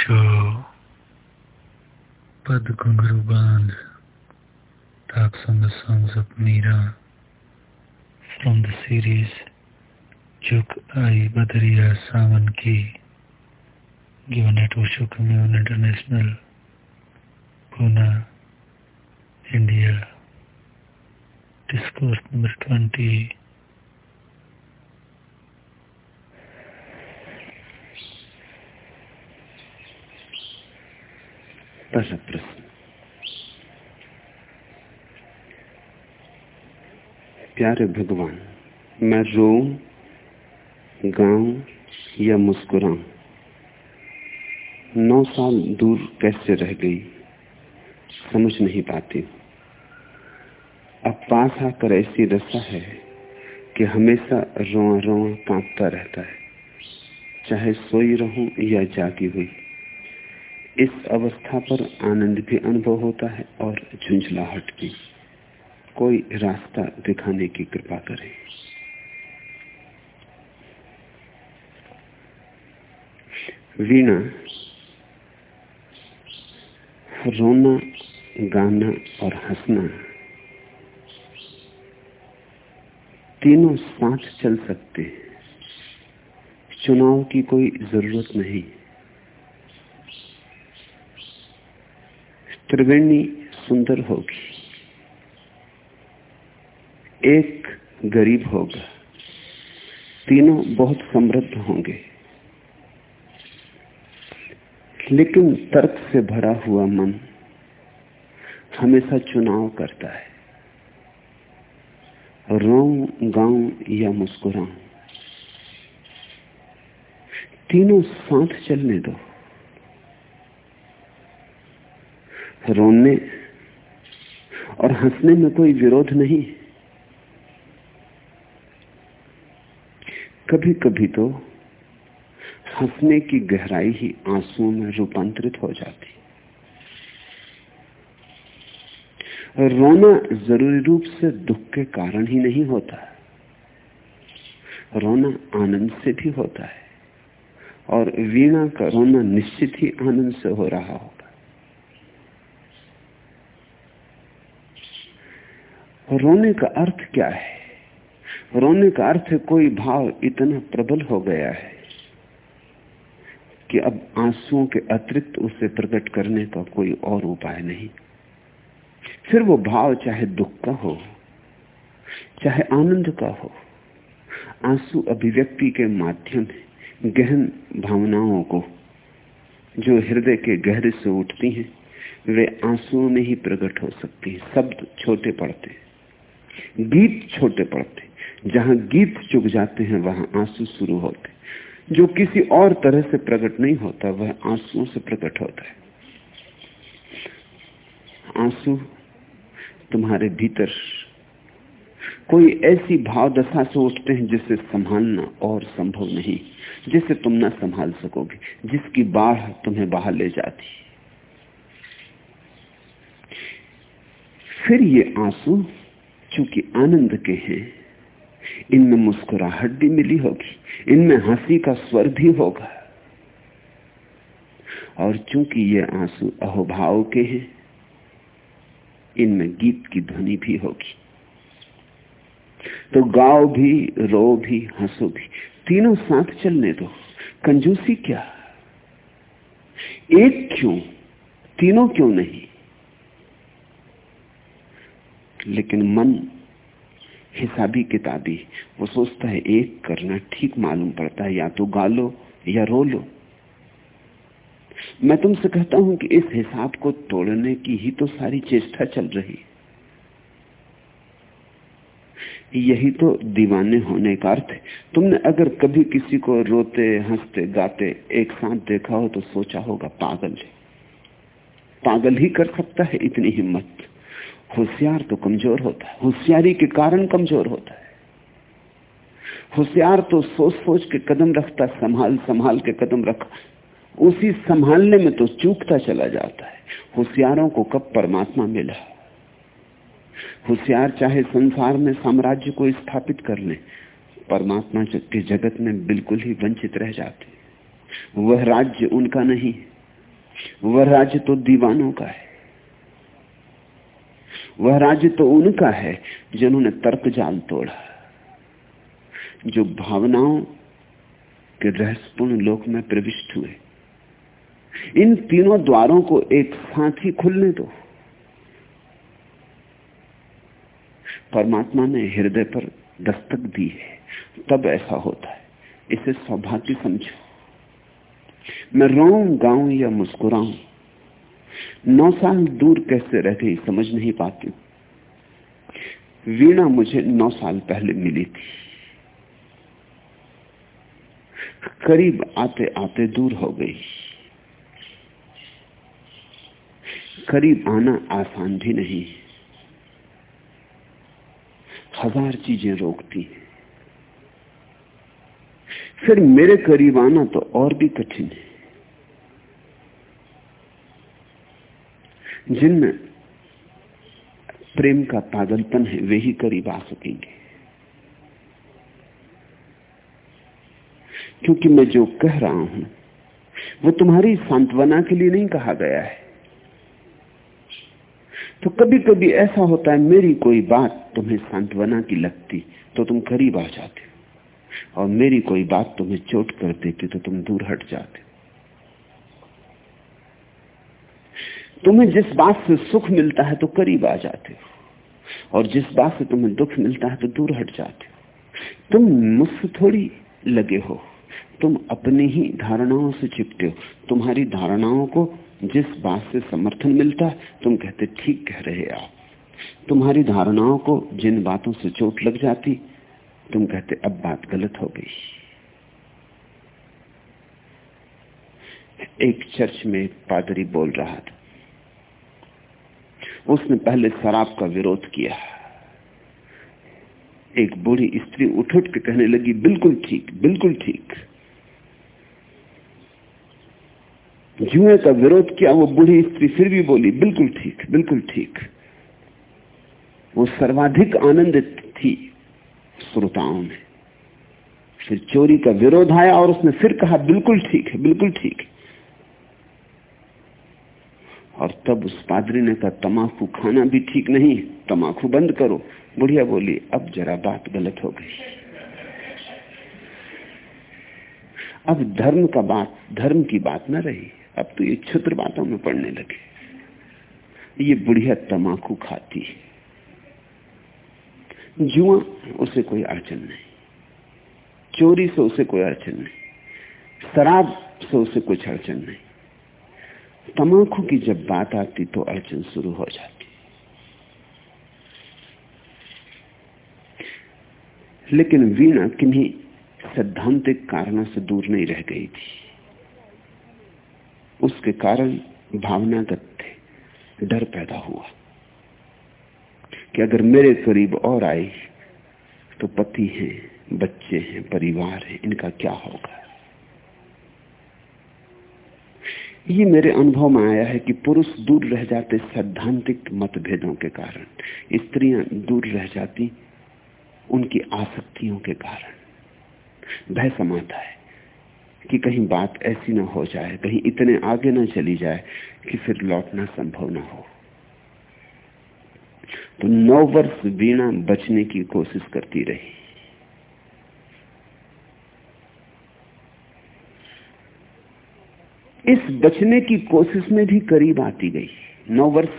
ओशो पद घुंघरू बांध talks on the songs of Meera from the series Juk Ai Badriya Savan Ki given at Osho Commune International, Pune, India. Discourse number 20. पहला प्रश्न। प्यारे भगवान, मैं रो गाऊं या मुस्कुराऊं? नौ साल दूर कैसे रह गई? समझ नहीं पाती। अब पास आकर ऐसी दशा है कि हमेशा रोआ रोआ कांपता रहता है, चाहे सोई रहूँ या जागी हुई। इस अवस्था पर आनंद भी अनुभव होता है और झुंझलाहट भी कोई रास्ता दिखाने की कृपा करे। वीणा, रोना, गाना और हंसना, तीनों साथ चल सकते हैं। चुनाव की कोई ज़रूरत नहीं। त्रिवेणी सुंदर होगी। एक गरीब होगा। तीनों बहुत समृद्ध होंगे। लेकिन तर्क से भरा हुआ मन हमेशा चुनाव करता है। रो गाऊं या मुस्कुराऊं। तीनों साथ चलने दो। रोने और हंसने में कोई विरोध नहीं। कभी कभी तो हंसने की गहराई ही आंसुओं में रूपांतरित हो जाती। रोना ज़रूरी रूप से दुख के कारण ही नहीं होता। रोना आनंद से भी होता है और वीणा का रोना निश्चित ही आनंद से हो रहा होगा। रोने का अर्थ क्या है? रोने का अर्थ है कोई भाव इतना प्रबल हो गया है कि अब आंसुओं के अतिरिक्त उसे प्रकट करने का कोई और उपाय नहीं। फिर वो भाव चाहे दुख का हो, चाहे आनंद का हो, आँसू अभिव्यक्ति के माध्यम है गहन भावनाओं को, जो हृदय के गहरे से उठती हैं, वे आंसुओं में ही प्रकट हो सकती है, शब्द छोटे पड़ते हैं। गीत छोटे पड़ते जहाँ गीत चुक जाते हैं, वहाँ आँसू शुरू होते जो किसी और तरह से प्रकट नहीं होता, वह आंसुओं से प्रकट होता है। आँसू तुम्हारे भीतर। कोई ऐसी भाव दशा से उठते हैं, जिसे संभालना और संभव नहीं, जिसे तुम ना संभाल सकोगे, जिसकी बाढ़ तुम्हें बाहर ले जाती फिर ये आँसू चूँकि आनंद के हैं। इनमें मुस्कुराहट भी मिली होगी, इनमें हँसी का स्वर भी होगा। और चूँकि ये आँसू अहोभाव के हैं, इनमें गीत की ध्वनि भी होगी। तो गाओ भी, रो भी, हंसो भी, तीनों साथ चलने दो। कंजूसी क्या? एक क्यों, तीनों क्यों नहीं? लेकिन मन हिसाबी किताबी, वो सोचता है, एक करना ठीक मालूम पड़ता है, या तो गा लो या रो लो। मैं तुमसे कहता हूँ कि इस हिसाब को तोड़ने की ही तो सारी चेष्टा चल रही। यही तो दीवाने होने का अर्थ है। तुमने अगर कभी किसी को रोते, हँसते, गाते, एक साथ देखा हो तो सोचा होगा, पागल पागल ही कर सकता है इतनी हिम्मत। होशियार तो कमज़ोर होता है। होशियारी के कारण कमज़ोर होता है। होशियार तो सोच सोच के कदम रखता, संभाल संभाल के कदम रख। उसी संभालने में तो चूकता चला जाता है। होशियारों को कब परमात्मा मिला? होशियार चाहे संसार में साम्राज्य को स्थापित कर ले, परमात्मा के जगत में बिल्कुल ही वंचित रह जाते वह राज्य उनका नहीं वह राज्य तो दीवानों का है। वह राज्य तो उनका है जिन्होंने तर्क जाल तोड़ा। जो भावनाओं के रहस्यपूर्ण लोक में प्रविष्ट हुए, इन तीनों द्वारों को एक साथ ही खुलने दो। परमात्मा ने हृदय पर दस्तक दी है, तब ऐसा होता है। इसे सौभाग्य समझो। मैं रोऊं, गाऊं या मुस्कुराऊं नौ साल दूर कैसे रह गई समझ नहीं पाती। वीणा मुझे नौ साल पहले मिली थी। करीब आते आते दूर हो गई। करीब आना आसान भी नहीं। हज़ार चीज़ें रोकती हैं। फिर मेरे करीब आना तो और भी कठिन है। जिनमें प्रेम का पागलपन है, वे ही करीब आ सकेंगे। क्योंकि मैं जो कह रहा हूँ, वो तुम्हारी सांत्वना के लिए नहीं कहा गया है। तो कभी कभी ऐसा होता है, मेरी कोई बात तुम्हें सांत्वना की लगती तो तुम करीब आ जाते हो। और मेरी कोई बात तुम्हें चोट कर देती तो तुम दूर हट जाते तुम्हें जिस बात से सुख मिलता है तो करीब आ जाते हो। और जिस बात से तुम्हें दुख मिलता है तो दूर हट जाते हो। तुम मुझसे थोड़ी लगे हो। तुम अपनी ही धारणाओं से चिपटे हो। तुम्हारी धारणाओं को जिस बात से समर्थन मिलता है, तुम कहते, ठीक कह रहे आप। तुम्हारी धारणाओं को जिन बातों से चोट लग जाती, तुम कहते, अब बात गलत हो गई। एक चर्च में पादरी बोल रहा था। उसने पहले शराब का विरोध किया। एक बूढ़ी स्त्री उठ उठ के कहने लगी, बिल्कुल ठीक बिल्कुल ठीक। जुए का विरोध किया, वो बूढ़ी स्त्री फिर भी बोली, बिल्कुल ठीक बिल्कुल ठीक। वो सर्वाधिक आनंदित थी श्रोताओं में। फिर चोरी का विरोध आया और उसने फिर कहा, बिल्कुल ठीक है, बिल्कुल ठीक। है और तब उस पादरी ने कहा तमाकू खाना भी ठीक नहीं तमाकू बंद करो। बुढ़िया बोली, अब जरा बात गलत हो गई। अब धर्म का बात, धर्म की बात न रही। अब तो ये छुत्र बातों में पड़ने लगे। ये बुढ़िया तमाकू खाती है। जुआ, उसे कोई अड़चन नहीं। चोरी से उसे कोई अड़चन नहीं। शराब से उसे कुछ अड़चन नहीं। तमाकू की जब बात आती तो अड़चन शुरू हो जाती। लेकिन वीणा किन्हीं सैद्धांतिक कारणों से दूर नहीं रह गई थी। उसके कारण भावनागत थे, डर पैदा हुआ कि अगर मेरे करीब और आई तो पति हैं, बच्चे हैं, परिवार है, इनका क्या होगा? ये मेरे अनुभव में आया है कि पुरुष दूर रह जाते सैद्धांतिक मतभेदों के कारण, स्त्रियाँ दूर रह जाती उनकी आसक्तियों के कारण। भय समाता है कि कहीं बात ऐसी ना हो जाए, कहीं इतने आगे ना चली जाए कि फिर लौटना संभव ना हो। तो नौ वर्ष वीणा बचने की कोशिश करती रही। इस बचने की कोशिश में भी करीब आती गई। नौ वर्ष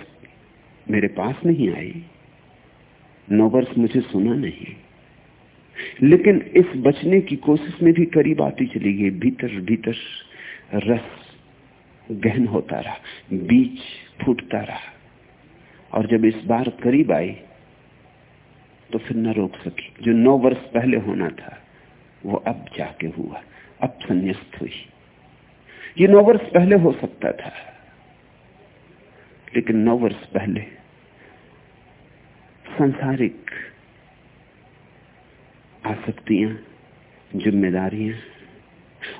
मेरे पास नहीं आई नौ वर्ष मुझे सुना नहीं। लेकिन इस बचने की कोशिश में भी करीब आती चली गई। भीतर भीतर रस गहन होता रहा, बीज फूटता रहा। और जब इस बार करीब आई तो फिर न रोक सकी। जो नौ वर्ष पहले होना था, वो अब जाके हुआ, अब संन्यास्त हुई। ये नौ वर्ष पहले हो सकता था। लेकिन नौ वर्ष पहले सांसारिक आसक्तियाँ, जिम्मेदारियाँ,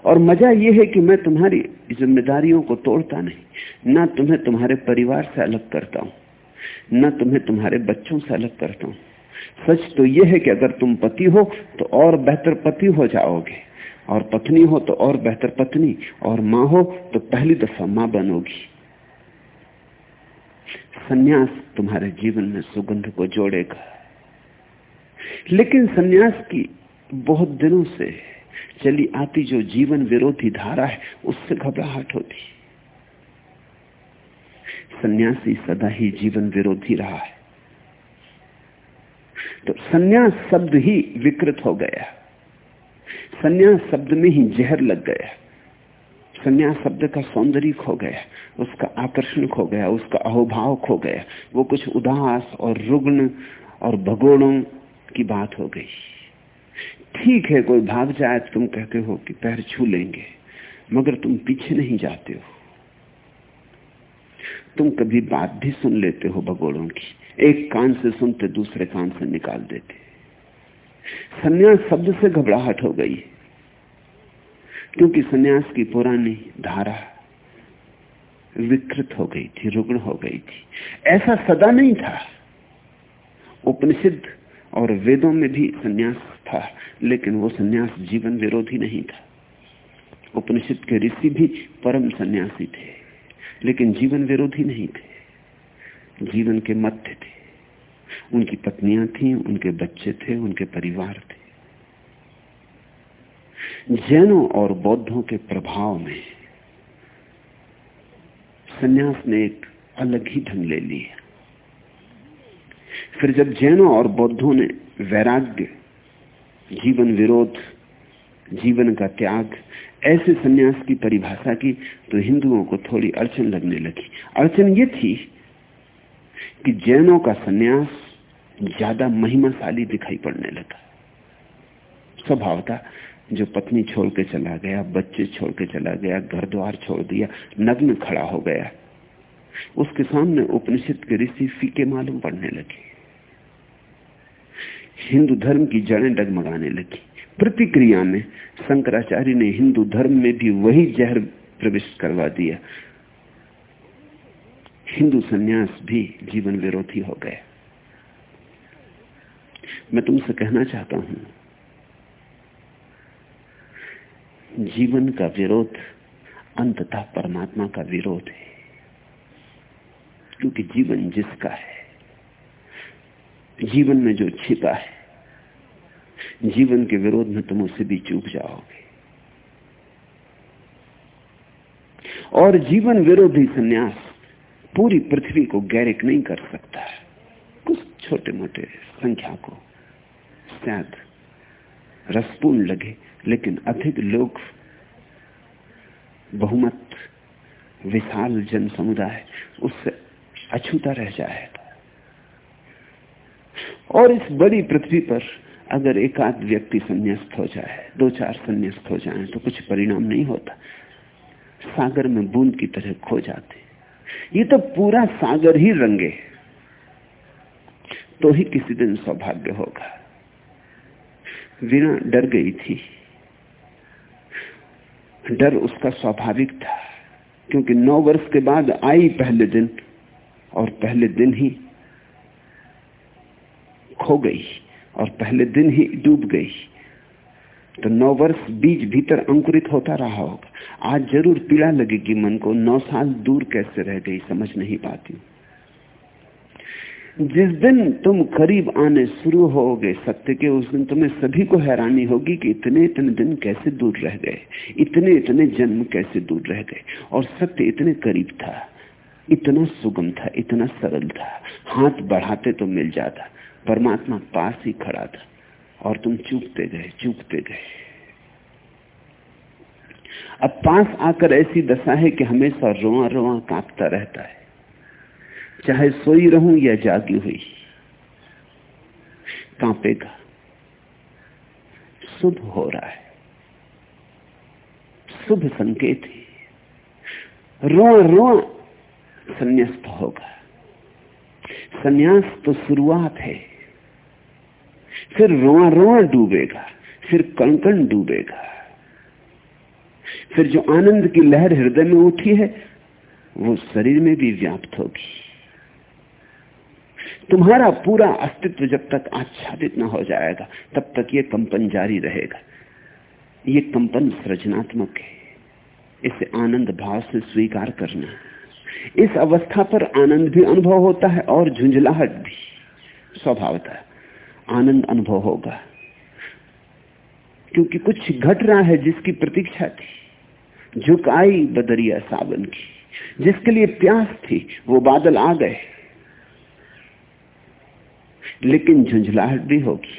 और मज़ा यह है कि मैं तुम्हारी जिम्मेदारियों को तोड़ता नहीं। ना तुम्हें तुम्हारे परिवार से अलग करता हूँ, ना तुम्हें तुम्हारे बच्चों से अलग करता हूँ। सच तो यह है कि अगर तुम पति हो तो और बेहतर पति हो जाओगे। और पत्नी हो तो और बेहतर पत्नी, और माँ हो तो पहली दफ़ा माँ बनोगी। सन्यास तुम्हारे जीवन में सुगंध को जोड़ेगा। लेकिन सन्यास की बहुत दिनों से चली आती जो जीवन विरोधी धारा है, उससे घबराहट होती। सन्यासी सदा ही जीवन विरोधी रहा है। तो सन्यास शब्द ही विकृत हो गया। सन्यास शब्द में ही जहर लग गया। सन्यास शब्द का सौंदर्य खो गया, उसका आकर्षण खो गया, उसका अहोभाव खो गया। वो कुछ उदास और रुग्ण और भगोड़ों की बात हो गई। ठीक है, कोई भाग जाए तो तुम कहते हो कि पैर छू लेंगे, मगर तुम पीछे नहीं जाते हो। तुम कभी बात भी सुन लेते हो भगोड़ों की, एक कान से सुनते, दूसरे कान से निकाल देते। सन्यास शब्द से घबराहट हो गई। क्योंकि सन्यास की पुरानी धारा विकृत हो गई थी, रुग्ण हो गई थी। ऐसा सदा नहीं था। उपनिषद और वेदों में भी सन्यास था, लेकिन वो सन्यास जीवन विरोधी नहीं था। उपनिषद के ऋषि भी परम सन्यासी थे, लेकिन जीवन विरोधी नहीं थे। जीवन के मध्य थे। उनकी पत्नियाँ थी, उनके बच्चे थे, उनके परिवार थे। जैनों और बौद्धों के प्रभाव में सन्यास ने एक अलग ही ढंग ले लिया फिर जब जैनों और बौद्धों ने वैराग्य, जीवन विरोध, जीवन का त्याग, ऐसे सन्यास की परिभाषा की तो हिंदुओं को थोड़ी अड़चन लगने लगी। अड़चन ये थी कि जैनों का सन्यास ज़्यादा महिमाशाली दिखाई पड़ने लगा। स्वभावता जो पत्नी छोड़ के चला गया, बच्चे छोड़ के चला गया घर द्वार छोड़ दिया, नग्न खड़ा हो गया, उसके सामने उपनिषद के ऋषि फीके मालूम पड़ने लगे। हिंदू धर्म की जड़ें डगमगाने लगी। प्रतिक्रिया में शंकराचार्य ने हिंदू धर्म में भी वही जहर प्रविष्ट करवा दिया। हिंदू सन्यास भी जीवन विरोधी हो गया। मैं तुमसे कहना चाहता हूँ, जीवन का विरोध अंततः परमात्मा का विरोध है। क्योंकि जीवन जिसका है, जीवन में जो छिपा है, जीवन के विरोध में तुम उसे भी चूक जाओगे। और जीवन विरोधी संन्यास पूरी पृथ्वी को गैरिक नहीं कर सकता। कुछ छोटे मोटे संख्या को शायद रसपूर्ण लगे, लेकिन अधिक लोग बहुमत, विशाल जन समुदाय उससे अछूता रह जाएगा और इस बड़ी पृथ्वी पर अगर एक आध व्यक्ति संन्यास्त हो जाए, दो चार संन्यास्त हो जाए तो कुछ परिणाम नहीं होता। सागर में बूंद की तरह खो जाते। ये तो पूरा सागर ही रंगे। तो ही किसी दिन सौभाग्य होगा। वीणा डर गई थी। डर उसका स्वाभाविक था, क्योंकि नौ वर्ष के बाद आई पहले दिन, और पहले दिन ही खो गई, और पहले दिन ही डूब गई। तो नौ वर्ष बीज भीतर अंकुरित होता रहा होगा। आज ज़रूर पीड़ा लगेगी मन को, नौ साल दूर कैसे रह गई, समझ नहीं पाती। जिस दिन तुम करीब आने शुरू होगे सत्य के, उस दिन तुम्हें सभी को हैरानी होगी कि इतने इतने दिन कैसे दूर रह गए, इतने इतने जन्म कैसे दूर रह गए। और सत्य इतने करीब था, इतना सुगम था, इतना सरल था। हाथ बढ़ाते तो मिल जाता, परमात्मा पास ही खड़ा था, और तुम चूकते गए चूकते गए। अब पास आकर ऐसी दशा है कि हमेशा रोआ रोआ कांपता रहता है। चाहे सोई रहूँ या जागी हुई, कांपेगा। शुभ हो रहा है। शुभ संकेत ही। रोआ रोआ संन्यास्त होगा। संन्यास तो शुरुआत है। फिर रोआ रोआ डूबेगा। फिर कणकण डूबेगा। फिर जो आनंद की लहर हृदय में उठी है, वो शरीर में भी व्याप्त होगी। तुम्हारा पूरा अस्तित्व जब तक आच्छादित न हो जाएगा, तब तक ये कंपन जारी रहेगा। ये कंपन सृजनात्मक है। इसे आनंद भाव से स्वीकार करना। इस अवस्था पर आनंद भी अनुभव होता है और झुंझलाहट भी। स्वभावता आनंद अनुभव होगा। क्योंकि कुछ घट रहा है जिसकी प्रतीक्षा थी। झुक आई बदरिया सावन की। जिसके लिए प्यास थी, वो बादल आ गए। लेकिन झुंझलाहट भी होगी।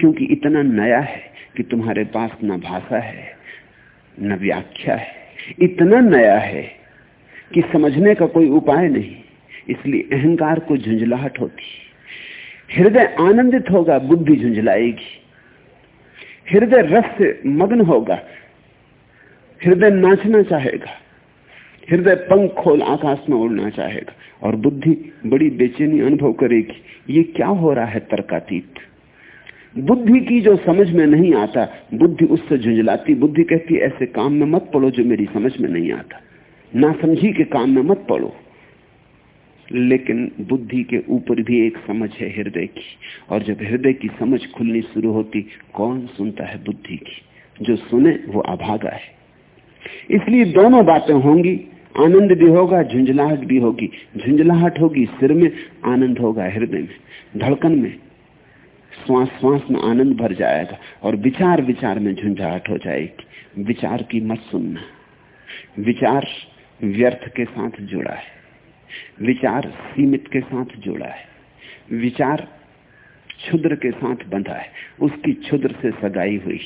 क्योंकि इतना नया है कि तुम्हारे पास न भाषा है, न व्याख्या है। इतना नया है कि समझने का कोई उपाय नहीं। इसलिए अहंकार को झुंझलाहट होती। हृदय आनंदित होगा, बुद्धि झुंझलाएगी। हृदय रस से मग्न होगा। हृदय नाचना चाहेगा। हृदय पंख खोल आकाश में उड़ना चाहेगा और बुद्धि बड़ी बेचैनी अनुभव करेगी। ये क्या हो रहा है तर्कातीत? बुद्धि की जो समझ में नहीं आता, बुद्धि उससे झुंझलाती। बुद्धि कहती, ऐसे काम में मत पड़ो जो मेरी समझ में नहीं आता। ना समझी के काम में मत पड़ो। लेकिन बुद्धि के ऊपर भी एक समझ है हृदय की। और जब हृदय की समझ खुलनी शुरू होती, कौन सुनता है बुद्धि की? जो सुने, वो अभागा है। इसलिए दोनों बातें होंगी। आनंद भी होगा, झुंझलाहट भी होगी। झुंझलाहट होगी, सिर में आनंद होगा, हृदय में, धड़कन में। श्वास श्वास में आनंद भर जाएगा और विचार विचार में झुंझाहट हो जाएगी। विचार की मत सुनना। विचार व्यर्थ के साथ जुड़ा है। विचार सीमित के साथ जुड़ा है। विचार क्षुद्र के साथ बंधा है। उसकी क्षुद्र से सगाई हुई।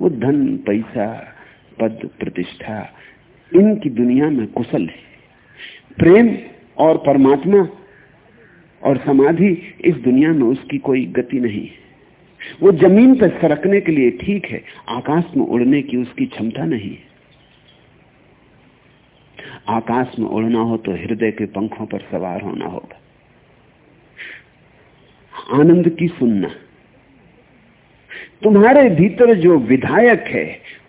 वो धन, पैसा, पद, प्रतिष्ठा इनकी दुनिया में कुशल है। प्रेम और परमात्मा और समाधि इस दुनिया में उसकी कोई गति नहीं है। वो ज़मीन पर सरकने के लिए ठीक है, आकाश में उड़ने की उसकी क्षमता नहीं आकाश में उड़ना हो तो हृदय के पंखों पर सवार होना होगा। आनंद की सुनना। तुम्हारे भीतर जो विधायक है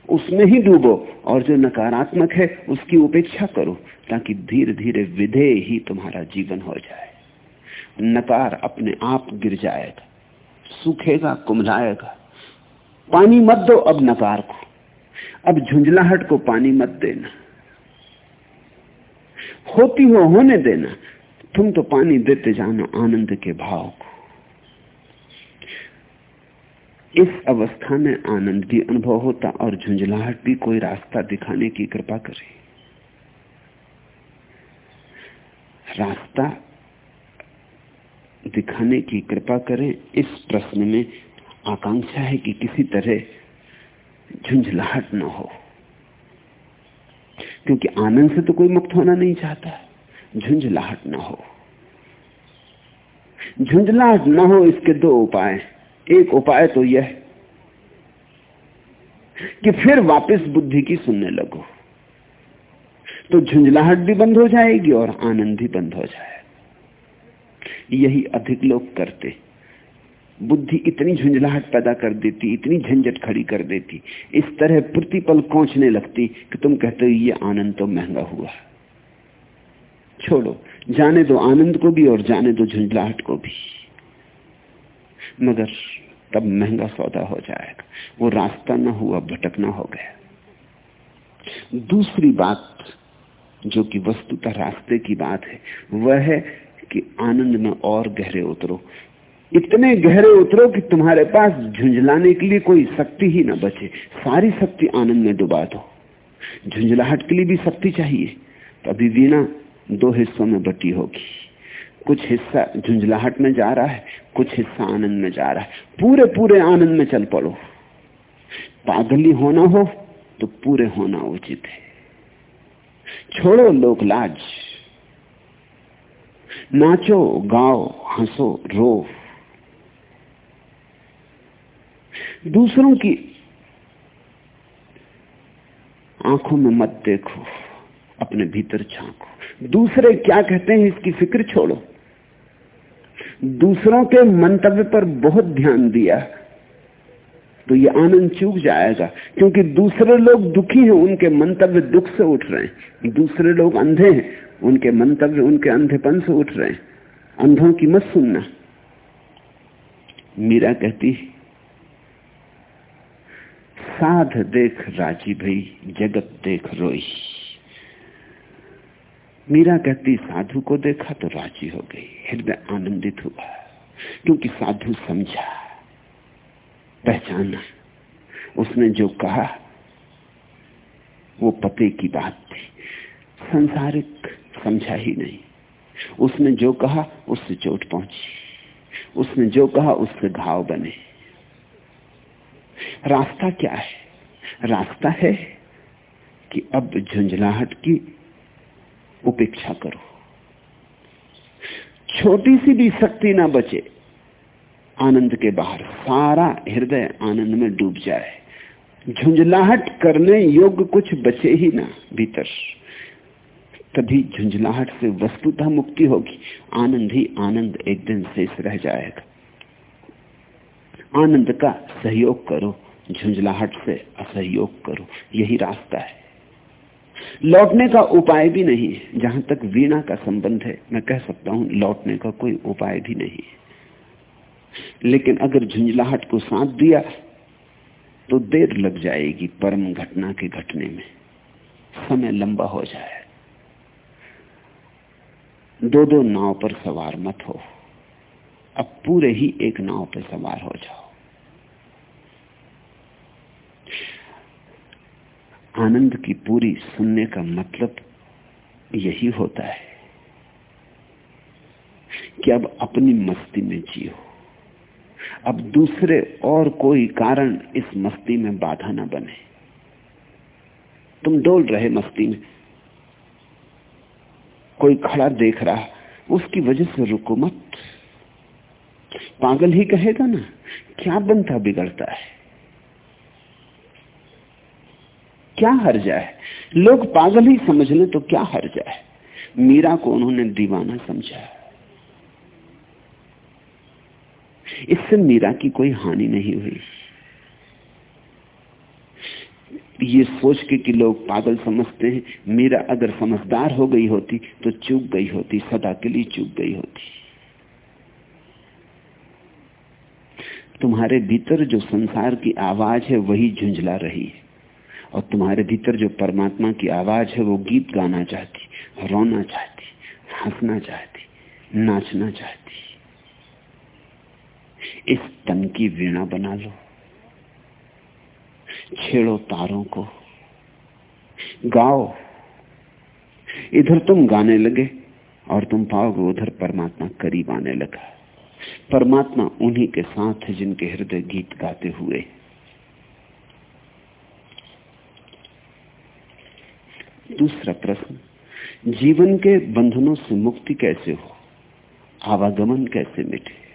उसमें ही डूबो और जो नकारात्मक है उसकी उपेक्षा करो ताकि धीरे धीरे विधेय ही तुम्हारा जीवन हो जाए। नकार अपने आप गिर जाएगा, सूखेगा, कुमलाएगा। पानी मत दो अब नकार को। अब झुंझलाहट को पानी मत देना। होती हो होने देना। तुम तो पानी देते जाना आनंद के भाव को। इस अवस्था में आनंद भी अनुभव होता और झुंझलाहट भी कोई रास्ता दिखाने की कृपा करे। रास्ता दिखाने की कृपा करें, इस प्रश्न में आकांक्षा है कि किसी तरह झुंझलाहट न हो। क्योंकि आनंद से तो कोई मुक्त होना नहीं चाहता, झुंझलाहट न हो। झुंझलाहट न हो इसके दो उपाय। एक उपाय तो यह कि फिर वापस बुद्धि की सुनने लगो। तो झुंझलाहट भी बंद हो जाएगी और आनंद भी बंद हो जाएगा। यही अधिक लोग करते। बुद्धि इतनी झुंझलाहट पैदा कर देती, इतनी झंझट खड़ी कर देती, इस तरह प्रतिपल कोचने लगती कि तुम कहते हो, ये आनंद तो महँगा हुआ छोड़ो, जाने दो आनंद को भी और जाने दो झुंझलाहट को भी। मगर तब महँगा सौदा हो जाएगा। वो रास्ता ना हुआ, भटकना हो गया। दूसरी बात जो कि वस्तुतः रास्ते की बात है, वह है कि आनंद में और गहरे उतरो। इतने गहरे उतरो कि तुम्हारे पास झुंझलाने के लिए कोई शक्ति ही ना बचे। सारी शक्ति आनंद में डुबा दो। झुंझलाहट के लिए भी शक्ति चाहिए। तो अभी वीणा दो हिस्सों में बटी होगी। कुछ हिस्सा झुंझलाहट में जा रहा है कुछ हिस्सा आनंद में जा रहा है। पूरे पूरे आनंद में चल पड़ो। पागली होना हो तो पूरे होना उचित है। छोड़ो लोक लाज नाचो, गाओ, हंसो, रो। दूसरों की आँखों में मत देखो, अपने भीतर झांको। दूसरे क्या कहते हैं, इसकी फ़िक्र छोड़ो। दूसरों के मंतव्य पर बहुत ध्यान दिया। तो ये आनंद चूक जाएगा, क्योंकि दूसरे लोग दुखी हैं, उनके मंतव्य दुख से उठ रहे हैं। दूसरे लोग अंधे हैं, उनके मंतव्य उनके अंधेपन से उठ रहे हैं। अंधों की मत सुनना। मीरा कहती, साध देख राज़ी भई, जगत देख रोई। मीरा कहती, साधु को देखा तो राज़ी हो गई, हृदय आनंदित हुआ, क्योंकि साधु समझा, पहचाना। उसने जो कहा, वो पते की बात थी। संसारिक समझा ही नहीं। उसने जो कहा, उससे चोट पहुँची। उसने जो कहा, उससे घाव बने। रास्ता क्या है? रास्ता है कि अब झुंझलाहट की उपेक्षा करो। छोटी सी भी शक्ति ना बचे, आनंद के बाहर, सारा हृदय आनंद में डूब जाए। झुंझलाहट करने योग्य कुछ बचे ही ना भीतर। तभी झुंझलाहट से वस्तुतः मुक्ति होगी, आनंद ही आनंद एक दिन शेष रह जाएगा। आनंद का सहयोग करो, झुंझलाहट से असहयोग करो, यही रास्ता है। लौटने का उपाय भी नहीं है। जहाँ तक वीणा का संबंध है, मैं कह सकता हूँ, लौटने का कोई उपाय भी नहीं लेकिन अगर झुंझलाहट को साथ दिया तो देर लग जाएगी परम घटना के घटने में। समय लंबा हो जाए। दो दो नाव पर सवार मत हो। अब पूरे ही एक नाव पर सवार हो जाओ। आनंद की पूरी सुनने का मतलब यही होता है कि अब अपनी मस्ती में जियो। अब दूसरे और कोई कारण इस मस्ती में बाधा ना बने। तुम डोल रहे मस्ती में। कोई खड़ा देख रहा, उसकी वजह से रुको मत। पागल ही कहेगा ना, क्या बनता बिगड़ता है? क्या हर जाए लोग पागल ही समझ ले तो क्या हर जाए मीरा को उन्होंने दीवाना समझा इससे मीरा की कोई हानि नहीं हुई। ये सोच के कि लोग पागल समझते हैं, मीरा अगर समझदार हो गई होती तो चूक गई होती, सदा के लिए चूक गई होती। तुम्हारे भीतर जो संसार की आवाज़ है, वही झुंझला रही है। और तुम्हारे भीतर जो परमात्मा की आवाज़ है, वो गीत गाना चाहती, रोना चाहती, हंसना चाहती, नाचना चाहती। इस तन की वीणा बना लो। छेड़ो तारों को। गाओ। इधर तुम गाने लगे और तुम पाओगे उधर परमात्मा करीब आने लगा। परमात्मा उन्हीं के साथ है जिनके हृदय गीत गाते हुए। दूसरा प्रश्न, जीवन के बंधनों से मुक्ति कैसे हो? आवागमन कैसे मिटे?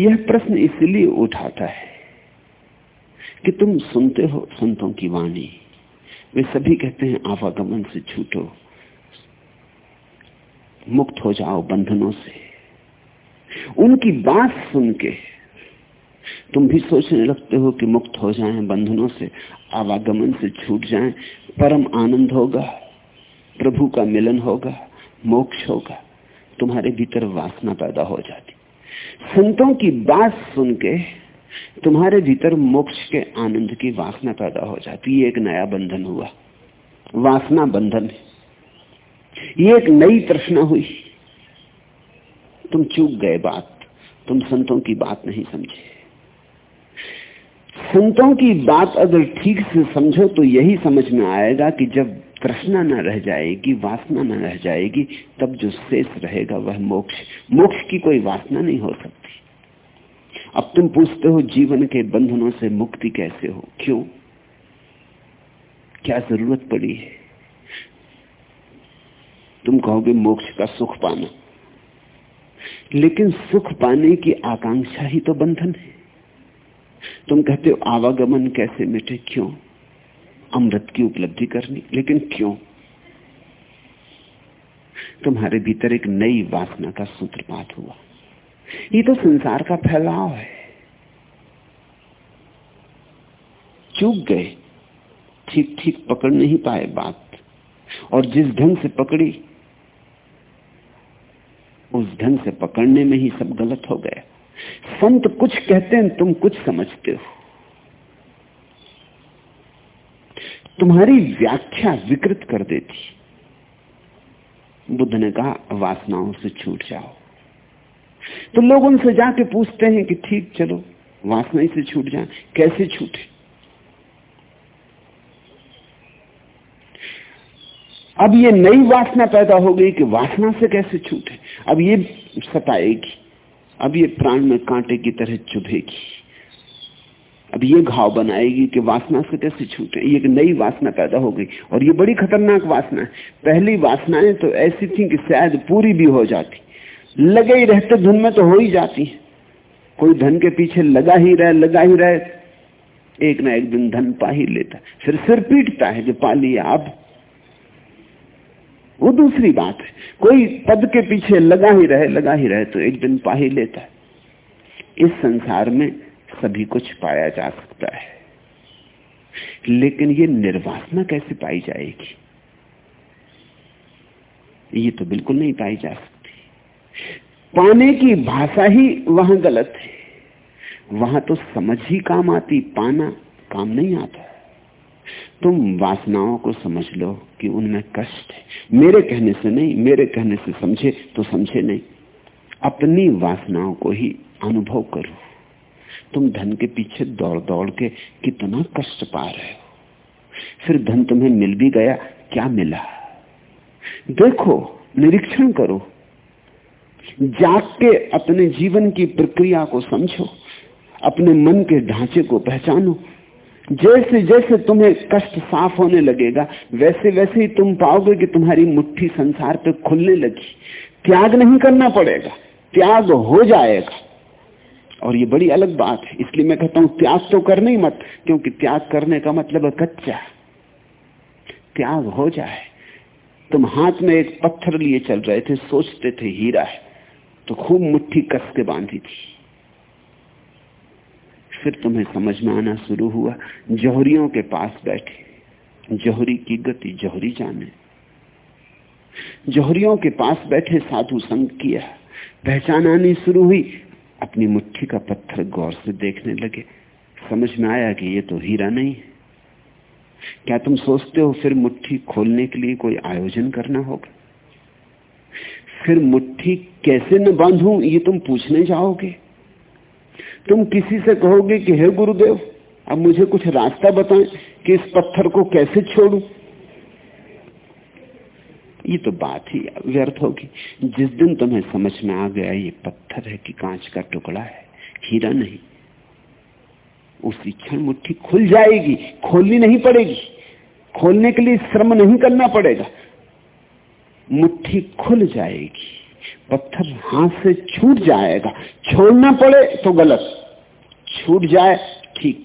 यह प्रश्न इसलिए उठाता है कि तुम सुनते हो संतों की वाणी। वे सभी कहते हैं, आवागमन से छूटो, मुक्त हो जाओ बंधनों से। उनकी बात सुन के तुम भी सोचने लगते हो कि मुक्त हो जाएँ बंधनों से, आवागमन से छूट जाएँ, परम आनंद होगा, प्रभु का मिलन होगा, मोक्ष होगा, तुम्हारे भीतर वासना पैदा हो जाती। संतों की बात सुन के तुम्हारे भीतर मोक्ष के आनंद की वासना पैदा हो जाती। ये एक नया बंधन हुआ। वासना बंधन है। ये एक नई तृष्णा हुई। तुम चूक गए बात। तुम संतों की बात नहीं समझे। संतों की बात अगर ठीक से समझो तो यही समझ में आएगा कि जब तृष्णा न रह जाएगी, वासना न रह जाएगी, तब जो शेष रहेगा वह मोक्ष। मोक्ष की कोई वासना नहीं हो सकती। अब तुम पूछते हो, जीवन के बंधनों से मुक्ति कैसे हो? क्यों? क्या ज़रूरत पड़ी है? तुम कहोगे, मोक्ष का सुख पाना। लेकिन सुख पाने की आकांक्षा ही तो बंधन है। तुम कहते हो, आवागमन कैसे मिटे? क्यों? अमृत की उपलब्धि करनी। लेकिन क्यों? तुम्हारे भीतर एक नई वासना का सूत्रपात हुआ। ये तो संसार का फैलाव है। चूक गए। ठीक ठीक पकड़ नहीं पाए बात। और जिस ढंग से पकड़ी, उस ढंग से पकड़ने में ही सब गलत हो गया। संत कुछ कहते हैं, तुम कुछ समझते हो। तुम्हारी व्याख्या विकृत कर देती। बुद्ध ने कहा, वासनाओं से छूट जाओ। तो लोग उनसे जाके पूछते हैं कि ठीक, चलो, वासना से छूट जाए। कैसे छूटे? अब ये नई वासना पैदा हो गई कि वासना से कैसे छूटे? अब ये सताएगी। अब ये प्राण में कांटे की तरह चुभेगी। अब ये घाव बनाएगी कि वासना से कैसे छूटे। ये एक नई वासना पैदा हो गई। और ये बड़ी खतरनाक वासना है। पहली वासनाएँ तो ऐसी थी कि शायद पूरी भी हो जाती। लगे ही रहते, धुन में तो हो ही जाती। है कोई धन के पीछे लगा ही रहे, लगा ही रहे। एक ना एक दिन धन पा ही लेता। फिर सिर पीटता है कि पा लिया अब वो दूसरी बात है। कोई पद के पीछे लगा ही रहे, लगा ही रहे तो एक दिन पा ही लेता है। इस संसार में सभी कुछ पाया जा सकता है। लेकिन ये निर्वासना कैसे पाई जाएगी? ये तो बिल्कुल नहीं पाई जा सकती। पाने की भाषा ही वहाँ गलत है। वहाँ तो समझ ही काम आती, पाना काम नहीं आता। तुम वासनाओं को समझ लो कि उनमें कष्ट है। मेरे कहने से नहीं, मेरे कहने से समझे तो समझे नहीं। अपनी वासनाओं को ही अनुभव करो। तुम धन के पीछे दौड़ दौड़ के कितना कष्ट पा रहे हो। फिर धन तुम्हें मिल भी गया, क्या मिला? देखो, निरीक्षण करो। जाग के अपने जीवन की प्रक्रिया को समझो, अपने मन के ढांचे को पहचानो जैसे जैसे तुम्हें कष्ट साफ़ होने लगेगा, वैसे वैसे ही तुम पाओगे कि तुम्हारी मुट्ठी संसार पे खुलने लगी। त्याग नहीं करना पड़ेगा, त्याग हो जाएगा। और ये बड़ी अलग बात है, इसलिए मैं कहता हूँ, त्याग तो करने ही मत, क्योंकि त्याग करने का मतलब है। कच्चा त्याग हो जाए। तुम हाथ में एक पत्थर लिए चल रहे थे, सोचते थे हीरा है तो खूब मुट्ठी कस के बांधी थी। फिर तुम्हें समझ में आना शुरू हुआ। जौहरियों के पास बैठे। जौहरी की गति, जौहरी जाने। जौहरियों के पास बैठे साधु संग किया। पहचान आनी शुरू हुई। अपनी मुट्ठी का पत्थर गौर से देखने लगे। समझ में आया कि ये तो हीरा नहीं है। क्या तुम सोचते हो फिर मुट्ठी खोलने के लिए कोई आयोजन करना होगा? फिर मुट्ठी कैसे न बांधू, ये तुम पूछने जाओगे। तुम किसी से कहोगे कि, हे गुरुदेव, अब मुझे कुछ रास्ता बताएँ कि इस पत्थर को कैसे छोड़ू? ये तो बात ही व्यर्थ होगी। जिस दिन तुम्हें समझ में आ गया ये पत्थर है कि कांच का टुकड़ा है, हीरा नहीं, उसी क्षण मुट्ठी खुल जाएगी, खोलनी नहीं पड़ेगी। खोलने के लिए श्रम नहीं करना पड़ेगा। मुट्ठी खुल जाएगी। पत्थर हाथ से छूट जाएगा। छोड़ना पड़े तो गलत। छूट जाए, ठीक।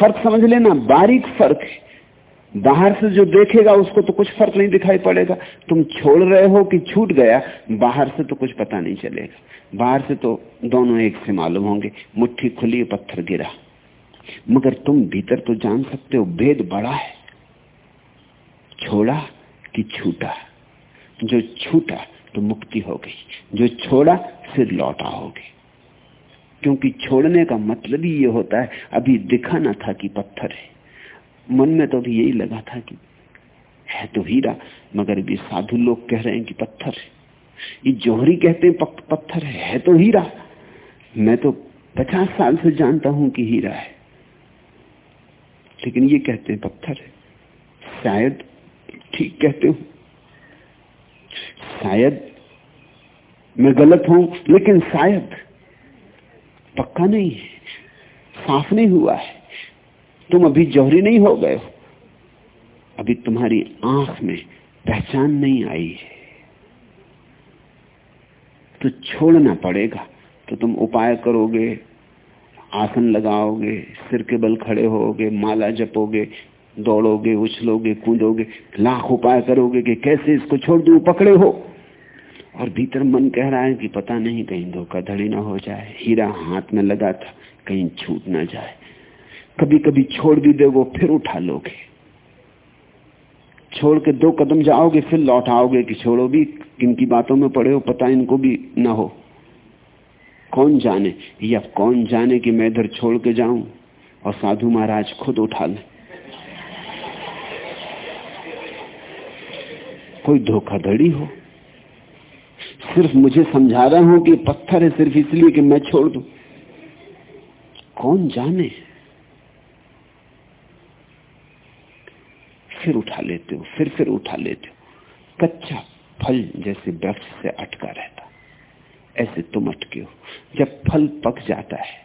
फ़र्क समझ लेना, बारीक फ़र्क बाहर से जो देखेगा, उसको तो कुछ फ़र्क नहीं दिखाई पड़ेगा। तुम छोड़ रहे हो कि छूट गया, बाहर से तो कुछ पता नहीं चलेगा। बाहर से तो दोनों एक से मालूम होंगे, मुट्ठी खुली, पत्थर गिरा। मगर तुम भीतर तो जान सकते हो, भेद बड़ा है। छोड़ा कि छूटा। जो छूटा तो मुक्ति हो गई। जो छोड़ा फिर लौटा होगी क्योंकि छोड़ने का मतलब ही ये होता है अभी दिखा ना था कि पत्थर है। मन में तो अभी यही लगा था कि है तो हीरा मगर भी साधु लोग कह रहे हैं कि पत्थर है। ये जोहरी कहते हैं पत्थर है, है तो हीरा। मैं तो पचास साल से जानता हूँ कि हीरा है। लेकिन ये कहते हैं पत्थर है। शायद ठीक कहते हो। शायद मैं गलत हूँ, लेकिन शायद पक्का नहीं है, साफ़ नहीं हुआ है। तुम अभी जौहरी नहीं हो गए हो। अभी तुम्हारी आँख में पहचान नहीं आई है। तो छोड़ना पड़ेगा तो तुम उपाय करोगे, आसन लगाओगे, सिर के बल खड़े होगे, माला जपोगे दौड़ोगे, उछलोगे, कूदोगे, लाख उपाय करोगे कि कैसे इसको छोड़ दू, पकड़े हो। और भीतर मन कह रहा है कि पता नहीं, कहीं धोखाधड़ी ना हो जाए, हीरा हाथ में लगा था, कहीं छूट ना जाए। कभी कभी छोड़ भी दोगे, फिर उठा लोगे। छोड़ के दो कदम जाओगे, फिर लौट आओगे कि छोड़ो भी किन की बातों में पड़े हो, पता इनको भी ना हो। कौन जाने? या कौन जाने कि मैं इधर छोड़ के जाऊँ और साधु महाराज खुद उठा ले? कोई धोखाधड़ी हो। सिर्फ़ मुझे समझा रहा हूँ कि पत्थर है सिर्फ़ इसलिए कि मैं छोड़ दू। कौन जाने? फिर उठा लेते हो, फिर फिर उठा लेते हो। कच्चा फल जैसे वृक्ष से अटका रहता। ऐसे तुम अटके हो। जब फल पक जाता है,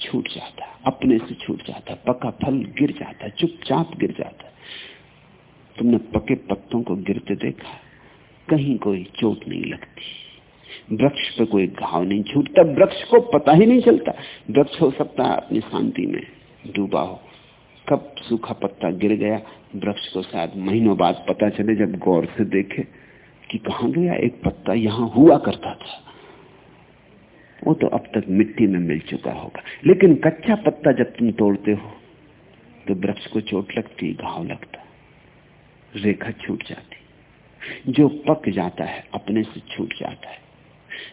छूट जाता, अपने से छूट जाता, पका फल गिर जाता, चुपचाप गिर जाता। तुमने पके पत्तों को गिरते देखा, कहीं कोई चोट नहीं लगती। वृक्ष पे कोई घाव नहीं छूटता, वृक्ष को पता ही नहीं चलता। वृक्ष हो सकता है अपनी शांति में डूबा हो। कब सूखा पत्ता गिर गया, वृक्ष को शायद महीनों बाद पता चले जब गौर से देखे कि कहा गया, एक पत्ता यहाँ हुआ करता था। वो तो अब तक मिट्टी में मिल चुका होगा। लेकिन कच्चा पत्ता जब तुम तोड़ते हो तो वृक्ष को चोट लगती, घाव लगता। रेखा छूट जाती जो पक जाता है, अपने से छूट जाता है।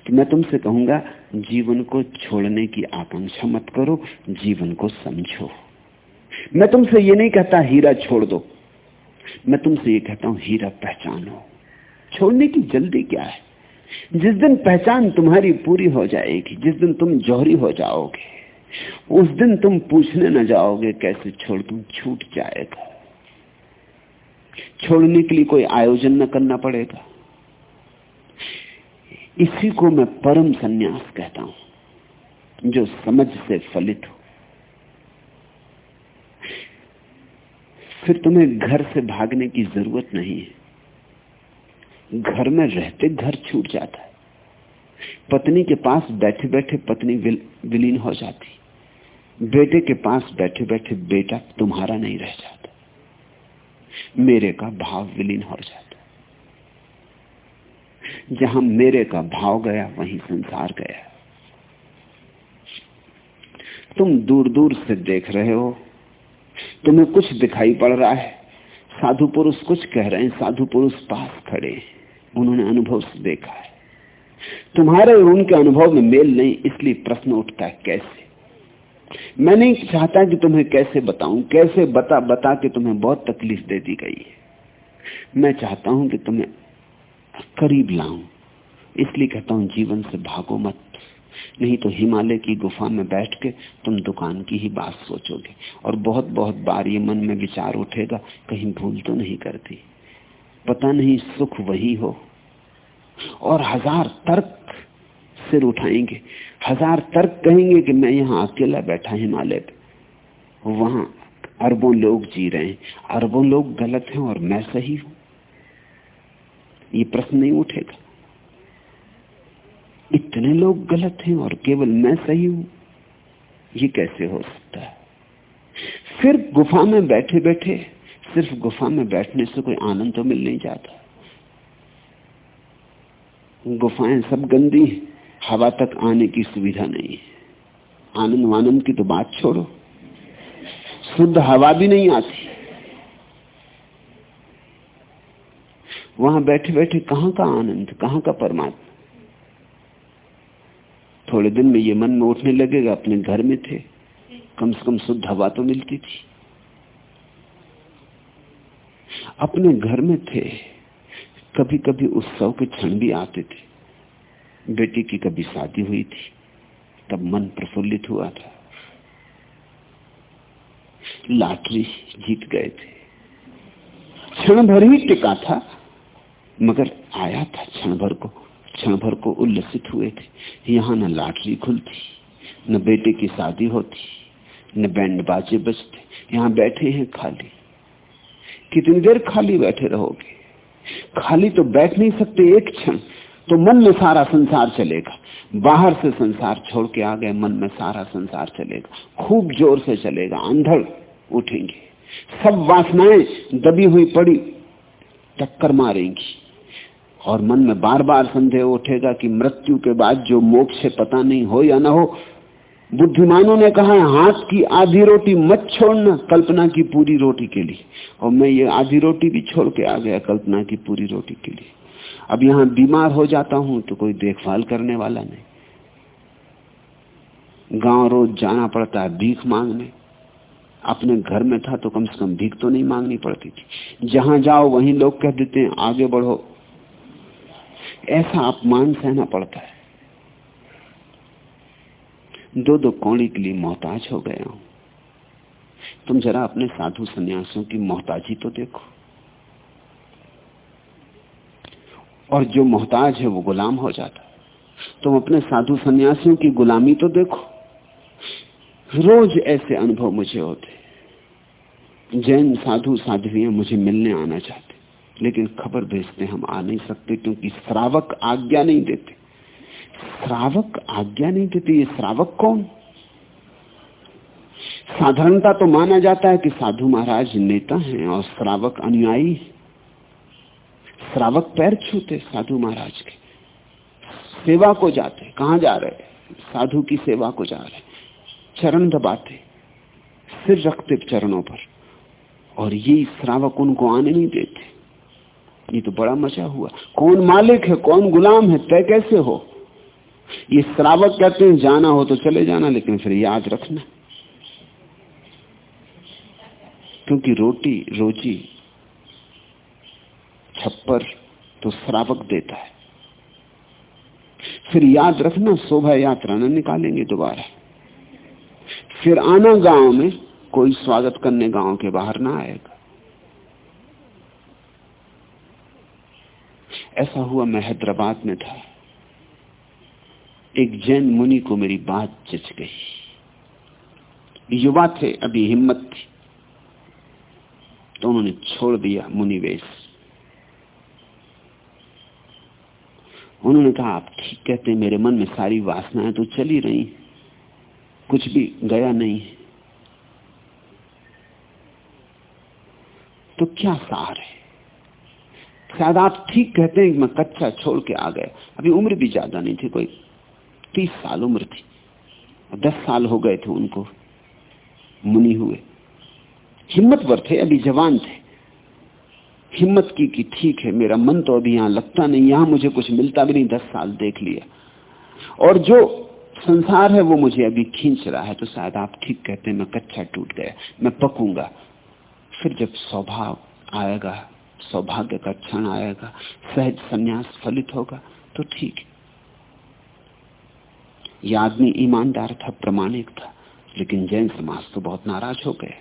तो मैं तुमसे कहूँगा, जीवन को छोड़ने की आकांक्षा मत करो, जीवन को समझो। मैं तुमसे ये नहीं कहता, हीरा छोड़ दो। मैं तुमसे ये कहता हूँ, हीरा पहचानो। छोड़ने की जल्दी क्या है? जिस दिन पहचान तुम्हारी पूरी हो जाएगी, जिस दिन तुम जौहरी हो जाओगे, उस दिन तुम पूछने न जाओगे, कैसे छोड़ तुम छूट जाएगा। छोड़ने के लिए कोई आयोजन न करना पड़ेगा। इसी को मैं परम सन्यास कहता हूँ जो समझ से फलित हो। फिर तुम्हें घर से भागने की ज़रूरत नहीं है। घर में रहते घर छूट जाता है। पत्नी के पास बैठे बैठे पत्नी विल, विलीन हो जाती। बेटे के पास बैठे बैठे बेटा तुम्हारा नहीं रह जाता। मेरे का भाव विलीन हो जाता जहाँ मेरे का भाव गया, वहीं संसार गया। तुम दूर दूर से देख रहे हो। तुम्हें कुछ दिखाई पड़ रहा है। साधु पुरुष कुछ कह रहे हैं, साधु पुरुष पास खड़े हैं। उन्होंने अनुभव से देखा है। तुम्हारे और उनके अनुभव में मेल नहीं, इसलिए प्रश्न उठता है, कैसे? मैं नहीं चाहता कि तुम्हें कैसे बताऊँ, कैसे बता बता के तुम्हें बहुत तकलीफ़ दे दी गई है। मैं चाहता हूँ कि तुम्हें करीब लाऊं। इसलिए कहता हूँ, जीवन से भागो मत। नहीं तो हिमालय की गुफा में बैठ के तुम दुकान की ही बात सोचोगे। और बहुत बहुत बार ये मन में विचार उठेगा, कहीं भूल तो नहीं करती। पता नहीं सुख वही हो। और हज़ार तर्क सिर उठाएँगे। हज़ार तर्क कहेंगे कि मैं यहाँ अकेला बैठा हिमालय पे। वहाँ अरबों लोग जी रहे हैं। अरबों लोग गलत हैं और मैं सही हूँ। ये प्रश्न नहीं उठेगा। इतने लोग गलत हैं और केवल मैं सही हूँ। ये कैसे हो सकता है? फिर गुफा में बैठे बैठे सिर्फ़ गुफा में बैठने से कोई आनंद तो मिल नहीं जाता। गुफाएँ सब गंदी हवा तक आने की सुविधा नहीं है। आनंद वानंद की तो बात छोड़ो। शुद्ध हवा भी नहीं आती। वहाँ बैठे बैठे कहाँ का आनंद, कहाँ का परमात्मा? थोड़े दिन में ये मन में उठने लगेगा, अपने घर में थे। कम से कम शुद्ध हवा तो मिलती थी। अपने घर में थे कभी कभी उत्सव के क्षण भी आते थे। बेटी की कभी शादी हुई थी, तब मन प्रफुल्लित हुआ था। लाटरी जीत गए थे। क्षण भर ही टिका था, मगर आया था क्षण भर को, क्षण भर को उल्लसित हुए थे। यहाँ न लाटरी खुलती, न बेटे की शादी होती, न बैंड बाजे बजते। यहाँ बैठे हैं खाली। कितनी देर खाली बैठे रहोगे? खाली तो बैठ नहीं सकते एक क्षण। तो मन में सारा संसार चलेगा। बाहर से संसार छोड़ के आ गए मन में सारा संसार चलेगा। खूब ज़ोर से चलेगा। अंधड़ उठेंगे। सब वासनाएँ दबी हुई पड़ी, टक्कर मारेंगी। और मन में बार बार संदेह उठेगा कि मृत्यु के बाद जो मोक्ष से पता नहीं हो या ना हो। बुद्धिमानों ने कहा, हाथ की आधी रोटी मत छोड़ना कल्पना की पूरी रोटी के लिए। और मैं ये आधी रोटी भी छोड़ के आ गया कल्पना की पूरी रोटी के लिए। अब यहाँ बीमार हो जाता हूँ तो कोई देखभाल करने वाला नहीं। गाँव रोज जाना पड़ता है भीख मांगने। अपने घर में था तो कम से कम भीख तो नहीं मांगनी पड़ती थी। जहाँ जाओ वहीं लोग कह देते हैं, आगे बढ़ो। ऐसा अपमान सहना पड़ता है। दो दो कौड़ी के लिए मोहताज हो गया हूँ। तुम जरा अपने साधु सन्यासियों की मोहताजी तो देखो। और जो मोहताज है वो गुलाम हो जाता। है तुम अपने साधु सन्यासियों की गुलामी तो देखो। रोज ऐसे अनुभव मुझे होते। जैन साधु साध्वियाँ मुझे मिलने आना चाहते, लेकिन खबर भेजते हम आ नहीं सकते क्योंकि श्रावक आज्ञा नहीं देते। श्रावक आज्ञा नहीं देते, ये श्रावक कौन? साधारणता तो माना जाता है कि साधु महाराज नेता हैं और श्रावक अनुयायी श्रावक पैर छूते साधु महाराज के। सेवा को जाते, कहा जा रहे? साधु की सेवा को जा रहे। चरण दबाते, सिर रखते चरणों पर। और ये श्रावक उनको आने नहीं देते। ये तो बड़ा मज़ा हुआ। कौन मालिक है, कौन गुलाम है, तय कैसे हो? ये श्रावक कहते हैं, जाना हो तो चले जाना, लेकिन फिर याद रखना। क्योंकि रोटी रोजी छप्पर तो श्रावक देता है। फिर याद रखना, शोभा यात्रा न निकालेंगे दोबारा। फिर आना गाँव में, कोई स्वागत करने गाँव के बाहर ना आएगा। ऐसा हुआ मैं हैदराबाद में था। एक जैन मुनि को मेरी बात जच गई। युवा थे, अभी हिम्मत थी। तो उन्होंने छोड़ दिया मुनिवेश। उन्होंने कहा, आप ठीक कहते हैं, मेरे मन में सारी वासनाएँ तो चली रही कुछ भी गया नहीं तो क्या सार है? शायद आप ठीक कहते हैं कि मैं कच्चा छोड़ के आ गया। अभी उम्र भी ज़्यादा नहीं थी, कोई तीस साल उम्र थी। दस साल हो गए थे उनको, मुनि हुए। हिम्मतवर थे, अभी जवान थे। हिम्मत की कि ठीक है, मेरा मन तो अभी यहाँ लगता नहीं, यहाँ मुझे कुछ मिलता भी नहीं, दस साल देख लिया। और जो संसार है, वो मुझे अभी खींच रहा है तो शायद आप ठीक कहते हैं, मैं कच्चा टूट गया, मैं पकूँगा। फिर जब स्वभाव आएगा, सौभाग्य का क्षण आएगा, सहज संन्यास फलित होगा तो ठीक। यह आदमी ईमानदार था, प्रमाणिक था, लेकिन जैन समाज तो बहुत नाराज़ हो गए।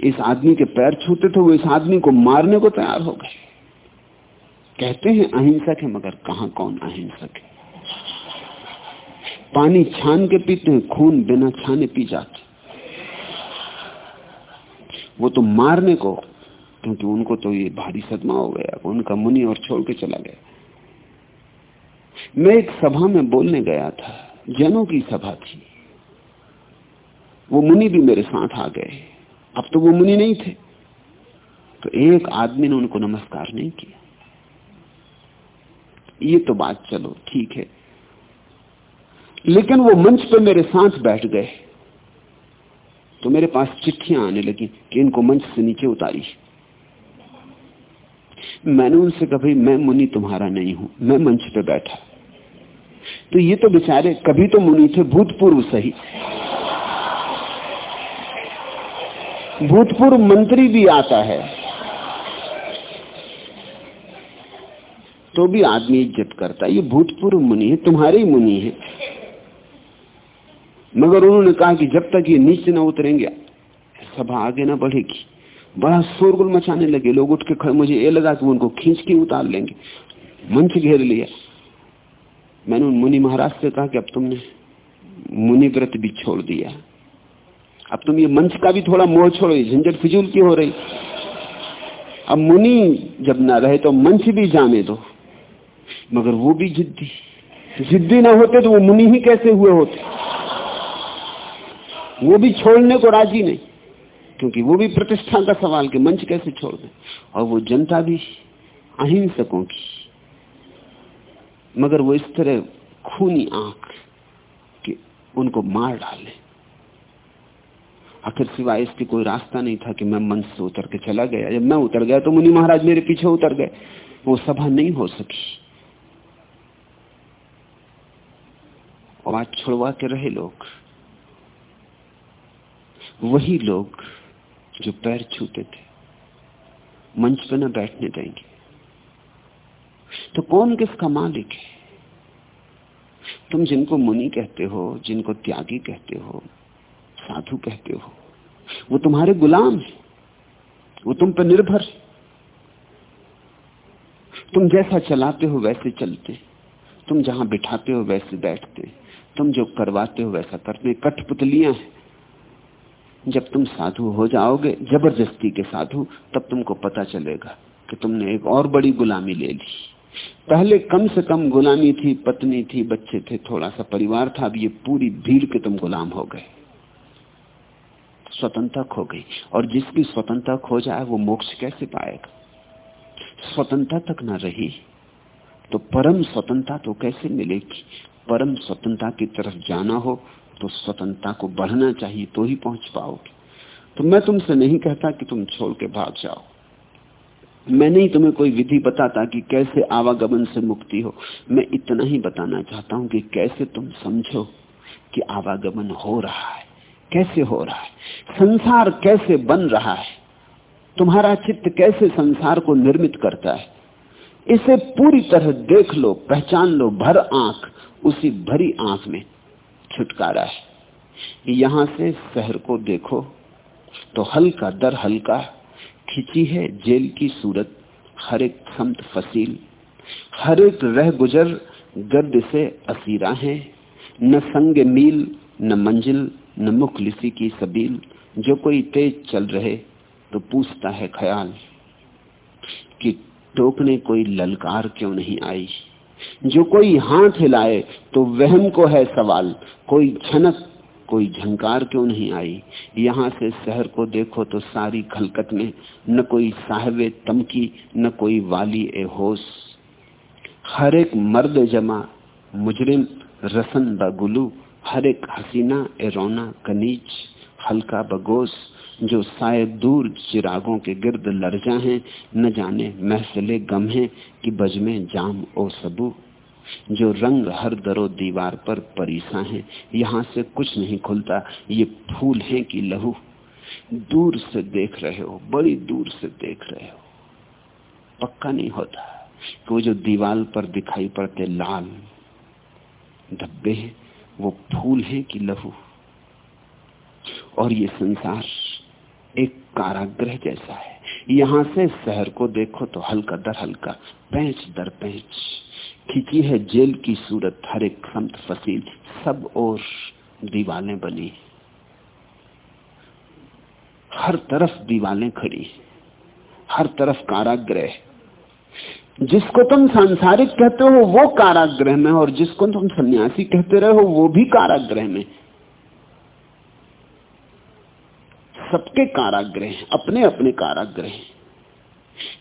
इस आदमी के पैर छूते थे, वो इस आदमी को मारने को तैयार हो गए। कहते हैं, अहिंसक है, मगर कहा कौन अहिंसक है? पानी छान के पीते हैं, खून बिना छाने पी जाते वो तो मारने को, क्योंकि उनको तो ये भारी सदमा हो गया, उनका मुनि और छोड़ के चला गया। मैं एक सभा में बोलने गया था, जनों की सभा थी। वो मुनि भी मेरे साथ आ गए। अब तो वो मुनि नहीं थे। तो एक आदमी ने उनको नमस्कार नहीं किया। ये तो बात चलो, ठीक है। लेकिन वो मंच पे मेरे साथ बैठ गए। तो मेरे पास चिट्ठियाँ आने लगी कि इनको मंच से नीचे उतारी। मैंने उनसे कहा, भाई, मैं मुनि तुम्हारा नहीं हूँ, मैं मंच पे बैठा। तो ये तो बेचारे कभी तो मुनि थे, भूतपूर्व सही। भूतपूर्व मंत्री भी आता है। तो भी आदमी इज़्ज़त करता है। ये भूतपूर्व मुनि है, तुम्हारे ही मुनि है। मगर उन्होंने कहा कि जब तक ये नीचे ना उतरेंगे, सभा आगे ना बढ़ेगी। बड़ा शोरगुल मचाने लगे लोग उठ के खड़े। मुझे ये लगा कि उनको खींच के उतार लेंगे। मंच घेर लिया। मैंने उन मुनि महाराज से कहा कि अब तुमने मुनि व्रत भी छोड़ दिया। अब तुम ये मंच का भी थोड़ा मोह छोड़ो झंझट फिजूल की हो रही। अब मुनि जब ना रहे तो मंच भी जाने दो, मगर वो भी जिद्दी। जिद्दी ना होते तो वो मुनि ही कैसे हुए होते? वो भी छोड़ने को राज़ी नहीं, क्योंकि वो भी प्रतिष्ठा का सवाल कि मंच कैसे छोड़ दे? और वो जनता भी अहिंसकों की। मगर वो इस तरह खूनी आँख कि उनको मार डाले। आखिर सिवाय इसकी कोई रास्ता नहीं था कि मैं मंच से उतर के चला गया। जब मैं उतर गया तो मुनि महाराज मेरे पीछे उतर गए। वो सभा नहीं हो सकी। आवाज़ छुड़वा के रहे लोग। वही लोग जो पैर छूते थे, मंच पर न बैठने देंगे। तो कौन किसका मालिक है? तुम जिनको मुनि कहते हो, जिनको त्यागी कहते हो साधु कहते हो। वो तुम्हारे गुलाम है। वो तुम पर निर्भर है। तुम जैसा चलाते हो वैसे चलते। तुम जहाँ बिठाते हो वैसे बैठते। तुम जो करवाते हो वैसा करते। कठपुतलियाँ हैं। जब तुम साधु हो जाओगे, ज़बरदस्ती के साधु, तब तुमको पता चलेगा कि तुमने एक और बड़ी गुलामी ले ली। पहले कम से कम गुलामी थी, पत्नी थी, बच्चे थे, थोड़ा सा परिवार था, अब ये पूरी भीड़ के तुम गुलाम हो गए। स्वतंत्रता खो गई। और जिसकी स्वतंत्रता खो जाए, वो मोक्ष कैसे पाएगा? स्वतंत्रता तक ना रही तो परम स्वतंत्रता तो कैसे मिलेगी? परम स्वतंत्रता की तरफ़ जाना हो तो स्वतंत्रता को बढ़ना चाहिए तो ही पहुँच पाओगे। तो मैं तुमसे नहीं कहता कि तुम छोड़ के भाग जाओ। मैं नहीं तुम्हें कोई विधि बताता कि कैसे आवागमन से मुक्ति हो। मैं इतना ही बताना चाहता हूँ कि कैसे तुम समझो कि आवागमन हो रहा है। कैसे हो रहा है? संसार कैसे बन रहा है? तुम्हारा चित्त कैसे संसार को निर्मित करता है? इसे पूरी तरह देख लो, पहचान लो, भर आँख, उसी भरी आँख में छुटकारा है। यहाँ से शहर को देखो तो हल्का दर हल्का, खिंची है जेल की सूरत, हर एक संत फसील, हर एक रह गुजर, गर्द से असीरा है, न संग मील, न मंजिल न मुख लिसी की सबील, जो कोई तेज चल रहे तो पूछता है ख्याल कि टोकने कोई ललकार क्यों नहीं आई? जो कोई हाथ हिलाए तो वहम को है सवाल, कोई छनक कोई झंकार क्यों नहीं आई? यहाँ से शहर को देखो तो सारी खलकत में, न कोई साहब तमकी, न कोई वाली ए होश। हर एक मर्द जमा, मुजरिम रसन बगुलू हर एक हसीना ए रोना कनीज, हल्का बगोश जो शायद दूर चिरागों के गिर्द लर्जा हैं, न जाने महसले गम है कि बज में जाम ओ सबू। जो रंग हर दरो दीवार पर परीसा है, यहाँ से कुछ नहीं खुलता, ये फूल है कि लहू। दूर से देख रहे हो, बड़ी दूर से देख रहे हो। पक्का नहीं होता कि वो जो दीवार पर दिखाई पड़ते लाल, धब्बे हैं वो फूल है कि लहू? और ये संसार एक कारागृह जैसा है। यहाँ से शहर को देखो तो हल्का दर हल्का, पैंच दर पैंच। खिंची है जेल की सूरत, हर एक संत फसील, सब और दीवालें बनी। हर तरफ़ दीवालें खड़ी, हर तरफ़ कारागृह। जिसको तुम सांसारिक कहते हो वो कारागृह में और जिसको तुम सन्यासी कहते रहे हो वो भी कारागृह में सबके काराग्रह अपने अपने काराग्रह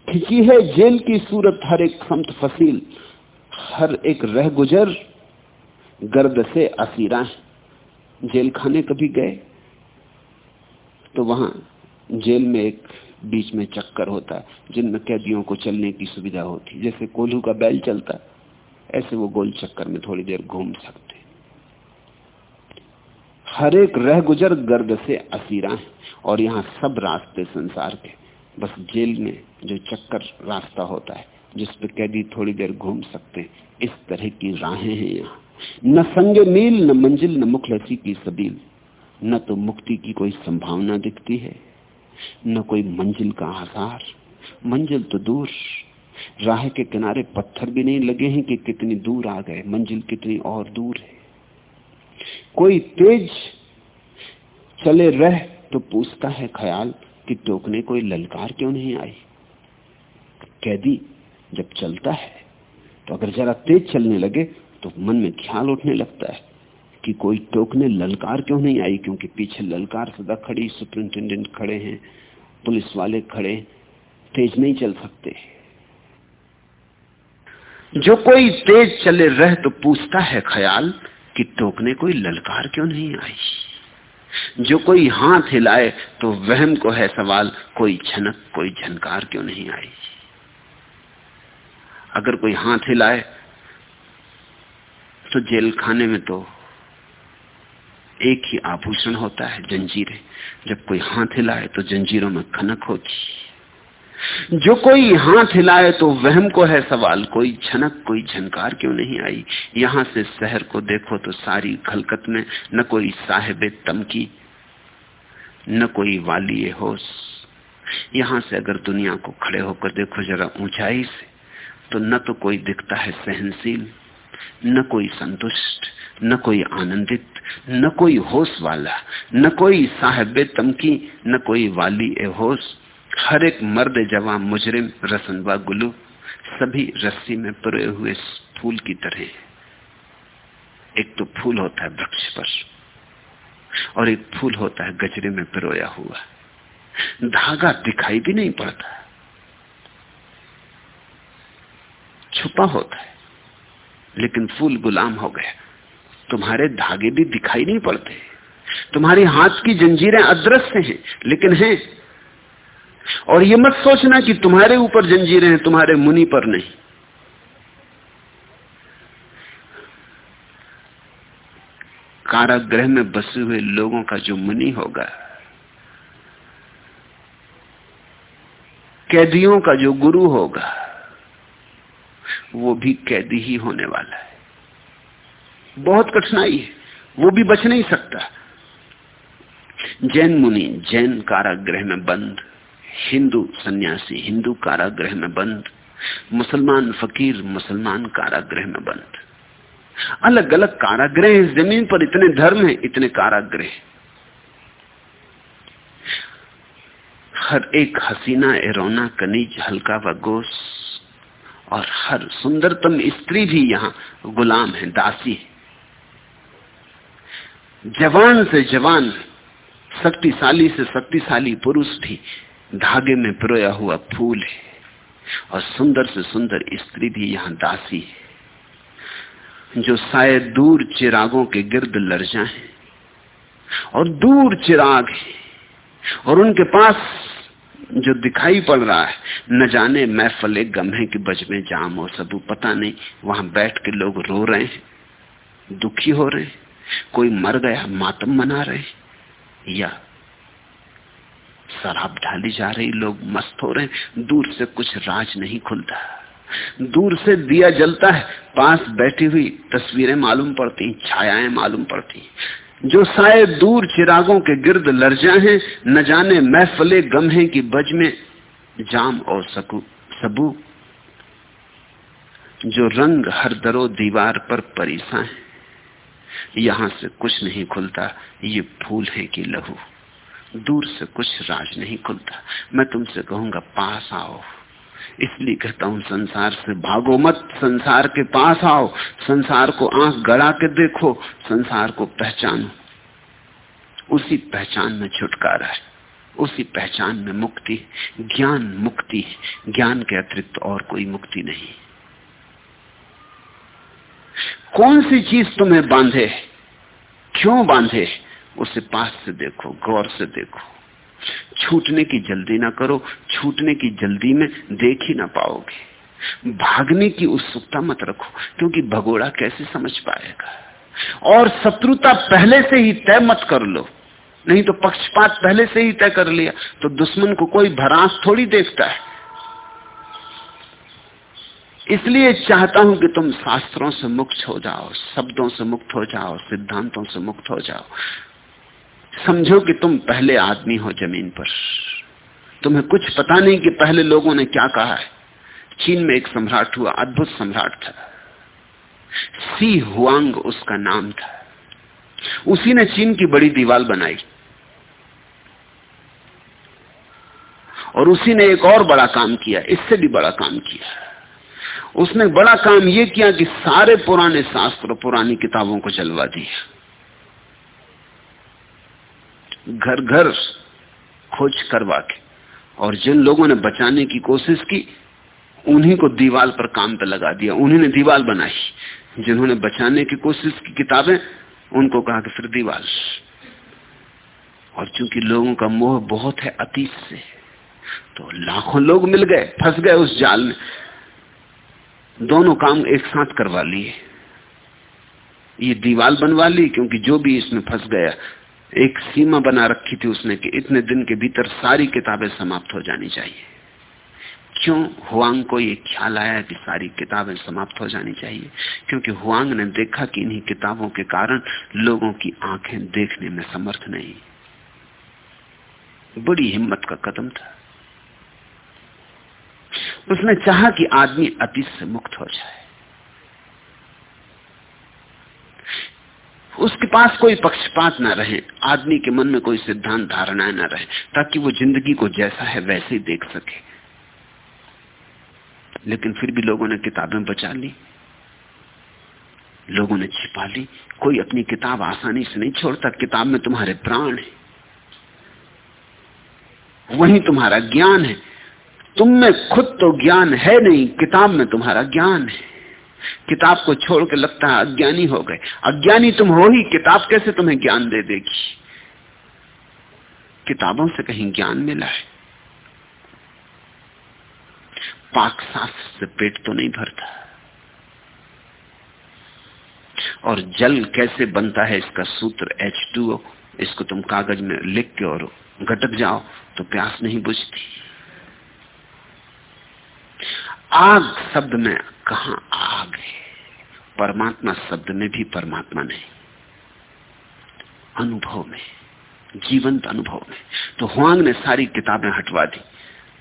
खिंची है जेल की सूरत हर एक संत फसील, हर एक रह गुजर, गर्द से असीरा जेल खाने कभी गए? तो वहाँ जेल में एक बीच में चक्कर होता, जिनमें कैदियों को चलने की सुविधा होती। जैसे कोल्हू का बैल चलता, ऐसे वो गोल चक्कर में थोड़ी देर घूम सकते। हर एक रह गुजर गर्द से असीरा है, और यहाँ सब रास्ते संसार के। बस जेल में जो चक्कर रास्ता होता है, जिस पे कैदी थोड़ी देर घूम सकते हैं इस तरह की राहें हैं यहाँ। न संगे मील, न मंजिल, न मुखलसी की सबील। न तो मुक्ति की कोई संभावना दिखती है। न कोई मंजिल का आसार मंजिल तो दूर। राह के किनारे पत्थर भी नहीं लगे हैं कि कितनी दूर आ गए। मंजिल कितनी और दूर है। कोई तेज चले रह तो पूछता है ख्याल कि टोकने कोई ललकार क्यों नहीं आई? कैदी जब चलता है तो अगर जरा तेज चलने लगे तो मन में ख्याल उठने लगता है। कि कोई टोकने, ललकार क्यों नहीं आई? क्योंकि पीछे ललकार सदा खड़ी, सुपरिंटेंडेंट खड़े हैं, पुलिस वाले खड़े, तेज नहीं चल सकते। जो कोई तेज चले रह तो पूछता है ख्याल कि टोकने कोई ललकार क्यों नहीं आई? जो कोई हाथ हिलाए तो वहम को है सवाल, कोई झनक, कोई झनकार क्यों नहीं आई? अगर कोई हाथ हिलाए तो जेल खाने में तो एक ही आभूषण होता है, जंजीरें। जब कोई हाथ हिलाए तो जंजीरों में खनक होती जो कोई हाथ हिलाए तो वहम को है सवाल, कोई छनक कोई झनकार क्यों नहीं आई? यहाँ से शहर को देखो तो सारी खलकत में न कोई साहेब तमकी, न कोई वाली होश। यहाँ से अगर दुनिया को खड़े होकर देखो जरा ऊंचाई से तो न तो कोई दिखता है सहनशील, न कोई संतुष्ट न कोई आनंदित, न कोई होश वाला, न कोई साहेब तमकी, न कोई वाली ए होश। हर एक मर्द जवा मुजरिम रसनवा गुलू, सभी रस्सी में पुरे हुए फूल की तरह एक तो फूल होता है वृक्ष पर, और एक फूल होता है गजरे में पिरोया हुआ। धागा दिखाई भी नहीं पड़ता। छुपा होता है, लेकिन फूल गुलाम हो गया। तुम्हारे धागे भी दिखाई नहीं पड़ते। तुम्हारी हाथ की जंजीरें अदृश्य हैं, लेकिन हैं। और ये मत सोचना कि तुम्हारे ऊपर जंजीरें हैं, तुम्हारे मुनि पर नहीं। कारागृह में बसे हुए लोगों का जो मुनि होगा, कैदियों का जो गुरु होगा, वो भी कैदी ही होने वाला है। बहुत कठिनाई है। वो भी बच नहीं सकता। जैन मुनि, जैन कारागृह में बंद। हिंदू सन्यासी, हिंदू कारागृह में बंद। मुसलमान फकीर, मुसलमान कारागृह में बंद। अलग अलग कारागृह इस ज़मीन पर इतने धर्म है, इतने कारागृह हर एक हसीना एरोना कनीज, हल्का व गोश और हर सुंदरतम स्त्री भी यहाँ गुलाम है, दासी है। जवान से जवान, शक्तिशाली से शक्तिशाली पुरुष भी धागे में पिरोया हुआ फूल है और सुंदर से सुंदर स्त्री भी यहाँ दासी है, जो शायद दूर चिरागों के गिर्द लर्जा है और दूर चिराग है और उनके पास जो दिखाई पड़ रहा है, न जाने महफल गमे के बज में जाम हो सबू पता नहीं, वहाँ बैठ के लोग रो रहे हैं, दुखी हो रहे हैं। कोई मर गया, मातम मना रहे या शराब ढाली जा रही, लोग मस्त हो रहे दूर से कुछ राज नहीं खुलता। दूर से दिया जलता है। पास बैठी हुई तस्वीरें मालूम पड़ती छायाएँ मालूम पड़ती जो शायद दूर चिरागों के गिर्द लर्जा हैं, न जाने महफले गम है कि बज में जाम और सकू, सबू। जो रंग हर दरो दीवार पर परिसा है। यहाँ से कुछ नहीं खुलता। ये फूल है कि लहू। दूर से कुछ राज नहीं खुलता। मैं तुमसे कहूँगा, पास आओ। इसलिए कहता हूँ, संसार से भागो मत। संसार के पास आओ। संसार को आँख गड़ा के देखो। संसार को पहचानो। उसी पहचान में छुटकारा है। उसी पहचान में मुक्ति। ज्ञान मुक्ति ज्ञान के अतिरिक्त और कोई मुक्ति नहीं। कौन सी चीज़ तुम्हें बांधे? क्यों बांधे? उसे पास से देखो, गौर से देखो। छूटने की जल्दी ना करो, छूटने की जल्दी में देख ही ना पाओगे। भागने की उत्सुकता मत रखो, क्योंकि भगोड़ा कैसे समझ पाएगा? और शत्रुता पहले से ही तय मत कर लो। नहीं तो पक्षपात पहले से ही तय कर लिया तो दुश्मन को कोई भरास थोड़ी देखता है। इसलिए चाहता हूँ कि तुम शास्त्रों से मुक्त हो जाओ, शब्दों से मुक्त हो जाओ, सिद्धांतों से मुक्त हो जाओ। समझो कि तुम पहले आदमी हो ज़मीन पर। तुम्हें कुछ पता नहीं कि पहले लोगों ने क्या कहा है। चीन में एक सम्राट हुआ, अद्भुत सम्राट था। सी हुआंग उसका नाम था। उसी ने चीन की बड़ी दीवार बनाई। और उसी ने एक और बड़ा काम किया, इससे भी बड़ा काम किया। उसने बड़ा काम यह किया कि सारे पुराने शास्त्र, पुरानी किताबों को चलवा दिया। घर घर खोज करवा के और जिन लोगों ने बचाने की कोशिश की, उन्हीं को दीवाल पर काम पे लगा दिया। उन्हीं ने दीवाल बनाई। जिन्होंने बचाने की कोशिश की किताबें, उनको कहा कि फिर दीवाल और चूँकि लोगों का मोह बहुत है अतीत से तो लाखों लोग मिल गए, फंस गए उस जाल में। दोनों काम एक साथ करवा लिए। ये दीवाल बनवा ली क्योंकि जो भी इसमें फंस गया, एक सीमा बना रखी थी उसने कि इतने दिन के भीतर सारी किताबें समाप्त हो जानी चाहिए। क्यों हुआंग को ये ख्याल आया कि सारी किताबें समाप्त हो जानी चाहिए? क्योंकि हुआंग ने देखा कि इन्हीं किताबों के कारण लोगों की आँखें देखने में समर्थ नहीं। बड़ी हिम्मत का कदम था। उसने चाहा कि आदमी अतीत से मुक्त हो जाए। उसके पास कोई पक्षपात ना रहे, आदमी के मन में कोई सिद्धांत, धारणाएँ ना रहे, ताकि वो ज़िंदगी को जैसा है वैसे ही देख सके। लेकिन फिर भी लोगों ने किताबें बचा ली, लोगों ने छिपा ली। कोई अपनी किताब आसानी से नहीं छोड़ता, किताब में तुम्हारे प्राण है, वही तुम्हारा ज्ञान है। तुम में खुद तो ज्ञान है नहीं, किताब में तुम्हारा ज्ञान है। किताब को छोड़ के लगता है अज्ञानी हो गए। अज्ञानी तुम हो ही, किताब कैसे तुम्हें ज्ञान दे देगी? किताबों से कहीं ज्ञान मिला है। पाक शास्त्र से पेट तो नहीं भरता। और जल कैसे बनता है इसका सूत्र H2O इसको तुम कागज़ में लिख के और घटक जाओ तो प्यास नहीं बुझती। आग शब्द में कहा आग है? परमात्मा शब्द में भी परमात्मा नहीं। अनुभव में जीवंत अनुभव में। तो हुआंग ने सारी किताबें हटवा दी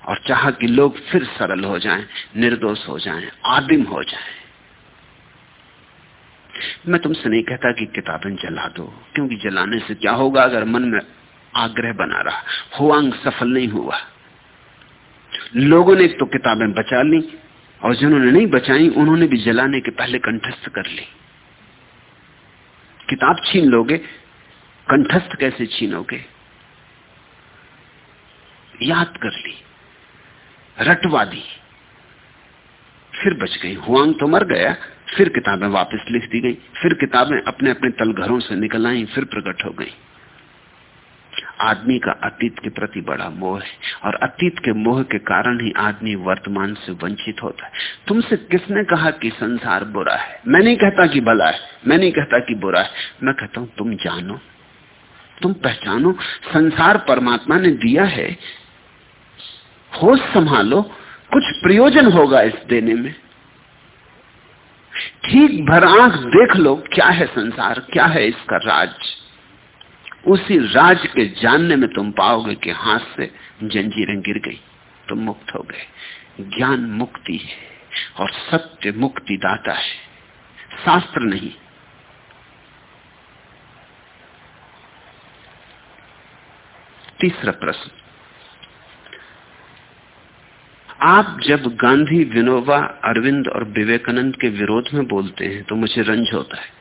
और चाहा कि लोग फिर सरल हो जाएँ, निर्दोष हो जाएँ, आदिम हो जाएँ। मैं तुमसे नहीं कहता कि किताबें जला दो क्योंकि जलाने से क्या होगा अगर मन में आग्रह बना रहा? हुआंग सफल नहीं हुआ। लोगों ने तो किताबें बचा ली और जिन्होंने नहीं बचाई, उन्होंने भी जलाने के पहले कंठस्थ कर ली। किताब छीन लोगे, कंठस्थ कैसे छीनोगे? याद कर ली, रटवा दी, फिर बच गई। हुआंग तो मर गया, फिर किताबें वापस लिख दी गई, फिर किताबें अपने अपने तलघरों से निकल आई, फिर प्रकट हो गई। आदमी का अतीत के प्रति बड़ा मोह है और अतीत के मोह के कारण ही आदमी वर्तमान से वंचित होता है। तुमसे किसने कहा कि संसार बुरा है? मैं नहीं कहता कि भला है, मैं नहीं कहता कि बुरा है। मैं कहता हूँ, तुम जानो। तुम पहचानो, संसार परमात्मा ने दिया है। होश संभालो, कुछ प्रयोजन होगा इस देने में। ठीक भर आँख देख लो, क्या है संसार, क्या है इसका राज? उसी राज के जानने में तुम पाओगे कि हाथ से जंजीरें गिर गई, तुम मुक्त हो गए। ज्ञान मुक्ति है और सत्य मुक्ति दाता है। शास्त्र नहीं। तीसरा प्रश्न। आप जब गांधी विनोबा, अरविंद और विवेकानंद के विरोध में बोलते हैं तो मुझे रंज होता है।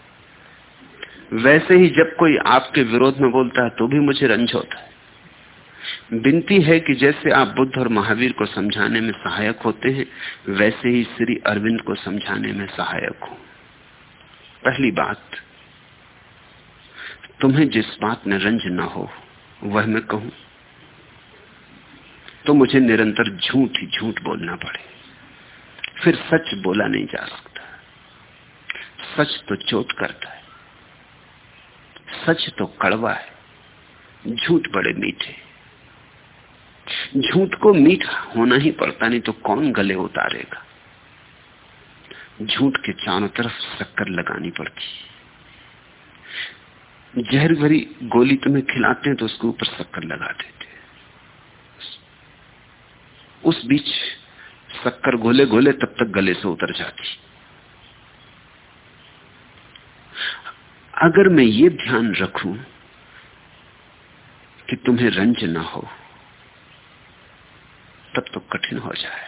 वैसे ही जब कोई आपके विरोध में बोलता है तो भी मुझे रंज होता है। विनती है कि जैसे आप बुद्ध और महावीर को समझाने में सहायक होते हैं, वैसे ही श्री अरविंद को समझाने में सहायक हो। पहली बात, तुम्हें जिस बात में रंज ना हो, वह मैं कहूँ तो मुझे निरंतर झूठ ही झूठ बोलना पड़े। फिर सच बोला नहीं जा सकता। सच तो चोट करता है। सच तो कड़वा है, झूठ बड़े मीठे। झूठ को मीठा होना ही पड़ता, नहीं तो कौन गले उतारेगा? झूठ के चारों तरफ़ शक्कर लगानी पड़ती जहर भरी गोली तुम्हें खिलाते हैं तो उसके ऊपर शक्कर लगा देते उस बीच शक्कर गोले गोले तब तक गले से उतर जाती अगर मैं ये ध्यान रखूँ कि तुम्हें रंज ना हो, तब तो कठिन हो जाए।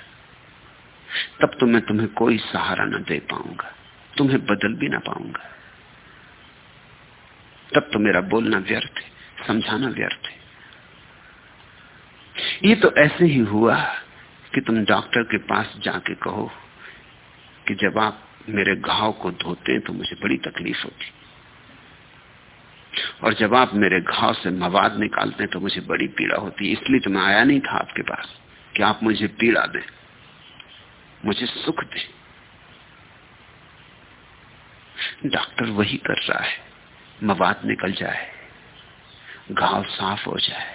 तब तो मैं तुम्हें कोई सहारा ना दे पाऊँगा, तुम्हें बदल भी ना पाऊँगा। तब तो मेरा बोलना व्यर्थ है, समझाना व्यर्थ है। ये तो ऐसे ही हुआ कि तुम डॉक्टर के पास जाके कहो कि जब आप मेरे घाव को धोते हैं तो मुझे बड़ी तकलीफ़ होती। और जब आप मेरे घाव से मवाद निकालते हैं तो मुझे बड़ी पीड़ा होती है। इसलिए तो मैं आया नहीं था आपके पास कि आप मुझे पीड़ा दें, मुझे सुख दें। डॉक्टर वही कर रहा है। मवाद निकल जाए, घाव साफ़ हो जाए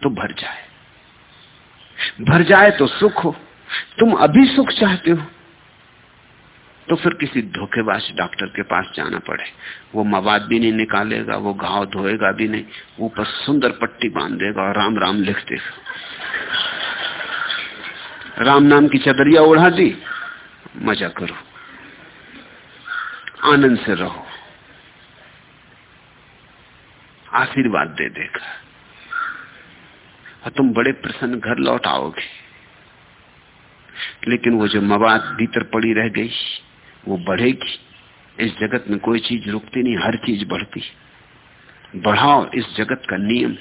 तो भर जाए। भर जाए तो सुख हो। तुम अभी सुख चाहते हो। तो फिर किसी धोखेबाज डॉक्टर के पास जाना पड़े। वो मवाद भी नहीं निकालेगा, वो घाव धोएगा भी नहीं, ऊपर सुंदर पट्टी बाँध देगा और राम राम लिख देगा। राम नाम की चदरिया उड़ा दी, मज़ा करो, आनंद से रहो, आशीर्वाद दे देगा। और तुम बड़े प्रसन्न घर लौट आओगे। लेकिन वो जो मवाद भीतर पड़ी रह गई वो बढ़ेगी इस जगत में कोई चीज़ रुकती नहीं, हर चीज़ बढ़ती। बढ़ाओ, इस जगत का नियम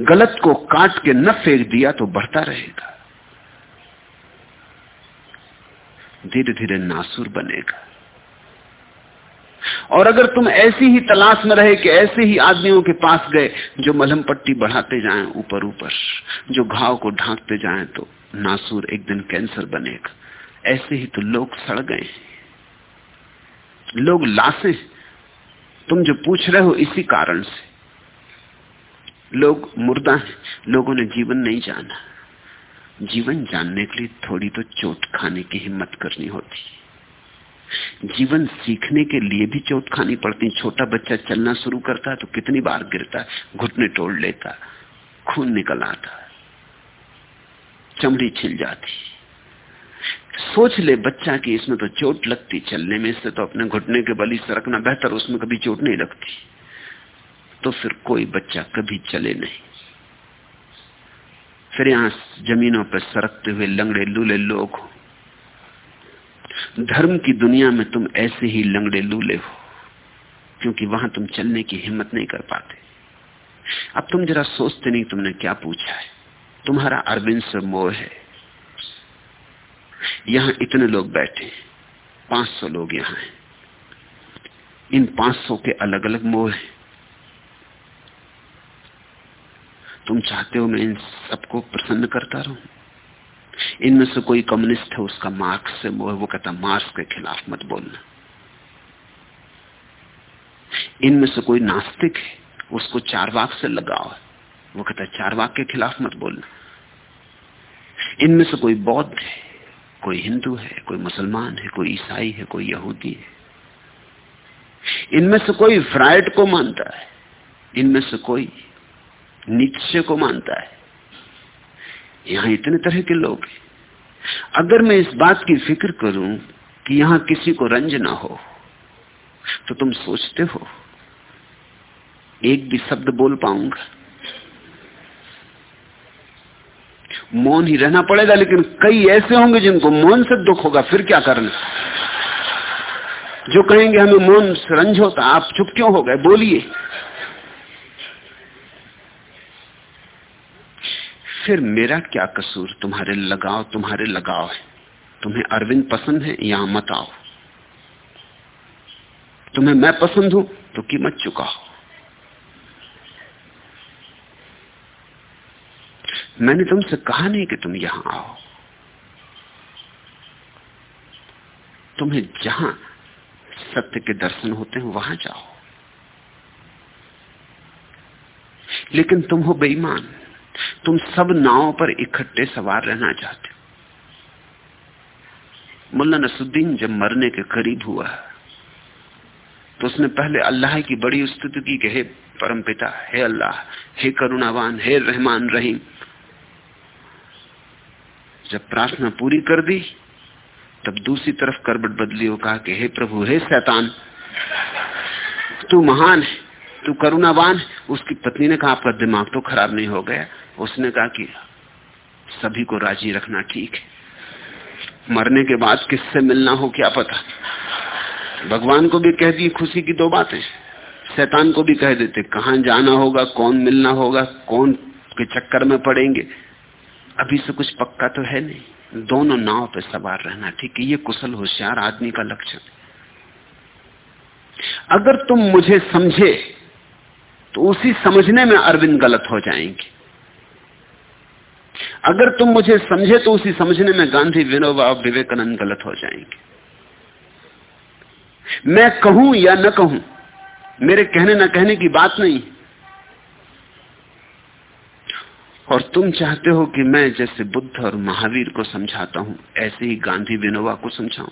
गलत को काट के न फेंक दिया तो बढ़ता रहेगा। धीरे धीरे नासुर बनेगा। और अगर तुम ऐसी ही तलाश में रहे कि ऐसे ही आदमियों के पास गए, जो मलहम पट्टी बढ़ाते जाएँ ऊपर ऊपर जो घाव को ढांकते जाएँ तो नासूर एक दिन कैंसर बनेगा। ऐसे ही तो लोग सड़ गए। लोग लाशें तुम जो पूछ रहे हो इसी कारण से। लोग मुर्दा हैं। लोगों ने जीवन नहीं जाना। जीवन जानने के लिए थोड़ी तो चोट खाने की हिम्मत करनी होती जीवन सीखने के लिए भी चोट खानी पड़ती छोटा बच्चा चलना शुरू करता है तो कितनी बार गिरता घुटने तोड़ लेता खून निकल आता चमड़ी छिल जाती सोच ले बच्चा कि इसमें तो चोट लगती, चलने में इससे तो अपने घुटने के बली सरकना बेहतर, उसमें कभी चोट नहीं लगती। तो फिर कोई बच्चा कभी चले नहीं। फिर यहाँ जमीनों पर सरकते हुए लंगड़े लूले लोग हो। धर्म की दुनिया में तुम ऐसे ही लंगड़े लूले हो, क्योंकि वहाँ तुम चलने की हिम्मत नहीं कर पाते। अब तुम जरा सोचते नहीं तुमने क्या पूछा है। तुम्हारा अरविंद से मोह है। यहाँ इतने लोग बैठे पाँच सौ लोग यहाँ हैं। इन पाँच सौ के अलग अलग मोह हैं। तुम चाहते हो मैं इन सबको प्रसन्न करता रहूँ? इनमें से कोई कम्युनिस्ट है, उसका मार्क्स से मोह वो कहता मार्क्स के खिलाफ मत बोलना। इनमें से कोई नास्तिक है, उसको चार वाक से लगाओ। वो कहता चार वाक के खिलाफ मत बोलना। इनमें से कोई बौद्ध है कोई हिंदू है, कोई मुसलमान है, कोई ईसाई है, कोई यहूदी है। इनमें से कोई फ्राइड को मानता है, इनमें से कोई निश्चय को मानता है। यहाँ इतने तरह के लोग हैं। अगर मैं इस बात की फ़िक्र करूँ कि यहाँ किसी को रंज ना हो तो तुम सोचते हो, एक भी शब्द बोल पाऊँगा। मौन ही रहना पड़ेगा, लेकिन कई ऐसे होंगे जिनको मौन से दुख होगा, फिर क्या करना? जो कहेंगे हमें मौन रंज होता, आप चुप क्यों हो गए? बोलिए। फिर मेरा क्या कसूर? तुम्हारे लगाव तुम्हारे लगाव है। तुम्हें अरविंद पसंद है, यहाँ मत आओ। तुम्हें मैं पसंद हूँ तो कीमत चुकाओ मैंने तुमसे कहा नहीं कि तुम यहाँ आओ। तुम्हें जहाँ सत्य के दर्शन होते हैं, वहाँ जाओ। लेकिन तुम हो बेईमान। तुम सब नावों पर इकट्ठे सवार रहना चाहते हो। मुल्ला नसुद्दीन जब मरने के करीब हुआ तो उसने पहले अल्लाह की बड़ी स्तुति की कि, हे परम पिता हे अल्लाह, हे करुणावान, हे रहमान रहीम जब प्रार्थना पूरी कर दी, तब दूसरी तरफ़ करबट बदली हो कहा कि, हे प्रभु, हे शैतान, तू महान है, तू करुणावान है। उसकी पत्नी ने कहा, आपका दिमाग तो खराब नहीं हो गया। उसने कहा कि, सभी को राज़ी रखना ठीक है। मरने के बाद किससे मिलना हो क्या पता? भगवान को भी कह दी खुशी की दो बातें। शैतान को भी कह देते, कहा जाना होगा, कौन मिलना होगा, कौन के चक्कर में पड़ेंगे? अभी से कुछ पक्का तो है नहीं। दोनों नाव पे सवार रहना, ठीक है? ये कुशल होशियार आदमी का लक्षण अगर तुम मुझे समझे तो उसी समझने में अरविंद गलत हो जाएँगे। अगर तुम मुझे समझे तो उसी समझने में गांधी, विनोबा और विवेकानंद गलत हो जाएँगे। मैं कहूँ या न कहूँ, मेरे कहने न कहने की बात नहीं और तुम चाहते हो कि मैं जैसे बुद्ध और महावीर को समझाता हूँ, ऐसे ही गांधी विनोबा को समझाऊं?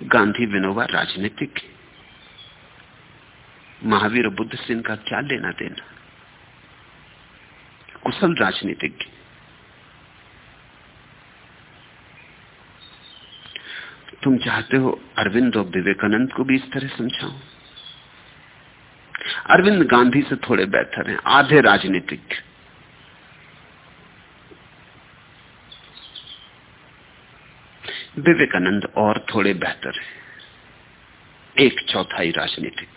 गांधी विनोबा राजनीतिक महावीर और बुद्ध से इनका क्या लेना देना कुशल राजनीतिज्ञ तुम चाहते हो अरविंद और विवेकानंद को भी इस तरह समझाओ अरविंद गांधी से थोड़े बेहतर हैं, आधे राजनीतिक विवेकानंद और थोड़े बेहतर है। एक चौथाई राजनीतिक।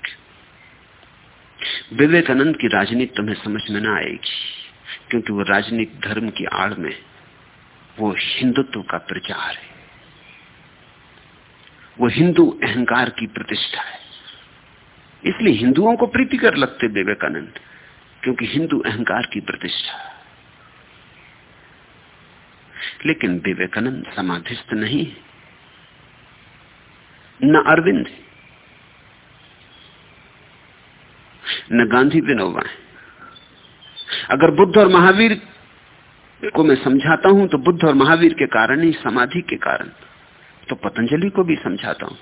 विवेकानंद की राजनीति तुम्हें समझ में ना आएगी, क्योंकि वो राजनीतिक धर्म की आड़ में वो हिंदुत्व का प्रचार है। वो हिंदू अहंकार की प्रतिष्ठा है। इसलिए हिंदुओं को प्रीति कर लगते विवेकानंद, क्योंकि हिंदू अहंकार की प्रतिष्ठा। लेकिन विवेकानंद समाधिस्थ नहीं न अरविंद न गांधी विनोबा है। अगर बुद्ध और महावीर को मैं समझाता हूँ तो बुद्ध और महावीर के कारण ही समाधि के कारण। तो पतंजलि को भी समझाता हूँ,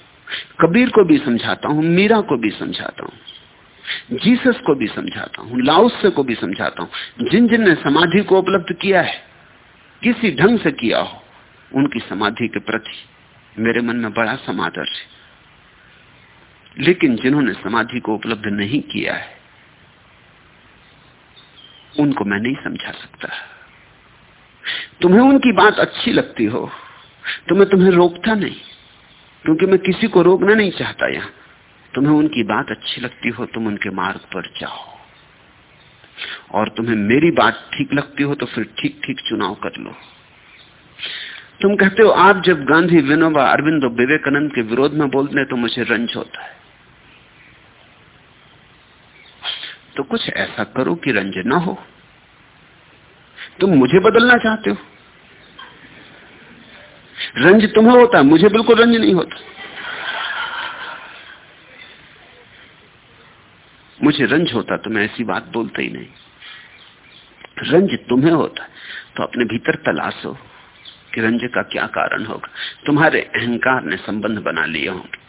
कबीर को भी समझाता हूँ, मीरा को भी समझाता हूँ, जीसस को भी समझाता हूँ लाउस को भी समझाता हूँ। जिन जिन ने समाधि को उपलब्ध किया है किसी ढंग से किया हो, उनकी समाधि के प्रति मेरे मन में बड़ा समादर है। लेकिन जिन्होंने समाधि को उपलब्ध नहीं किया है, उनको मैं नहीं समझा सकता। तुम्हें उनकी बात अच्छी लगती हो तो मैं तुम्हें रोकता नहीं, क्योंकि मैं किसी को रोकना नहीं चाहता यहाँ। तुम्हें उनकी बात अच्छी लगती हो, तुम उनके मार्ग पर जाओ। और तुम्हें मेरी बात ठीक लगती हो तो फिर ठीक ठीक चुनाव कर लो। तुम कहते हो, आप जब गांधी, विनोबा, अरविंद और विवेकानंद के विरोध में बोलते हैं तो मुझे रंज होता है। तो कुछ ऐसा करो कि रंज ना हो। तुम मुझे बदलना चाहते हो? रंज तुम्हें होता है, मुझे बिल्कुल रंज नहीं होता। मुझे रंज होता तो मैं ऐसी बात बोलता ही नहीं। रंज तुम्हें होता तो अपने भीतर तलाशो कि रंज का क्या कारण होगा। तुम्हारे अहंकार ने संबंध बना लिए होंगे।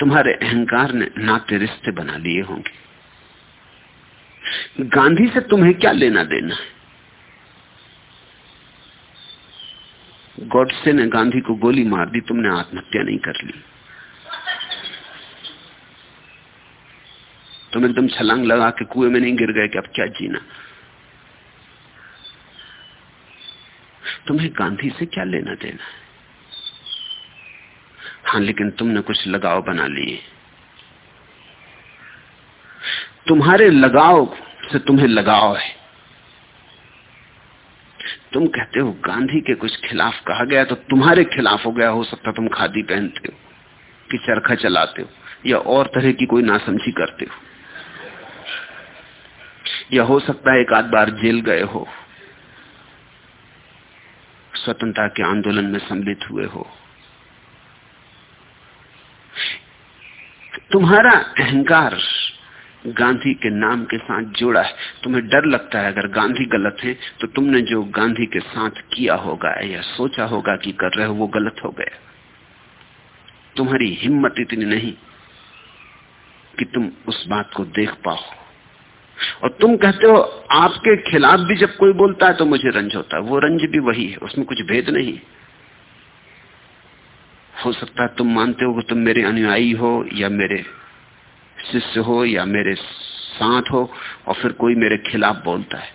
तुम्हारे अहंकार ने नाते रिश्ते बना लिए होंगे। गांधी से तुम्हें क्या लेना देना है? गॉडसे ने गांधी को गोली मार दी, तुमने आत्महत्या नहीं कर ली। तुम एकदम छलांग लगा के कुएँ में नहीं गिर गए कि अब क्या जीना? तुम्हें गांधी से क्या लेना देना है? हाँ लेकिन तुमने कुछ लगाव बना लिए। तुम्हारे लगाव से तुम्हें लगाव है। तुम कहते हो, गांधी के कुछ खिलाफ कहा गया तो तुम्हारे खिलाफ हो गया, हो सकता तुम खादी पहनते हो, कि चरखा चलाते हो, या और तरह की कोई नासमझी करते हो। या हो सकता है एक आध बार जेल गए हो, स्वतंत्रता के आंदोलन में सम्मिलित हुए हो। तुम्हारा अहंकार गांधी के नाम के साथ जोड़ा है। तुम्हें डर लगता है, अगर गांधी गलत है तो तुमने जो गांधी के साथ किया होगा या सोचा होगा कि कर रहे हो, वो गलत हो गया। तुम्हारी हिम्मत इतनी नहीं कि तुम उस बात को देख पाओ। और तुम कहते हो, आपके खिलाफ भी जब कोई बोलता है तो मुझे रंज होता है। वो रंज भी वही है, उसमें कुछ भेद नहीं। हो सकता है तुम मानते हो कि तुम मेरे अनुयायी हो, या मेरे शिष्य हो, या मेरे साथ हो, और फिर कोई मेरे खिलाफ बोलता है।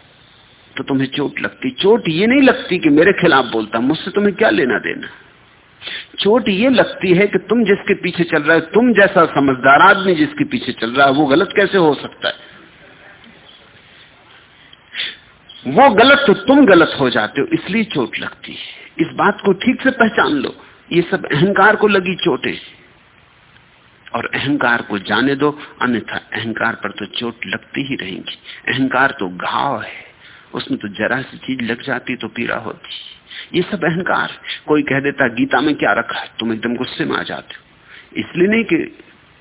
तो तुम्हें चोट लगती। चोट ये नहीं लगती कि मेरे खिलाफ बोलता, मुझसे तुम्हें क्या लेना देना? चोट ये लगती है कि तुम जिसके पीछे चल रहा है, तुम जैसा समझदार आदमी जिसके पीछे चल रहा है, वो गलत कैसे हो सकता है? वो गलत तो तुम गलत हो जाते हो, इसलिए चोट लगती है। इस बात को ठीक से पहचान लो। ये सब अहंकार को लगी चोटें। और अहंकार को जाने दो, अन्यथा अहंकार पर तो चोट लगती ही रहेगी। अहंकार तो घाव है। उसमें तो जरा सी चीज़ लग जाती तो पीड़ा होती। ये सब अहंकार। कोई कह देता, गीता में क्या रखा है? तुम एकदम गुस्से में आ जाते हो। इसलिए नहीं कि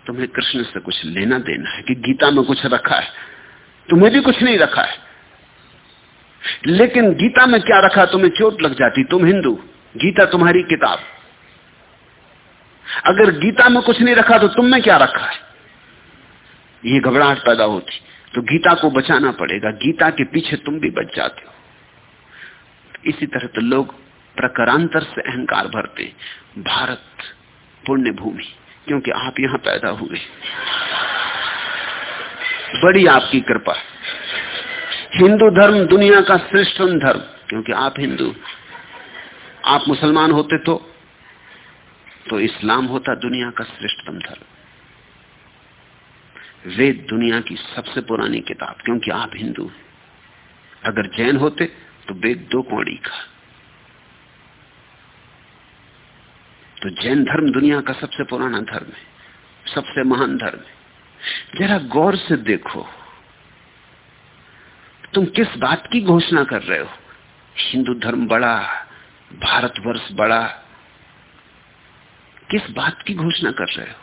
तुम्हें कृष्ण से कुछ लेना देना है, कि गीता में कुछ रखा है। तुम्हें भी कुछ नहीं रखा है। लेकिन गीता में क्या रखा? तुम्हें चोट लग जाती, तुम हिंदू। गीता तुम्हारी किताब। अगर गीता में कुछ नहीं रखा तो तुमने क्या रखा है? ये घबराहट पैदा होती। तो गीता को बचाना पड़ेगा। गीता के पीछे तुम भी बच जाते हो। इसी तरह तो लोग प्रकरांतर से अहंकार भरते भारत पुण्य भूमि क्योंकि आप यहाँ पैदा हुए। बड़ी आपकी कृपा हिंदू धर्म दुनिया का श्रेष्ठतम धर्म, क्योंकि आप हिंदू। आप मुसलमान होते तो तो इस्लाम होता दुनिया का श्रेष्ठतम धर्म। वेद दुनिया की सबसे पुरानी किताब, क्योंकि आप हिंदू हैं। अगर जैन होते तो वेद दो कौड़ी का। तो जैन धर्म दुनिया का सबसे पुराना धर्म है, सबसे महान धर्म है। जरा गौर से देखो। तुम किस बात की घोषणा कर रहे हो? हिंदू धर्म बड़ा, भारतवर्ष बड़ा। किस बात की घोषणा कर रहे हो?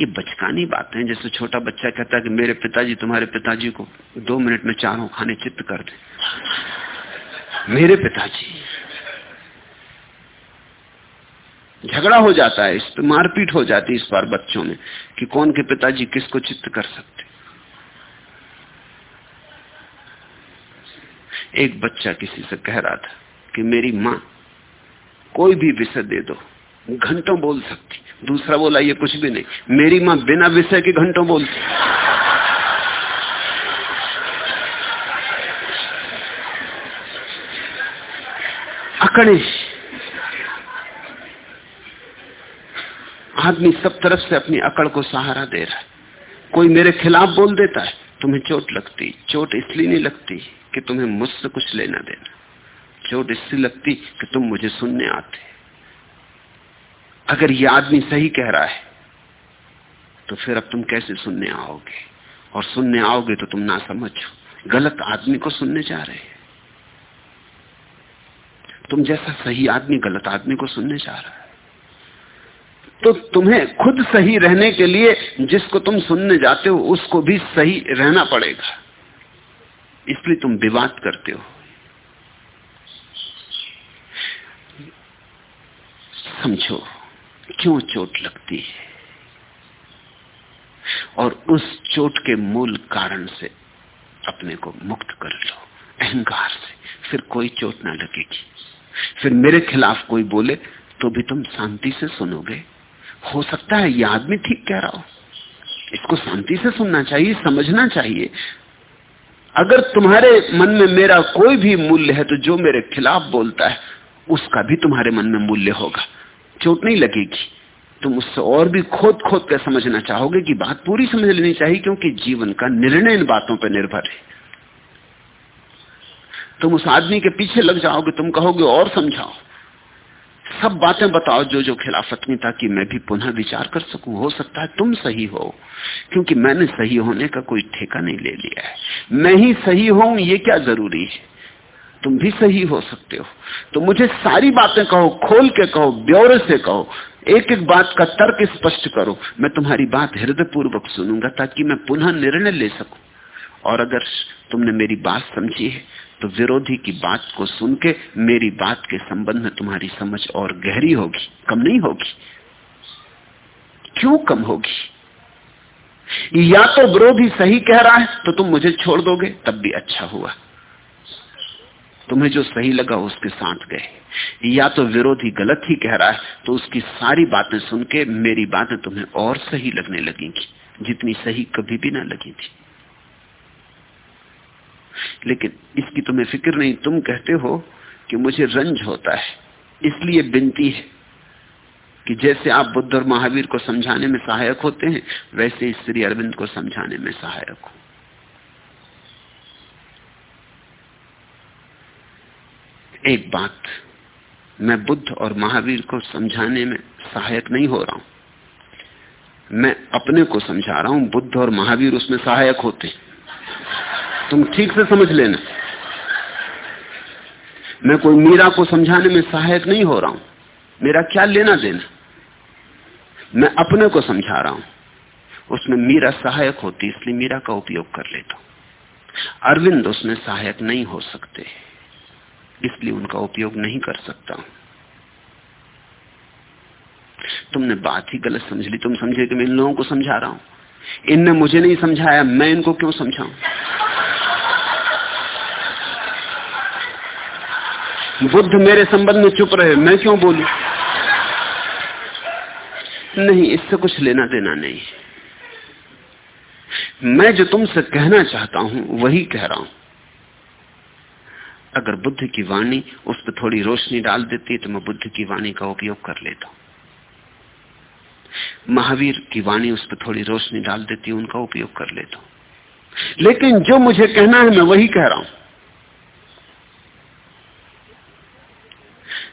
ये बचकानी बातें जैसे छोटा बच्चा कहता है कि मेरे पिताजी तुम्हारे पिताजी को दो मिनट में चारों खाने चित्त कर दे। मेरे पिताजी। झगड़ा हो जाता है, इस पर मारपीट हो जाती है इस बार बच्चों में कि कौन के पिताजी किसको चित्त कर सकते? एक बच्चा किसी से कह रहा था कि मेरी माँ कोई भी विषय दे दो, घंटों बोल सकती दूसरा बोला, ये कुछ भी नहीं। मेरी माँ बिना विषय के घंटों बोलती अकड़े आदमी सब तरफ़ से अपनी अकड़ को सहारा दे रहा है। कोई मेरे खिलाफ बोल देता है, तुम्हें चोट लगती। चोट इसलिए नहीं लगती कि तुम्हें मुझसे कुछ लेना देना। चोट इसलिए लगती कि तुम मुझे सुनने आते अगर ये आदमी सही कह रहा है तो फिर अब तुम कैसे सुनने आओगे? और सुनने आओगे तो तुम ना समझो गलत आदमी को सुनने जा रहे हैं। तुम जैसा सही आदमी गलत आदमी को सुनने जा रहा है। तो तुम्हें खुद सही रहने के लिए जिसको तुम सुनने जाते हो, उसको भी सही रहना पड़ेगा। इसलिए तुम विवाद करते हो। समझो, क्यों चोट लगती है? और उस चोट के मूल कारण से अपने को मुक्त कर लो, अहंकार से। फिर कोई चोट ना लगेगी। फिर मेरे खिलाफ कोई बोले तो भी तुम शांति से सुनोगे। हो सकता है यह आदमी ठीक कह रहा हो। इसको शांति से सुनना चाहिए, समझना चाहिए। अगर तुम्हारे मन में मेरा कोई भी मूल्य है तो जो मेरे खिलाफ बोलता है, उसका भी तुम्हारे मन में मूल्य होगा। चोट नहीं लगेगी। तुम उससे और भी खोद खोद कर समझना चाहोगे कि बात पूरी समझ लेनी चाहिए, क्योंकि जीवन का निर्णय इन बातों पर निर्भर है। तुम उस आदमी के पीछे लग जाओगे, तुम कहोगे और समझाओ। सब बातें बताओ, जो जो खिलाफत में ताकि मैं भी पुनः विचार कर सकूँ। हो सकता है तुम सही हो, क्योंकि मैंने सही होने का कोई ठेका नहीं ले लिया है। मैं ही सही हूँ, ये क्या ज़रूरी है? तुम भी सही हो सकते हो। तो मुझे सारी बातें कहो, खोल के कहो, ब्यौरे से कहो एक एक बात का तर्क स्पष्ट करो। मैं तुम्हारी बात हृदय पूर्वक सुनूँगा ताकि मैं पुनः निर्णय ले सकूँ। और अगर तुमने मेरी बात समझी है तो विरोधी की बात को सुन के मेरी बात के संबंध में तुम्हारी समझ और गहरी होगी, कम नहीं होगी। क्यों कम होगी? या तो विरोधी सही कह रहा है तो तुम मुझे छोड़ दोगे, तब भी अच्छा हुआ। तुम्हें जो सही लगा, उसके साथ गए। या तो विरोधी गलत ही कह रहा है तो उसकी सारी बातें सुन के मेरी बातें तुम्हें और सही लगने लगेंगी, जितनी सही कभी भी ना लगी थी लेकिन इसकी तुम्हें फ़िक्र नहीं, तुम कहते हो कि मुझे रंज होता है, इसलिए बिनती है कि जैसे आप बुद्ध और महावीर को समझाने में सहायक होते हैं, वैसे श्री अरविंद को समझाने में सहायक हो। एक बात, मैं बुद्ध और महावीर को समझाने में सहायक नहीं हो रहा हूँ। मैं अपने को समझा रहा हूँ, बुद्ध और महावीर उसमें सहायक होते तुम ठीक से समझ लेना। मैं कोई मीरा को समझाने में सहायक नहीं हो रहा हूँ। मेरा क्या लेना देना। मैं अपने को समझा रहा हूँ। उसमें मीरा सहायक होती, इसलिए मीरा का उपयोग कर लेता अरविंद उसमें सहायक नहीं हो सकते, इसलिए उनका उपयोग नहीं कर सकता तुमने बात ही गलत समझ ली। तुम समझे कि मैं इन लोगों को समझा रहा हूँ। इनने मुझे नहीं समझाया, मैं इनको क्यों समझाऊं? बुद्ध मेरे संबंध में चुप रहे, मैं क्यों बोलू? नहीं, इससे कुछ लेना देना नहीं। मैं जो तुमसे कहना चाहता हूँ, वही कह रहा हूँ। अगर बुद्ध की वाणी उस पर थोड़ी रोशनी डाल देती तो मैं बुद्ध की वाणी का उपयोग कर लेता महावीर की वाणी उस पर थोड़ी रोशनी डाल देती उनका उपयोग कर लेता लेकिन जो मुझे कहना है, मैं वही कह रहा हूँ।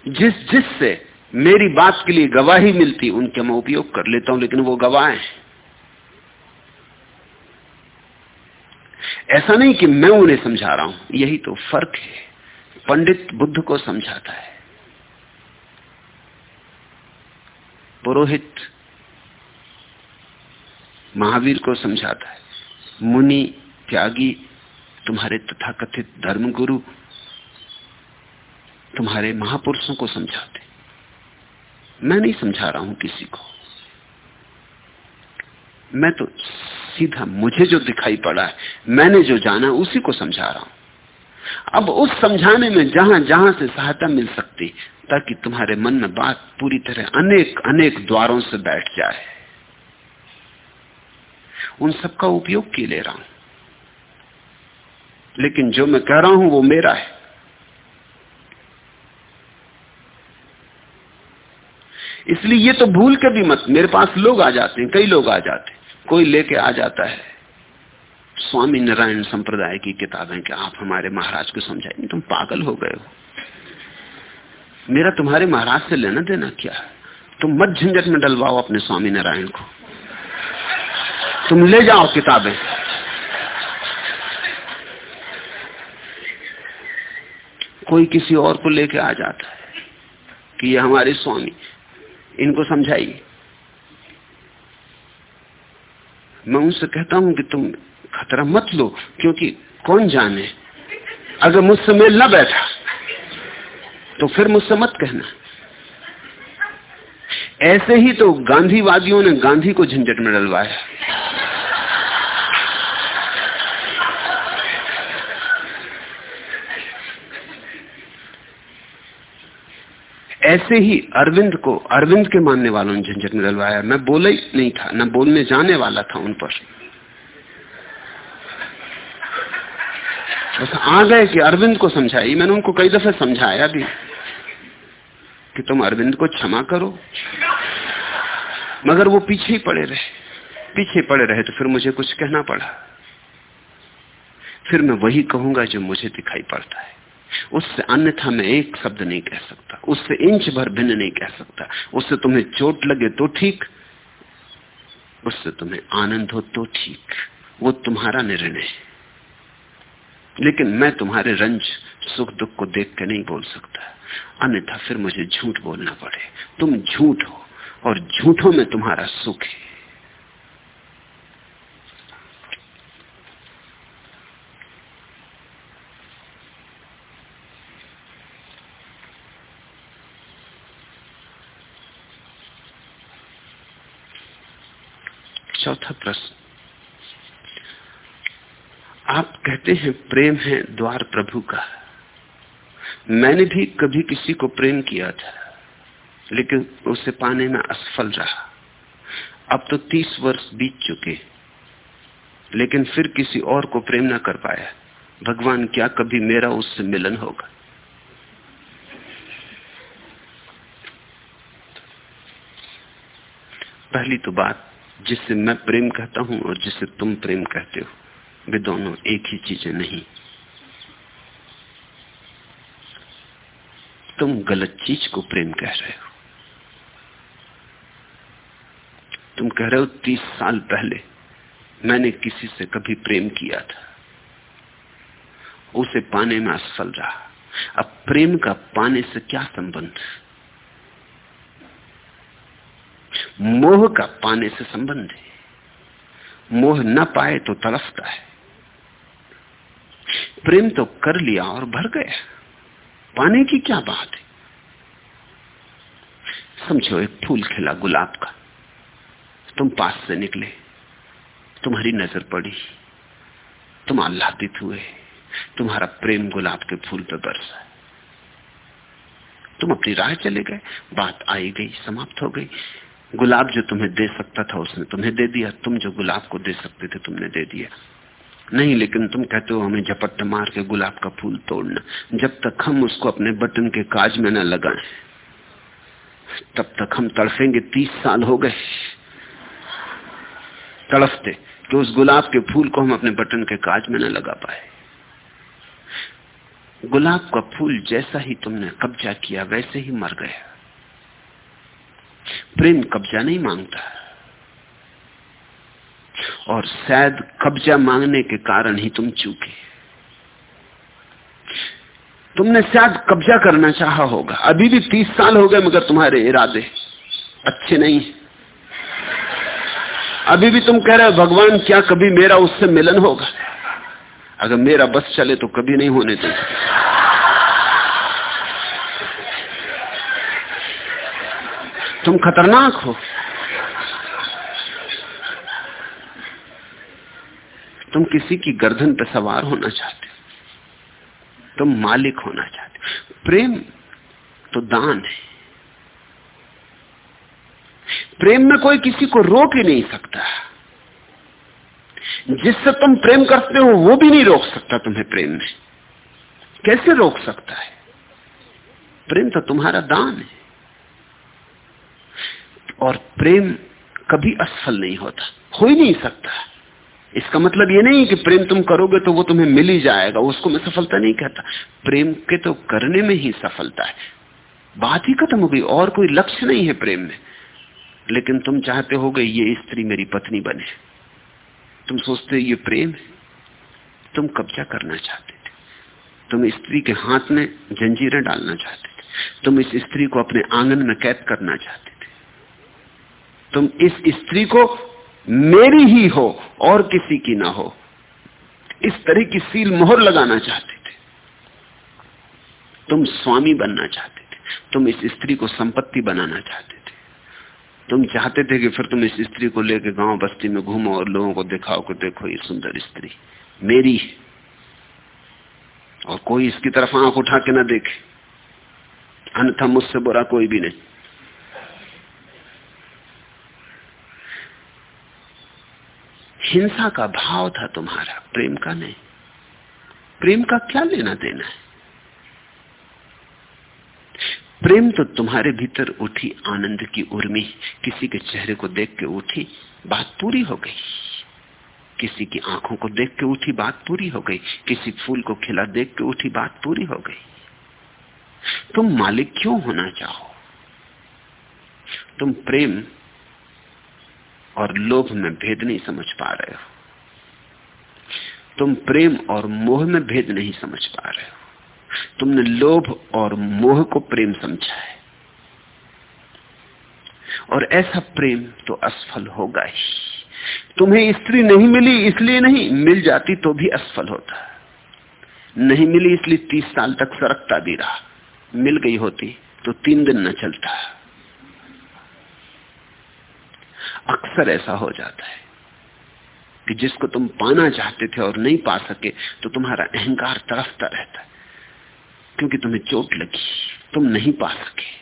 जिस जिससे मेरी बात के लिए गवाही मिलती, उनके मैं उपयोग कर लेता हूँ, लेकिन वो गवाह हैं। ऐसा नहीं कि मैं उन्हें समझा रहा हूँ, यही तो फ़र्क है। पंडित बुद्ध को समझाता है। पुरोहित महावीर को समझाता है, मुनि, त्यागी, तुम्हारे तथाकथित धर्मगुरु तुम्हारे महापुरुषों को समझाते। मैं नहीं समझा रहा हूँ किसी को। मैं तो सीधा मुझे जो दिखाई पड़ा है, मैंने जो जाना उसी को समझा रहा हूँ। अब उस समझाने में जहाँ जहाँ से सहायता मिल सकती, ताकि तुम्हारे मन में बात पूरी तरह अनेक अनेक द्वारों से बैठ जाए। उन सबका उपयोग की ले रहा हूँ। लेकिन जो मैं कह रहा हूँ वो मेरा है। इसलिए ये तो भूल के भी मत, मेरे पास लोग आ जाते हैं, कई लोग आ जाते हैं, कोई लेके आ जाता है। स्वामी नारायण संप्रदाय की किताबें कि आप हमारे महाराज को समझाएँगे तुम पागल हो गए हो। मेरा तुम्हारे महाराज से लेना देना क्या है? तुम मत झंझट में डलवाओ अपने स्वामी नारायण को। तुम ले जाओ किताबें। कोई किसी और को लेके आ जाता है कि ये हमारे स्वामी इनको समझाइए मैं उनसे कहता हूँ कि तुम खतरा मत लो, क्योंकि कौन जाने? अगर मुझसे मेल न बैठा तो फिर मुझसे मत कहना। ऐसे ही तो गांधीवादियों ने गांधी को झंझट में डलवाया। ऐसे ही अरविंद को, अरविंद के मानने वालों ने झंझट में डलवाया मैं बोला ही नहीं था, न बोलने जाने वाला था उन पर। बस आ गए कि अरविंद को समझाई, मैंने उनको कई दफे समझाया भी। कि तुम अरविंद को क्षमा करो। मगर वो पीछे ही पड़े रहे। पीछे पड़े रहे तो फिर मुझे कुछ कहना पड़ा। फिर मैं वही कहूँगा जो मुझे दिखाई पड़ता है। उससे अन्यथा मैं एक शब्द नहीं कह सकता। उससे इंच भर भिन्न नहीं कह सकता। उससे तुम्हें चोट लगे तो ठीक, उससे तुम्हें आनंद हो तो ठीक। वो तुम्हारा निर्णय है। लेकिन मैं तुम्हारे रंज, सुख दुख को देख के नहीं बोल सकता। अन्यथा फिर मुझे झूठ बोलना पड़े। तुम झूठ हो, और झूठों में तुम्हारा सुख है। चौथा प्रश्न। आप कहते हैं प्रेम है द्वार प्रभु का। मैंने भी कभी किसी को प्रेम किया था, लेकिन उसे पाने में असफल रहा। अब तो तीस वर्ष बीत चुके, लेकिन फिर किसी और को प्रेम ना कर पाया। भगवान, क्या कभी मेरा उससे मिलन होगा? पहली तो बात जिससे मैं प्रेम कहता हूँ और जिसे तुम प्रेम कहते हो। वे दोनों एक ही चीज़ें नहीं। तुम गलत चीज़ को प्रेम कह रहे हो। तुम कह रहे हो, तीस साल पहले मैंने किसी से कभी प्रेम किया था। उसे पाने में असफल रहा। अब प्रेम का पाने से क्या संबंध? मोह का पाने से संबंध है। मोह न पाए तो तड़फता है। प्रेम तो कर लिया और भर गया। पाने की क्या बात है? समझो, एक फूल खिला गुलाब का। तुम पास से निकले। तुम्हारी नज़र पड़ी। तुम आह्लादित हुए। तुम्हारा प्रेम गुलाब के फूल पर बरसा। तुम अपनी राह चले गए। बात आई गई, समाप्त हो गई। गुलाब जो तुम्हें दे सकता था उसने तुम्हें दे दिया, तुम जो गुलाब को दे सकते थे तुमने दे दिया। नहीं, लेकिन तुम कहते हो हमें झपट्ट मार के गुलाब का फूल तोड़ना। जब तक हम उसको अपने बटन के काज में न लगाए, तब तक हम तड़फेंगे, तीस साल हो गए। तड़फते कि उस गुलाब के फूल को हम अपने बटन के काज में न लगा पाए। गुलाब का फूल जैसा ही तुमने कब्जा किया, वैसे ही मर गया। प्रेम कब्जा नहीं माँगता। और शायद कब्जा मांगने के कारण ही तुम चूके। तुमने शायद कब्जा करना चाहा होगा। अभी भी तीस साल हो गए मगर तुम्हारे इरादे अच्छे नहीं अभी भी तुम कह रहे हो, भगवान, क्या कभी मेरा उससे मिलन होगा? अगर मेरा बस चले तो कभी नहीं होने दे तुम खतरनाक हो। तुम किसी की गर्दन पर सवार होना चाहते हो। तुम मालिक होना चाहते हो। प्रेम तो दान है। प्रेम में कोई किसी को रोक ही नहीं सकता। जिससे तुम प्रेम करते हो, वो भी नहीं रोक सकता तुम्हें प्रेम में। कैसे रोक सकता है? प्रेम तो तुम्हारा दान है। और प्रेम कभी असफल नहीं होता। हो ही नहीं सकता। इसका मतलब ये नहीं कि प्रेम तुम करोगे तो वो तुम्हें मिल ही जाएगा। उसको मैं सफलता नहीं कहता। प्रेम के तो करने में ही सफलता है। बात ही खत्म हो गई। और कोई लक्ष्य नहीं है प्रेम में। लेकिन तुम चाहते हो गए ये स्त्री मेरी पत्नी बने। तुम सोचते ये प्रेम है। तुम कब्जा करना चाहते थे। तुम स्त्री के हाथ में जंजीरें डालना चाहते थे। तुम इस स्त्री को अपने आँगन में कैद करना चाहते तुम इस स्त्री को मेरी ही हो और किसी की ना हो। इस तरह की सील मोहर लगाना चाहते थे। तुम स्वामी बनना चाहते थे। तुम इस स्त्री को संपत्ति बनाना चाहते थे। तुम चाहते थे कि फिर तुम इस स्त्री को लेकर गाँव बस्ती में घूमो और लोगों को दिखाओ कि देखो ये सुंदर स्त्री मेरी और कोई इसकी तरफ़ आँख उठा के ना देखे। अन्यथा मुझसे बुरा कोई भी नहीं। हिंसा का भाव था तुम्हारा, प्रेम का नहीं। प्रेम का क्या लेना देना है? प्रेम तो तुम्हारे भीतर उठी, आनंद की उर्मी, किसी के चेहरे को देख के उठी, बात पूरी हो गई। किसी की आँखों को देख के उठी, बात पूरी हो गई। किसी फूल को खिला, देख के उठी, बात पूरी हो गई। तुम मालिक क्यों होना चाहो? तुम प्रेम और लोभ में भेद नहीं समझ पा रहे हो। तुम प्रेम और मोह में भेद नहीं समझ पा रहे हो। तुमने लोभ और मोह को प्रेम समझा है। और ऐसा प्रेम तो असफल होगा ही। तुम्हें स्त्री नहीं मिली, इसलिए नहीं, मिल जाती तो भी असफल होता। नहीं मिली, इसलिए तीस साल तक सरकता भी रहा। मिल गई होती तो तीन दिन न चलता। अक्सर ऐसा हो जाता है कि जिसको तुम पाना चाहते थे और नहीं पा सके तो तुम्हारा अहंकार तरफता रहता है। क्योंकि तुम्हें चोट लगी, तुम नहीं पा सके,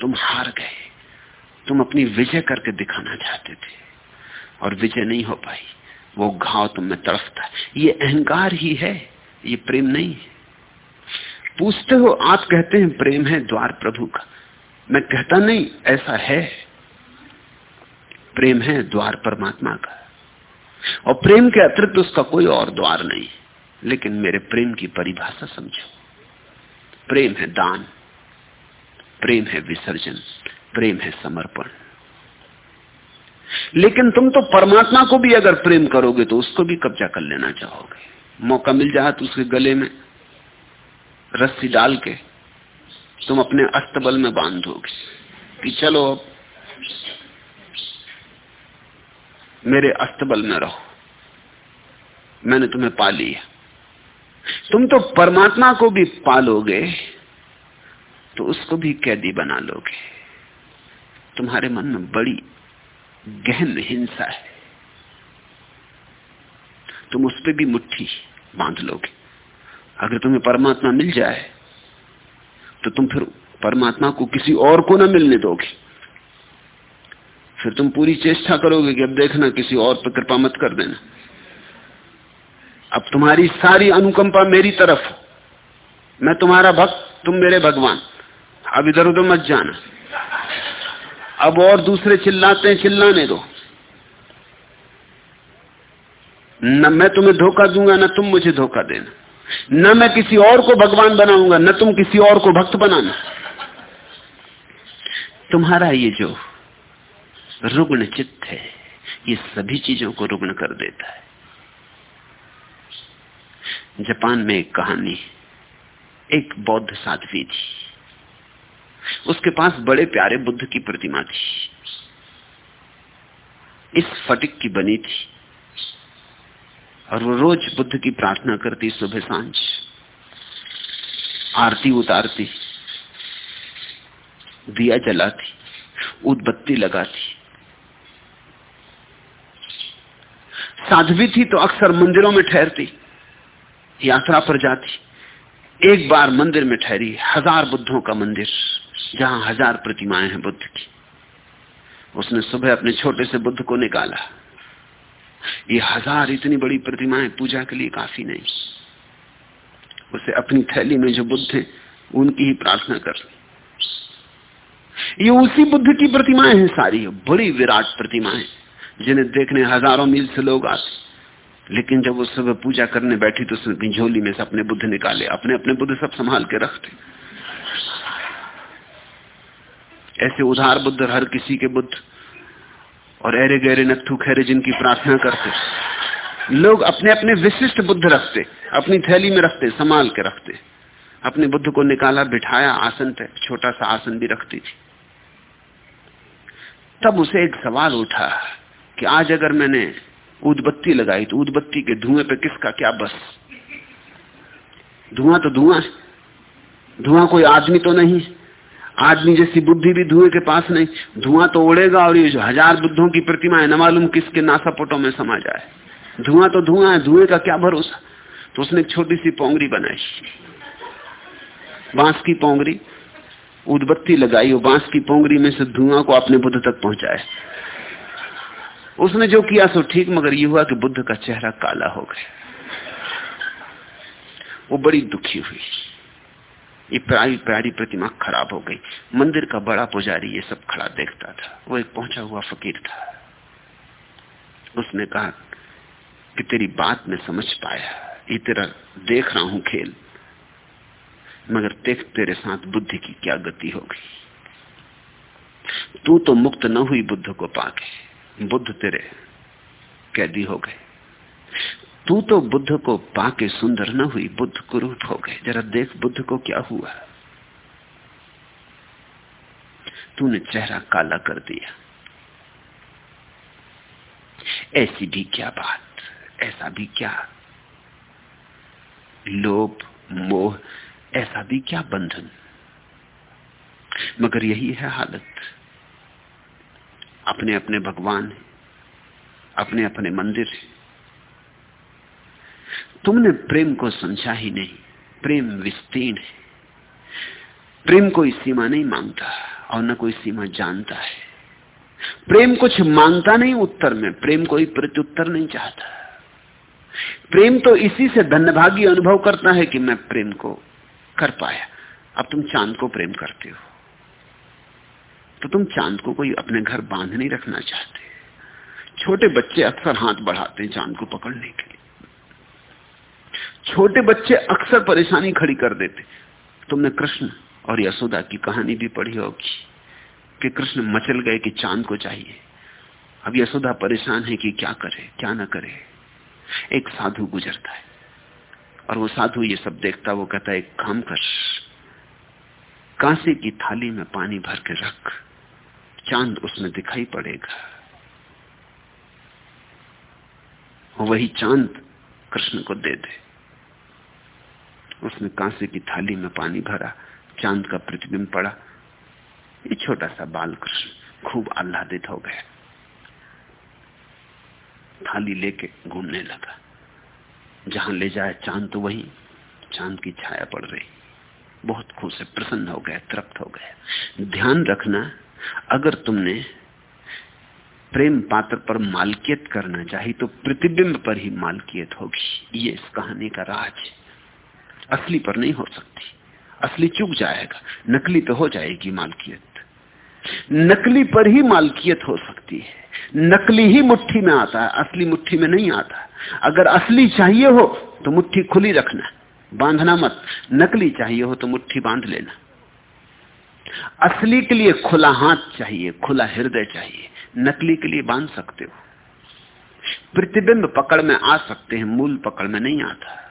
तुम हार गए। तुम अपनी विजय करके दिखाना चाहते थे और विजय नहीं हो पाई। वो घाव तुम में तड़फता है। ये अहंकार ही है, ये प्रेम नहीं है। पूछते हो, आप कहते हैं प्रेम है द्वार प्रभु का। मैं कहता नहीं, ऐसा है। प्रेम है द्वार परमात्मा का। और प्रेम के अतिरिक्त उसका कोई और द्वार नहीं। लेकिन मेरे प्रेम की परिभाषा समझो। प्रेम है दान, प्रेम है विसर्जन, प्रेम है समर्पण। लेकिन तुम तो परमात्मा को भी अगर प्रेम करोगे तो उसको भी कब्जा कर लेना चाहोगे। मौका मिल जाए तो उसके गले में, रस्सी डाल के, तुम अपने अस्तबल में बांधोगे कि चलो अब मेरे अस्तबल में रहो। मैंने तुम्हें पा लिया तुम तो परमात्मा को भी पालोगे तो उसको भी कैदी बना लोगे। तुम्हारे मन में बड़ी गहन हिंसा है। तुम उस पर भी मुट्ठी बाँध लोगे। अगर तुम्हें परमात्मा मिल जाए तो तुम फिर परमात्मा को किसी और को ना मिलने दोगे। फिर तुम पूरी चेष्टा करोगे कि अब देखना किसी और पर कृपा मत कर देना। अब तुम्हारी सारी अनुकंपा मेरी तरफ़ हो। मैं तुम्हारा भक्त, तुम मेरे भगवान। अब इधर उधर मत जाना। अब और दूसरे चिल्लाते हैं, चिल्लाने दो। न मैं तुम्हें धोखा दूँगा, न तुम मुझे धोखा देना। न मैं किसी और को भगवान बनाऊँगा, न तुम किसी और को भक्त बनाना। तुम्हारा ये जो रुग्ण चित्त है। ये सभी चीज़ों को रुग्ण कर देता है। जापान में एक कहानी, एक बौद्ध साध्वी थी। उसके पास बड़े प्यारे बुद्ध की प्रतिमा थी। इस फटिक की बनी थी। और वो रोज बुद्ध की प्रार्थना करती सुबह साँझ। आरती उतारती, दिया जलाती उदबत्ती लगाती। साध्वी थी तो अक्सर मंदिरों में ठहरती, यात्रा पर जाती। एक बार मंदिर में ठहरी, हज़ार बुद्धों का मंदिर, जहाँ हज़ार प्रतिमाएँ हैं बुद्ध की। उसने सुबह अपने छोटे से बुद्ध को निकाला। ये हज़ार इतनी बड़ी प्रतिमाएँ पूजा के लिए काफ़ी नहीं। उसे अपनी थैली में जो बुद्ध है, उनकी ही प्रार्थना कर ये उसी बुद्ध की प्रतिमाएँ हैं सारी, बड़ी विराट प्रतिमाएँ। जिन्हें देखने हज़ारों मील से लोग आते लेकिन जब वो सुबह पूजा करने बैठी तो उसने झोली में से अपने बुद्ध निकाले, अपने अपने बुद्ध सब संभाल के रखते। ऐसे उधार बुद्ध हर किसी के बुद्ध और अरे गहरे नथु खैरे जिनकी प्रार्थना करते। लोग अपने अपने विशिष्ट बुद्ध रखते, अपनी थैली में रखते, संभाल के रखते। अपने बुद्ध को निकाला, बिठाया, आसन पे, छोटा सा आसन भी रखती थी। तब उसे एक सवाल उठा। कि आज अगर मैंने उदबत्ती लगाई तो उदबत्ती के धुएँ पे किसका क्या बस? धुआँ तो धुआँ धुआँ कोई आदमी तो नहीं आदमी जैसी बुद्धि भी धुएँ के पास नहीं। धुआँ तो उड़ेगा और ये जो हज़ार बुद्धों की प्रतिमा है न मालूम किसके नासापोटों में समा जाए। धुआँ तो धुआँ है, धुएँ का क्या भरोसा? तो उसने छोटी सी पोंगरी बनाई। बाँस की पोंगरी उदबत्ती लगाई और बाँस की पोंगरी में से धुआँ को अपने बुद्ध तक पहुँचाए उसने जो किया सो ठीक, मगर ये हुआ कि बुद्ध का चेहरा काला हो गया। वो बड़ी दुखी हुई। ये प्यारी प्यारी प्रतिमा खराब हो गई। मंदिर का बड़ा पुजारी ये सब खड़ा देखता था। वो एक पहुँचा हुआ फकीर था। उसने कहा कि तेरी बात में समझ पाया। ये तेरा देख रहा हूँ खेल। मगर देख, तेरे साथ बुद्धि की क्या गति हो गई। तू तो मुक्त न हुई बुद्ध को पाके। बुद्ध तेरे कैदी हो गए। तू तो बुद्ध को पाके सुंदर न हुई, बुद्ध कुरूप हो गए। जरा देख बुद्ध को क्या हुआ। तूने चेहरा काला कर दिया। ऐसी भी क्या बात, ऐसा भी क्या? लोभ, मोह, ऐसा भी क्या बंधन? मगर यही है हालत। अपने अपने भगवान अपने अपने मंदिर है। तुमने प्रेम को समझा ही नहीं, प्रेम विस्तीर्ण है। प्रेम कोई सीमा नहीं माँगता और न कोई सीमा जानता है। प्रेम कुछ माँगता नहीं उत्तर में, प्रेम कोई प्रत्युत्तर नहीं चाहता। प्रेम तो इसी से धन्यभागी अनुभव करता है कि मैं प्रेम को कर पाया। अब तुम चाँद को प्रेम करते हो। तो तुम चाँद को कोई अपने घर बाँध नहीं रखना चाहते। छोटे बच्चे अक्सर हाथ बढ़ाते हैं चाँद को पकड़ने के लिए। छोटे बच्चे अक्सर परेशानी खड़ी कर देते। तुमने कृष्ण और यशोदा की कहानी भी पढ़ी होगी कि कृष्ण मचल गए कि चाँद को चाहिए। अब यशोदा परेशान है कि क्या करे, क्या ना करे। एक साधु गुजरता है और वो साधु ये सब देखता, वो कहता है काम कर, कांसे की थाली में पानी भर के रख। चाँद उसमें दिखाई पड़ेगा। वही चाँद कृष्ण को दे दे। उसने कांसे की थाली में पानी भरा, चाँद का प्रतिबिंब पड़ा। ये छोटा सा बाल कृष्ण खूब आह्लादित हो गया। थाली लेके घूमने लगा। जहाँ ले जाए चाँद तो वही चाँद की छाया पड़ रही। बहुत खुश है, प्रसन्न हो गया, तृप्त हो गया। ध्यान रखना अगर तुमने प्रेम पात्र पर मालकियत करना चाहिए तो प्रतिबिंब पर ही मालकियत होगी। ये इस कहानी का राज है। असली पर नहीं हो सकती। असली चुक जाएगा, नकली तो हो जाएगी मालकियत। नकली पर ही मालकियत हो सकती है। नकली ही मुट्ठी में आता है, असली मुट्ठी में नहीं आता। अगर असली चाहिए हो तो मुट्ठी खुली रखना, बांधना मत। नकली चाहिए हो तो मुट्ठी बाँध लेना। असली के लिए खुला हाथ चाहिए, खुला हृदय चाहिए, नकली के लिए बाँध सकते हो। प्रतिबिंब पकड़ में आ सकते हैं, मूल पकड़ में नहीं आता।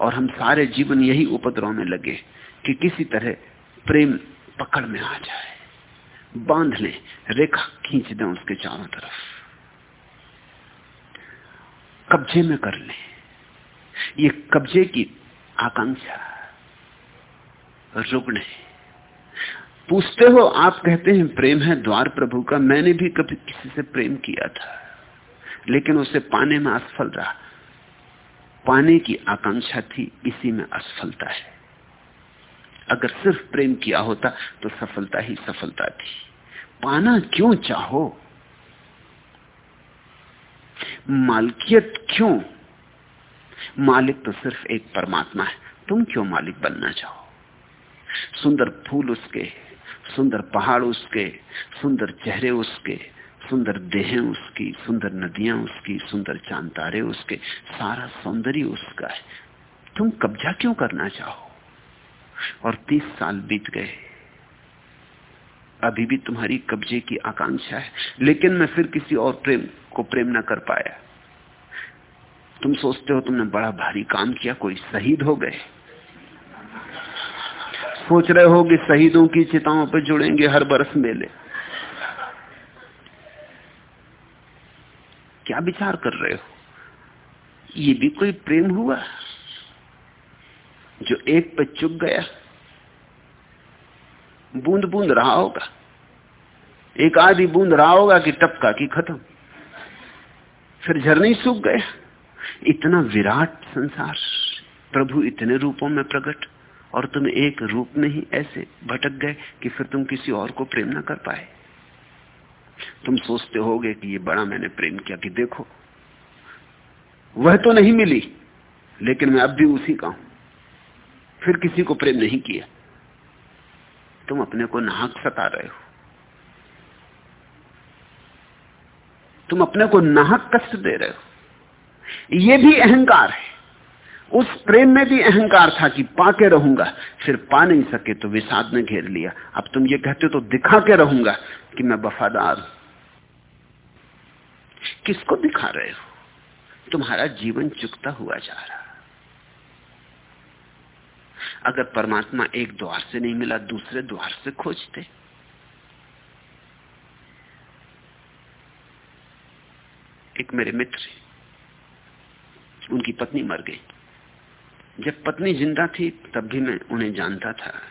और हम सारे जीवन यही उपद्रव में लगे कि किसी तरह प्रेम पकड़ में आ जाए। बाँध ले, रेखा खींच दें उसके चारों तरफ़। कब्जे में कर ले। ये कब्जे की आकांक्षा। रुग्ण है पूछते हो, आप कहते हैं, प्रेम है द्वार प्रभु का। मैंने भी कभी किसी से प्रेम किया था, लेकिन उसे पाने में असफल रहा। पाने की आकांक्षा थी, इसी में असफलता है। अगर सिर्फ़ प्रेम किया होता तो सफलता ही सफलता थी। पाना क्यों चाहो? मालकियत क्यों? मालिक तो सिर्फ़ एक परमात्मा है। तुम क्यों मालिक बनना चाहो? सुंदर फूल उसके, सुंदर पहाड़ उसके, सुंदर चेहरे उसके, सुंदर देहें उसकी, सुंदर नदियाँ उसकी, सुंदर चाँद तारे उसके, सारा सौंदर्य उसका है। तुम कब्जा क्यों करना चाहो? और तीस साल बीत गए। अभी भी तुम्हारी कब्जे की आकांक्षा है, लेकिन मैं फिर किसी और प्रेम को प्रेम ना कर पाया। तुम सोचते हो तुमने बड़ा भारी काम किया, कोई शहीद हो गए। सोच रहे हो कि शहीदों की चिताओं पर जुड़ेंगे हर बरस मेले। क्या विचार कर रहे हो? ये भी कोई प्रेम हुआ? जो एक पे चुक गया, बूंद बूंद रहा होगा। एक आधी बूंद रहा होगा कि टपका की खत्म। फिर झरने सूख गया इतना विराट संसार, प्रभु इतने रूपों में प्रकट। और तुम एक रूप में ही ऐसे भटक गए कि फिर तुम किसी और को प्रेम ना कर पाए। तुम सोचते होगे कि ये बड़ा मैंने प्रेम किया कि देखो, वह तो नहीं मिली, लेकिन मैं अब भी उसी का हूँ। फिर किसी को प्रेम नहीं किया। तुम अपने को नाहक सता रहे हो। तुम अपने को नाहक कष्ट दे रहे हो। यह भी अहंकार है। उस प्रेम में भी अहंकार था कि पाके रहूँगा। फिर पा नहीं सके तो विषाद ने घेर लिया। अब तुम ये कहते हो तो दिखा के रहूँगा कि मैं वफादार हूँ। किसको दिखा रहे हो? तुम्हारा जीवन चुकता हुआ जा रहा। अगर परमात्मा एक द्वार से नहीं मिला, दूसरे द्वार से खोजते। एक मेरे मित्र उनकी पत्नी मर गई। जब पत्नी ज़िंदा थी, तब भी मैं उन्हें जानता था।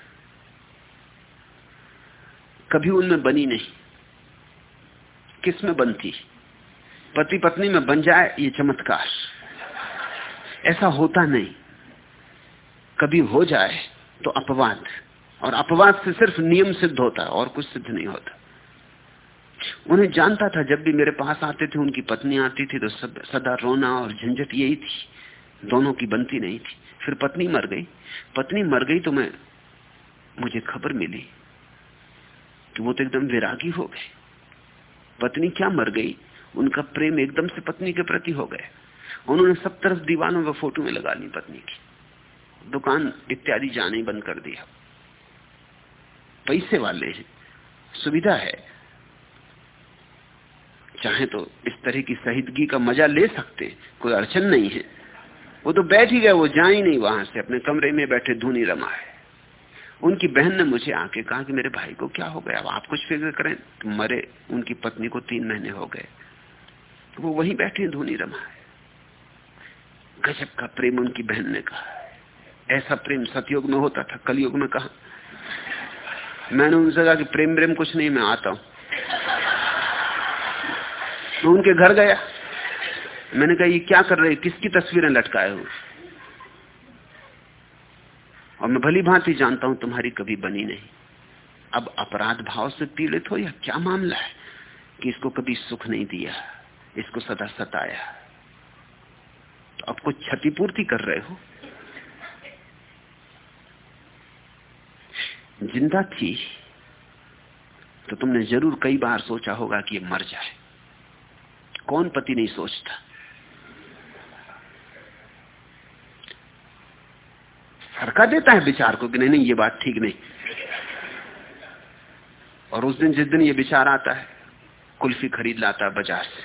कभी उनमें बनी नहीं। किसमें बनती? पति पत्नी में बन जाए, ये चमत्कार। ऐसा होता नहीं। कभी हो जाए तो अपवाद। और अपवाद से सिर्फ़ नियम सिद्ध होता है, और कुछ सिद्ध नहीं होता। उन्हें जानता था, जब भी मेरे पास आते थे, उनकी पत्नी आती थी तो सदा रोना और झंझट यही थी। दोनों की बनती नहीं थी। फिर पत्नी मर गई। पत्नी मर गई तो मैं, मुझे खबर मिली कि वो तो एकदम विरागी हो गए। पत्नी क्या मर गई? उनका प्रेम एकदम से पत्नी के प्रति हो गया। उन्होंने सब तरफ़ दीवानों व फ़ोटो में लगा ली पत्नी की। दुकान इत्यादि जाने बंद कर दिया। पैसे वाले हैं सुविधा है। चाहे तो इस तरह की शहीदगी का मज़ा ले सकते, कोई अड़चन नहीं है। वो तो बैठ ही गए वो जा ही नहीं वहाँ से, अपने कमरे में बैठे धुनी रमा है उनकी बहन ने मुझे आके कहा कि मेरे भाई को क्या हो गया, अब आप कुछ फ़िक्र करें तो मरे, उनकी पत्नी को तीन महीने हो गए। तो वो वहीं बैठे धुनी रमा है गजब का प्रेम उनकी बहन ने कहा ऐसा प्रेम सतयुग में होता था, कलयुग में कहा। मैंने उनसे कहा कि प्रेम प्रेम कुछ नहीं, मैं आता हूँ। तो उनके घर गया। मैंने कहा, ये क्या कर रहे किसकी तस्वीरें लटकाए हो? और मैं भली भांति जानता हूँ, तुम्हारी कभी बनी नहीं। अब अपराध भाव से पीड़ित हो या क्या मामला है कि इसको कभी सुख नहीं दिया, इसको सदा सताया? तो अब कुछ क्षतिपूर्ति कर रहे हो? ज़िंदा थी तो तुमने ज़रूर कई बार सोचा होगा कि ये मर जाए। कौन पति नहीं सोचता? सरका देता है विचार को कि नहीं नहीं, ये बात ठीक नहीं। और उस दिन जिस दिन ये विचार आता है, कुल्फी खरीद लाता है बाज़ार से।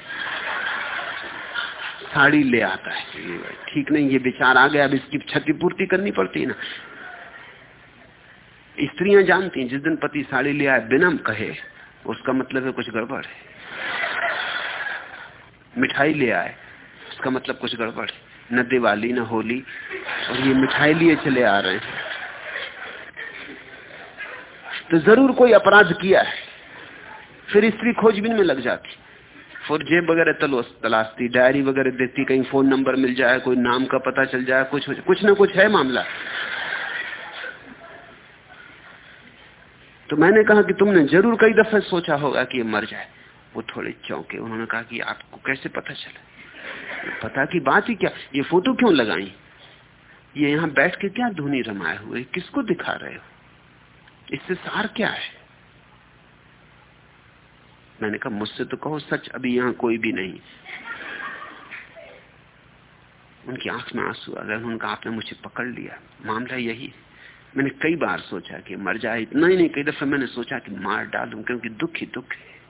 साड़ी ले आता है। ठीक नहीं, ये विचार आ गया, अब इसकी क्षतिपूर्ति करनी पड़ती है ना। स्त्रियाँ जानती हैं, जिस दिन पति साड़ी ले आए बिना कहे, उसका मतलब है कुछ गड़बड़ है। मिठाई ले आए, उसका मतलब कुछ गड़बड़ है। न दिवाली, न होली, और ये मिठाई लिए चले आ रहे हैं। तो ज़रूर कोई अपराध किया है, फिर स्त्री खोजबीन में लग जाती। फिर जेब वगैरह तलाशती, डायरी वगैरह देती, कहीं फ़ोन नंबर मिल जाए, कोई नाम का पता चल जाए, कुछ कुछ ना कुछ है मामला। तो मैंने कहा कि तुमने ज़रूर कई दफे सोचा होगा कि ये मर जाए। वो थोड़े चौंके, उन्होंने कहा कि आपको कैसे पता चला? पता की बात ही क्या? ये फ़ोटो क्यों लगाई? ये यहाँ बैठ के क्या धुनी रमाए हुए? किसको दिखा रहे हो? इससे सार क्या है? मैंने कहा, मुझसे तो कहो सच, अभी यहाँ कोई भी नहीं। उनकी आँख में आँसू आ गए आपने मुझे पकड़ लिया। मामला यही मैंने कई बार सोचा कि मर जाए इतना ही नहीं, कई दफे मैंने सोचा कि मार डालू, क्योंकि दुख ही दुख है।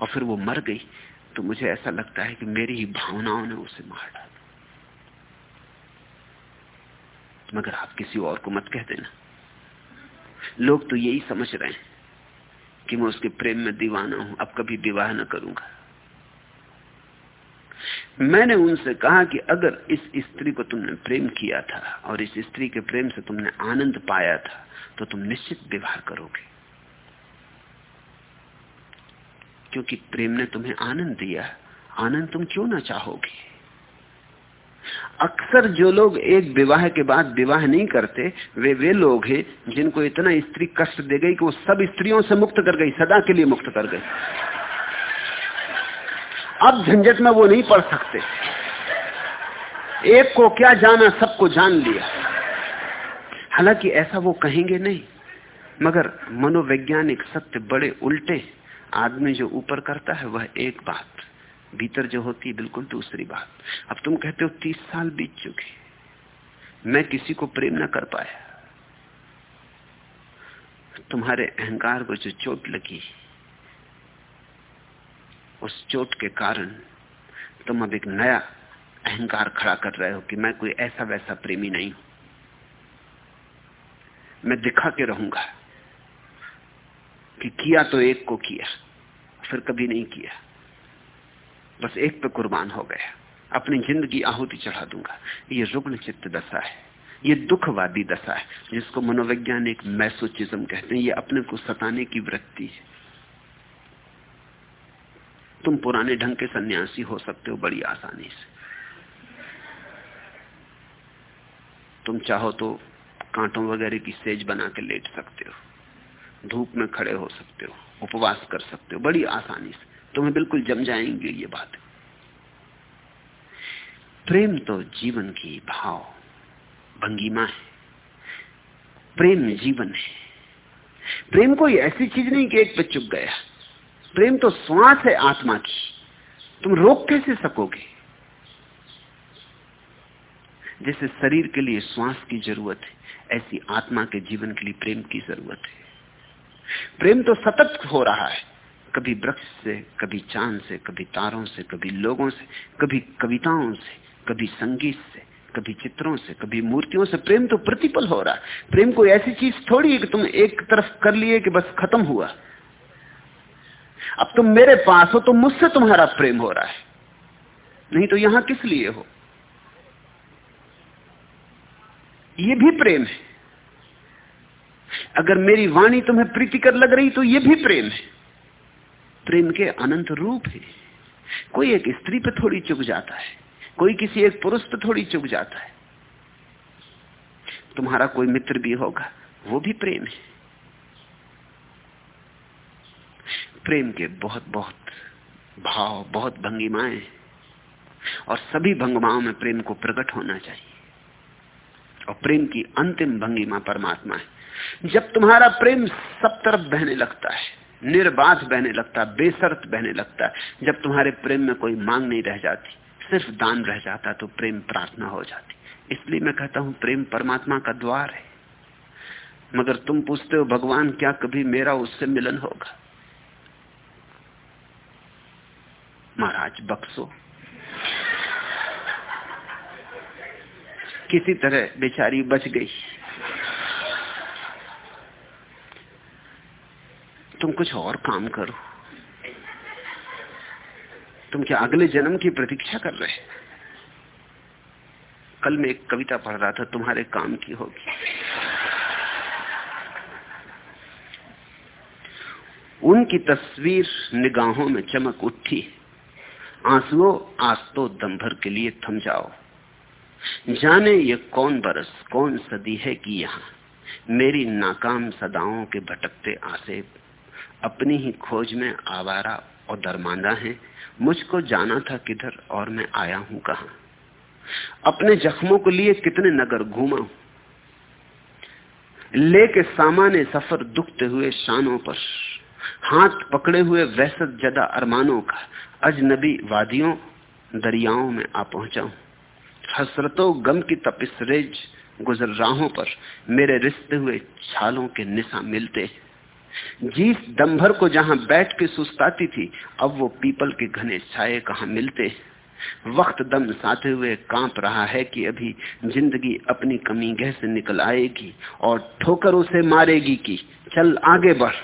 और फिर वो मर गई। तो मुझे ऐसा लगता है कि मेरी ही भावनाओं ने उसे मार डाला। मगर आप किसी और को मत कह देना। लोग तो यही समझ रहे हैं कि मैं उसके प्रेम में दीवाना हूँ। अब कभी विवाह न करूँगा। मैंने उनसे कहा कि अगर इस स्त्री को तुमने प्रेम किया था और इस स्त्री के प्रेम से तुमने आनंद पाया था तो तुम निश्चित विवाह करोगे। क्योंकि प्रेम ने तुम्हें आनंद दिया आनंद तुम क्यों ना चाहोगे? अक्सर जो लोग एक विवाह के बाद विवाह नहीं करते, वे वे लोग हैं जिनको इतना स्त्री कष्ट दे गई कि वो सब स्त्रियों से मुक्त कर गई, सदा के लिए मुक्त कर गई। अब झंझट में वो नहीं पढ़ सकते। एक को क्या जाना, सबको जान लिया। हालाँकि ऐसा वो कहेंगे नहीं, मगर मनोवैज्ञानिक सत्य बड़े उल्टे आदमी जो ऊपर करता है वह एक बात, भीतर जो होती है बिल्कुल दूसरी बात। अब तुम कहते हो तीस साल बीत चुके मैं किसी को प्रेम ना कर पाया। तुम्हारे अहंकार को जो चोट लगी, उस चोट के कारण तुम अब एक नया अहंकार खड़ा कर रहे हो कि मैं कोई ऐसा वैसा प्रेमी नहीं हूँ। मैं दिखा के रहूँगा कि किया तो एक को किया। फिर कभी नहीं किया। बस एक पे कुर्बान हो गया। अपनी ज़िंदगी आहुति चढ़ा दूँगा। ये रुग्ण चित्त दशा है। ये दुखवादी दशा है, जिसको मनोवैज्ञानिक मैसोचिज्म कहते हैं। ये अपने को सताने की वृत्ति है। तुम पुराने ढंग के सन्यासी हो सकते हो बड़ी आसानी से। तुम चाहो तो कांटों वगैरह की सेज बना के लेट सकते हो। धूप में खड़े हो सकते हो। उपवास कर सकते हो, बड़ी आसानी से। तुम्हें बिल्कुल जम जाएँगे ये बात। प्रेम तो जीवन की भाव भंगिमा है। प्रेम जीवन है। प्रेम कोई ऐसी चीज़ नहीं कि एक पे चुप गया। प्रेम तो श्वास है आत्मा की। तुम रोक कैसे सकोगे? जैसे शरीर के लिए श्वास की ज़रूरत है, ऐसी आत्मा के जीवन के लिए प्रेम की ज़रूरत है। प्रेम तो सतत हो रहा है। कभी वृक्ष से, कभी चाँद से, कभी तारों से, कभी लोगों से, कभी कविताओं से, कभी संगीत से, कभी चित्रों से, कभी मूर्तियों से प्रेम तो प्रतिपल हो रहा है। प्रेम कोई ऐसी चीज़ थोड़ी है कि तुम एक तरफ़ कर लिए कि बस खत्म हुआ। अब तुम मेरे पास हो तो मुझसे तुम्हारा प्रेम हो रहा है। नहीं तो यहाँ किस लिए हो? ये भी प्रेम है। अगर मेरी वाणी तुम्हें प्रीतिकर लग रही तो यह भी प्रेम है। प्रेम के अनंत रूप है। कोई एक स्त्री पे थोड़ी चुक जाता है, कोई किसी एक पुरुष पे थोड़ी चुक जाता है। तुम्हारा कोई मित्र भी होगा, वो भी प्रेम है। प्रेम के बहुत बहुत भाव, बहुत भंगिमाएँ और सभी भंगिमाओं में प्रेम को प्रकट होना चाहिए। और प्रेम की अंतिम भंगिमा परमात्मा है। जब तुम्हारा प्रेम सब तरफ़ बहने लगता है, निर्बाध बहने लगता है, बेसर्त बहने लगता है, जब तुम्हारे प्रेम में कोई मांग नहीं रह जाती, सिर्फ़ दान रह जाता तो प्रेम प्रार्थना हो जाती। इसलिए मैं कहता हूँ, प्रेम परमात्मा का द्वार है। मगर तुम पूछते हो, भगवान, क्या कभी मेरा उससे मिलन होगा? महाराज बक्सो किसी तरह बेचारी बच गई। तुम कुछ और काम करो। तुम क्या अगले जन्म की प्रतीक्षा कर रहे कल मैं एक कविता पढ़ रहा था, तुम्हारे काम की होगी। उनकी तस्वीर निगाहों में चमक उठी। आंसुओं आज तो दम भर के लिए थम जाओ। जाने ये कौन बरस, कौन सदी है कि यहाँ? मेरी नाकाम सदाओं के भटकते आसे अपनी ही खोज में आवारा और दरमांदा है। मुझको जाना था किधर और मैं आया हूँ कहा। अपने जख्मों को लिए कितने नगर घूमा हूँ। लेके सामान्य सफ़र दुखते हुए शानों पर। हाथ पकड़े हुए वैसत जदा अरमानों का। अजनबी वादियों दरियाओं में आ पहुँचा हूँ। हसरतों गम की तपिस रेज गुजर राहों पर। मेरे रिश्ते हुए छालों के निशा मिलते जीस दमभर को जहाँ बैठ के सुस्ताती थी, अब वो पीपल के घने छाए कहा मिलते? वक्त दम साथे हुए काँप रहा है कि अभी ज़िंदगी अपनी कमी गह से निकल आएगी और ठोकर उसे मारेगी कि, चल आगे बढ़।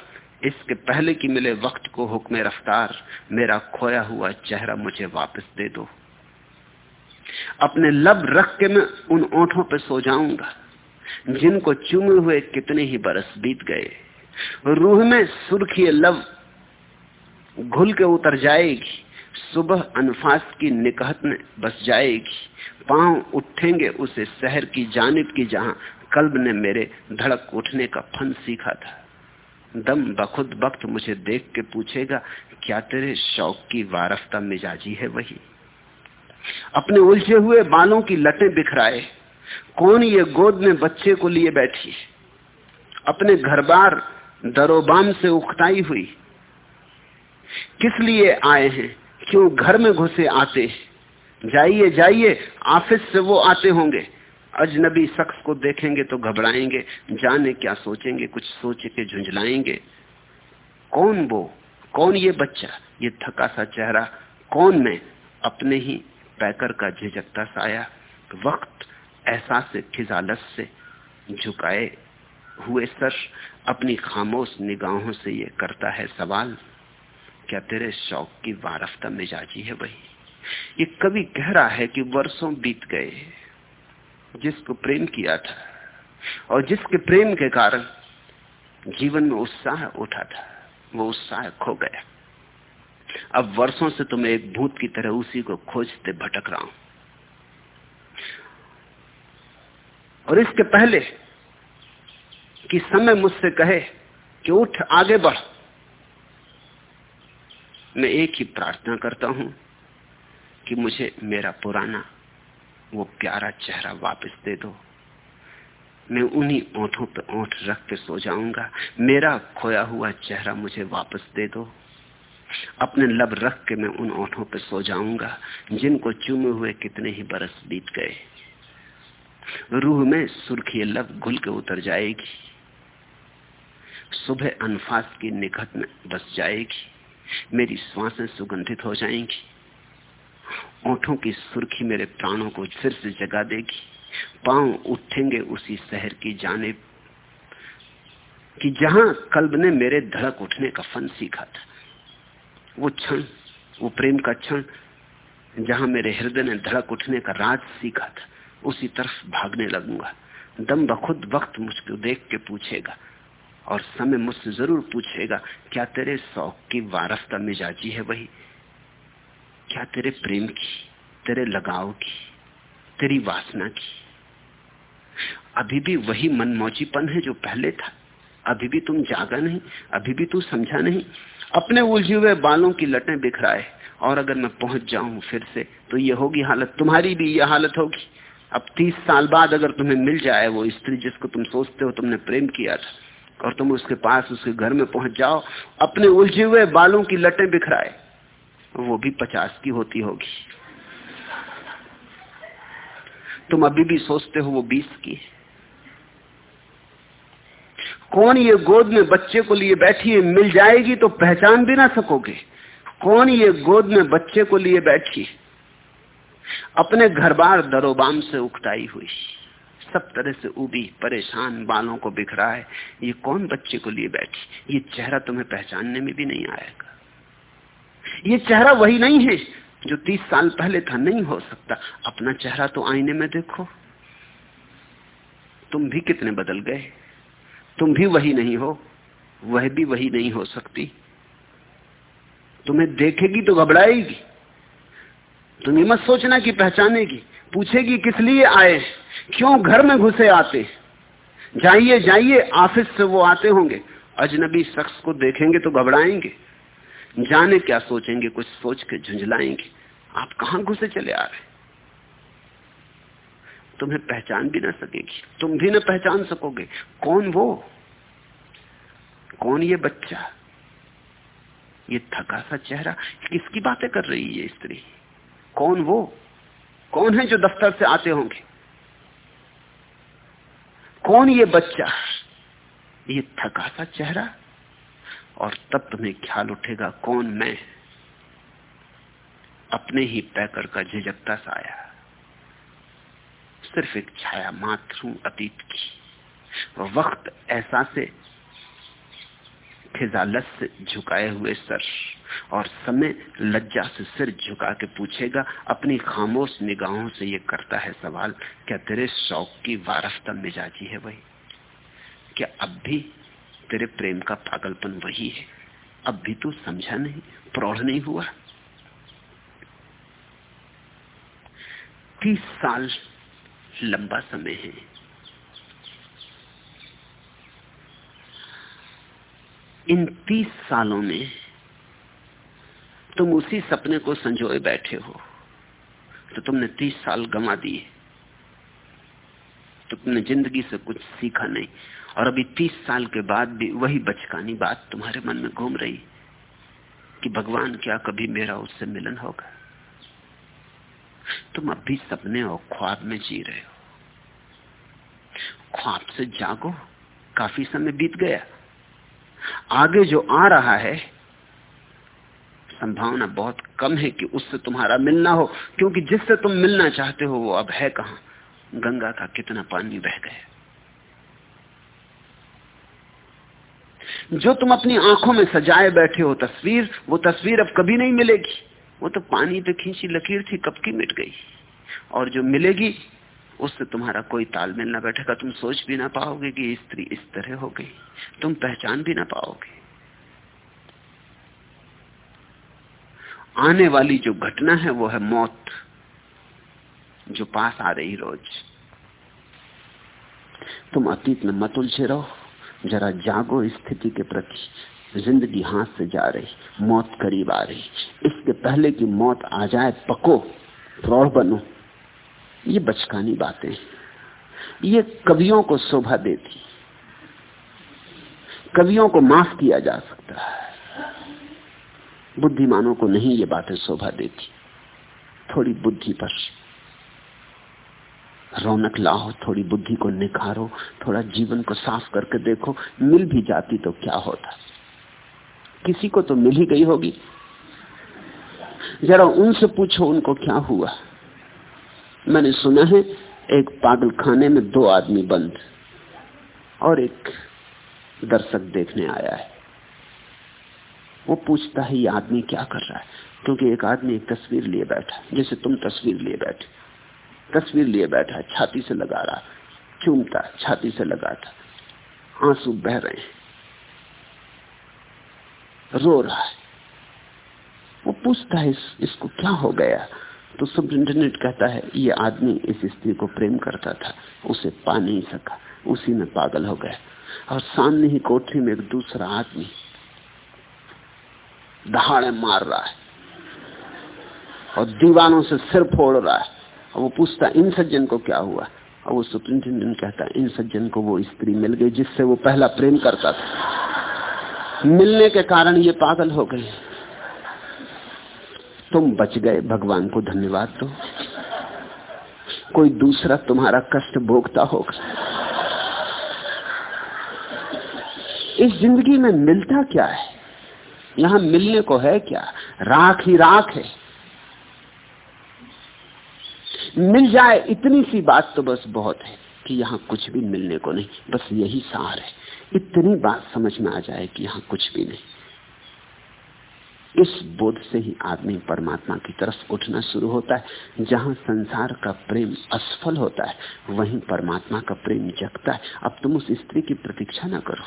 इसके पहले कि मिले वक्त को हुक्म रफ्तार, मेरा खोया हुआ चेहरा मुझे वापस दे दो। अपने लब रख के मैं उन ओठों पे सो जाऊँगा, जिनको चुमे हुए कितने ही बरस बीत गए। रूह में सुर्खी लब घुल के उतर जाएगी। सुबह अनफास की निकहत में बस जाएगी। पाँव उठेंगे उसे शहर की जानब की जहाँ कल्ब ने मेरे धड़क उठने का फन सीखा था। दम बखुद वक्त मुझे देख के पूछेगा, क्या तेरे शौक की वारफ्ता मिजाजी है वही? अपने उलझे हुए बालों की लटें बिखराए। कौन ये गोद में बच्चे को लिए बैठी? अपने घर बार दरोबाम से उकताई हुई। किस लिए आए हैं? क्यों घर में घुसे आते जाइए जाइए ऑफ़िस से वो आते होंगे। अजनबी शख्स को देखेंगे तो घबराएँगे, जाने क्या सोचेंगे, कुछ सोच के झुंझलाएँगे। कौन वो? कौन ये बच्चा, ये थका सा चेहरा? कौन मैं? अपने ही पैकर का झिझकता साया, वक्त एहसास से खिजालत से झुकाए। हुए सर अपनी खामोश निगाहों से ये करता है सवाल, क्या तेरे शौक की वारफ्ता मिजाजी है वही? ये कवि कह रहा है कि वर्षों बीत गए जिसको प्रेम किया था और जिसके प्रेम के कारण जीवन में उत्साह उठा था, वो उत्साह खो गया। अब वर्षों से तुम एक भूत की तरह उसी को खोजते भटक रहा हूँ। और इसके पहले कि समय मुझसे कहे कि उठ, आगे बढ़। मैं एक ही प्रार्थना करता हूँ कि मुझे मेरा पुराना, वो प्यारा चेहरा वापस दे दो। मैं उन्हीं ओठों पे ओठ रख के सो जाऊँगा। मेरा खोया हुआ चेहरा मुझे वापस दे दो। अपने लब रख के मैं उन ओठों पर सो जाऊँगा, जिनको चूमे हुए कितने ही बरस बीत गए। रूह में सुर्खी लब घुल के उतर जाएगी। सुबह अनफास के निकट में बस जाएगी। मेरी श्वासें सुगंधित हो जाएँगी। ओठों की सुर्खी मेरे प्राणों को फिर से जगा देगी। पाँव उठेंगे उसी शहर की जाने कि जहाँ कल्ब ने मेरे धड़क उठने का फन सीखा था, वो क्षण, वो प्रेम का क्षण, जहाँ मेरे हृदय ने धड़क उठने का राज सीखा था, उसी तरफ़ भागने लगूँगा। दम बखुद वक्त मुझको देख के पूछेगा और समय मुझसे ज़रूर पूछेगा, क्या तेरे शौक की वारफता मिजाजी है वही? क्या तेरे प्रेम की, तेरे लगाव की, तेरी वासना की? अभी भी वही मनमौजीपन है जो पहले था। अभी भी तुम जागा नहीं, अभी भी तू समझा नहीं। अपने उलझे हुए बालों की लटें बिखराए, और अगर मैं पहुँच जाऊँ फिर से तो ये होगी हालत, तुम्हारी भी यह हालत होगी। अब तीस साल बाद अगर तुम्हें मिल जाए वो स्त्री जिसको तुम सोचते हो तुमने प्रेम किया था और तुम उसके पास उसके घर में पहुँच जाओ, अपने उलझे हुए बालों की लटें बिखराए, वो भी पचास की होती होगी। तुम अभी भी सोचते हो वो बीस की कौन ये गोद में बच्चे को लिए बैठी है, मिल जाएगी तो पहचान भी ना सकोगे। कौन ये गोद में बच्चे को लिए बैठी अपने घर बार दरोबाम से उकटाई हुई। सब तरह से उबी परेशान बालों को बिखरा है। ये कौन बच्चे को लिए बैठी? ये चेहरा तुम्हें पहचानने में भी नहीं आएगा। ये चेहरा वही नहीं है जो तीस साल पहले था। नहीं हो सकता। अपना चेहरा तो आईने में देखो। तुम भी कितने बदल गए। तुम भी वही नहीं हो। वह भी वही नहीं हो सकती। तुम्हें देखेगी तो घबराएगी। तुम ये मत सोचना कि पहचानेगी। पूछेगी किस लिए आए क्यों घर में घुसे आते? जाइए जाइए, ऑफ़िस से वो आते होंगे। अजनबी शख्स को देखेंगे तो घबराएँगे। जाने क्या सोचेंगे, कुछ सोच के झुंझलाएँगे। आप कहाँ घुसे चले आ रहे? तुम्हें पहचान भी ना सकेगी। तुम भी ना पहचान सकोगे। कौन वो? कौन ये बच्चा? ये थका सा चेहरा। किसकी बातें कर रही है स्त्री? कौन वो? कौन है जो दफ्तर से आते होंगे? कौन ये बच्चा? ये थका सा चेहरा? और तब तुम्हें ख्याल उठेगा कौन मैं? अपने ही पैकर का झिझकता सा आया। सिर्फ़ एक छाया मात्र हूँ अतीत की। वक्त ऐसा से खिजालत से झुकाए हुए सर और समय लज्जा से सिर झुका के पूछेगा, अपनी खामोश निगाहों से ये करता है सवाल, क्या तेरे शौक की वारफता मिजाजी है वही? क्या अब भी तेरे प्रेम का पागलपन वही है? अब भी तू समझा नहीं, प्रौढ़ नहीं हुआ? तीस साल लंबा समय है। इन तीस सालों में तुम उसी सपने को संजोए बैठे हो तो तुमने तीस साल गंवा दिए। तो तुमने ज़िंदगी से कुछ सीखा नहीं, और अभी तीस साल के बाद भी वही बचकानी बात तुम्हारे मन में घूम रही कि भगवान क्या कभी मेरा उससे मिलन होगा। तुम अब भी सपने और ख्वाब में जी रहे हो। ख्वाब से जागो, काफ़ी समय बीत गया। आगे जो आ रहा है, संभावना बहुत कम है कि उससे तुम्हारा मिलना हो, क्योंकि जिससे तुम मिलना चाहते हो वो अब है कहा? गंगा का कितना पानी बह गया। जो तुम अपनी आँखों में सजाए बैठे हो तस्वीर, वो तस्वीर अब कभी नहीं मिलेगी। वो तो पानी पे खींची लकीर थी, कब की मिट गई? और जो मिलेगी उससे तुम्हारा कोई तालमेल ना बैठेगा, तुम सोच भी ना पाओगे कि स्त्री इस तरह हो गई। तुम पहचान भी ना पाओगे। आने वाली जो घटना है, वो है मौत, जो पास आ रही रोज। तुम अतीत में मत उलझे रहो, जरा जागो स्थिति के प्रति। ज़िंदगी हाथ से जा रही, मौत करीब आ रही। इसके पहले कि मौत आ जाए, पको, प्रौढ़ बनो। ये बचकानी बातें ये कवियों को शोभा देती, कवियों को माफ़ किया जा सकता है। बुद्धिमानों को नहीं ये बातें शोभा देती, थोड़ी बुद्धि पर। रौनक लाओ थोड़ी बुद्धि को निखारो, थोड़ा जीवन को साफ़ करके देखो, मिल भी जाती तो क्या होता? किसी को तो मिल ही गई होगी। जरा उनसे पूछो उनको क्या हुआ? मैंने सुना है एक पागल खाने में दो आदमी बंद और एक दर्शक देखने आया है। वो पूछता है ये आदमी क्या कर रहा है? क्योंकि एक आदमी एक तस्वीर लिए बैठा जैसे तुम तस्वीर लिए बैठे। तस्वीर लिए बैठा छाती से लगा रहा चूमता छाती से लगा था। आँसू बह रहे हैं। रो रहा है। वो पूछता है इस, इसको क्या हो गया? तो सुप्रिंटेंडेंट कहता है, ये आदमी इस स्त्री को प्रेम करता था, उसे पा नहीं सका, उसी में पागल हो गया। और सामने ही कोठरी में एक दूसरा आदमी दहाड़े मार रहा है और दीवानों से सिर फोड़ रहा है। और वो पूछता इन सज्जन को क्या हुआ? और वो सुप्रिंटेंडेंट कहता इन सज्जन को वो स्त्री मिल गई जिससे वो पहला प्रेम करता था। मिलने के कारण ये पागल हो गए तुम बच गए, भगवान को धन्यवाद दो। कोई दूसरा तुम्हारा कष्ट भोगता होगा। इस ज़िंदगी में मिलता क्या है? यहाँ मिलने को है क्या? राख ही राख है। मिल जाए इतनी सी बात तो बस बहुत है कि यहाँ कुछ भी मिलने को नहीं, बस यही सार है। इतनी बात समझ में आ जाए कि यहाँ कुछ भी नहीं। इस बोध से ही आदमी परमात्मा की तरफ़ उठना शुरू होता है। जहाँ संसार का प्रेम असफल होता है, वहीं परमात्मा का प्रेम जगता है। अब तुम उस स्त्री की प्रतीक्षा ना करो।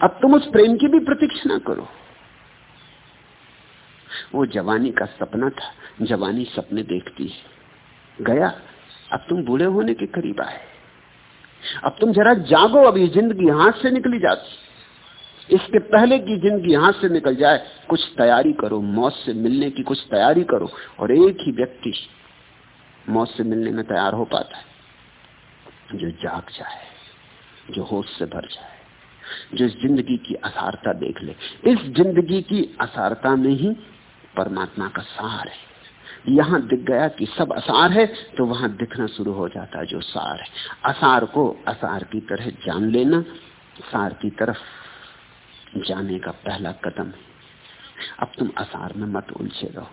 अब तुम उस प्रेम की भी प्रतीक्षा ना करो। वो जवानी का सपना था, जवानी सपने देखती है। गया, अब तुम बूढ़े होने के करीब आए। अब तुम जरा जागो, अब ये ज़िंदगी हाथ से निकली जाती इसके पहले की ज़िंदगी हाथ से निकल जाए, कुछ तैयारी करो, मौत से मिलने की कुछ तैयारी करो, और एक ही व्यक्ति मौत से मिलने में तैयार हो पाता है, जो जाग जाए, जो होश से भर जाए, जो इस ज़िंदगी की असारता देख ले। इस ज़िंदगी की असारता में ही परमात्मा का सार है। यहाँ दिख गया कि सब असार है तो वहाँ दिखना शुरू हो जाता है जो सार है। असार को असार की तरह जान लेना, सार की तरफ़ जाने का पहला कदम है। अब तुम असार में मत उलझे रहो।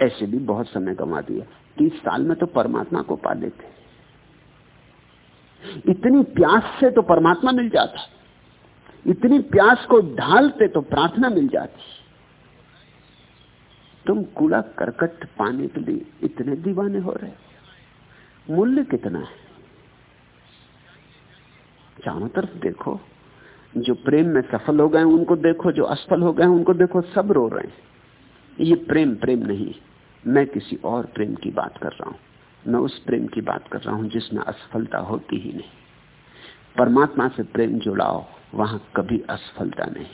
ऐसे भी बहुत समय गंवा दिया। तीस साल में तो परमात्मा को पा लेते। इतनी प्यास से तो परमात्मा मिल जाता। इतनी प्यास को ढालते तो प्रार्थना मिल जाती। तुम कूड़ा करकट पाने के लिए इतने दीवाने हो रहे मूल्य कितना है? चारों तरफ़ देखो। जो प्रेम में सफल हो गए, उनको देखो, जो असफल हो गए, उनको देखो, सब रो रहे हैं। ये प्रेम प्रेम नहीं। मैं किसी और प्रेम की बात कर रहा हूँ। मैं उस प्रेम की बात कर रहा हूँ जिसमें असफलता होती ही नहीं। परमात्मा से प्रेम जुड़ाओ, वहाँ कभी असफलता नहीं।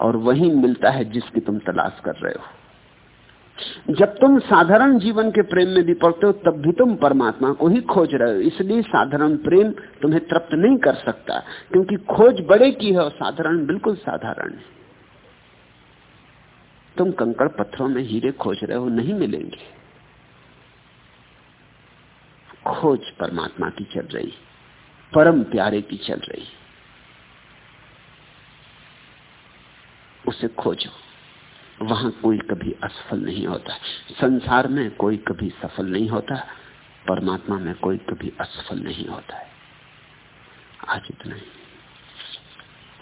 और वही मिलता है जिसकी तुम तलाश कर रहे हो। जब तुम साधारण जीवन के प्रेम में भी पड़ते हो, तब भी तुम परमात्मा को ही खोज रहे हो। इसलिए साधारण प्रेम तुम्हें तृप्त नहीं कर सकता, क्योंकि खोज बड़े की है और साधारण बिल्कुल साधारण है। तुम कंकड़ पत्थरों में हीरे खोज रहे हो, नहीं मिलेंगे। खोज परमात्मा की चल रही, परम प्यारे की चल रही। उसे खोजो। वहाँ कोई कभी असफल नहीं होता। संसार में कोई कभी सफल नहीं होता, परमात्मा में कोई कभी असफल नहीं होता है। आज इतना ही।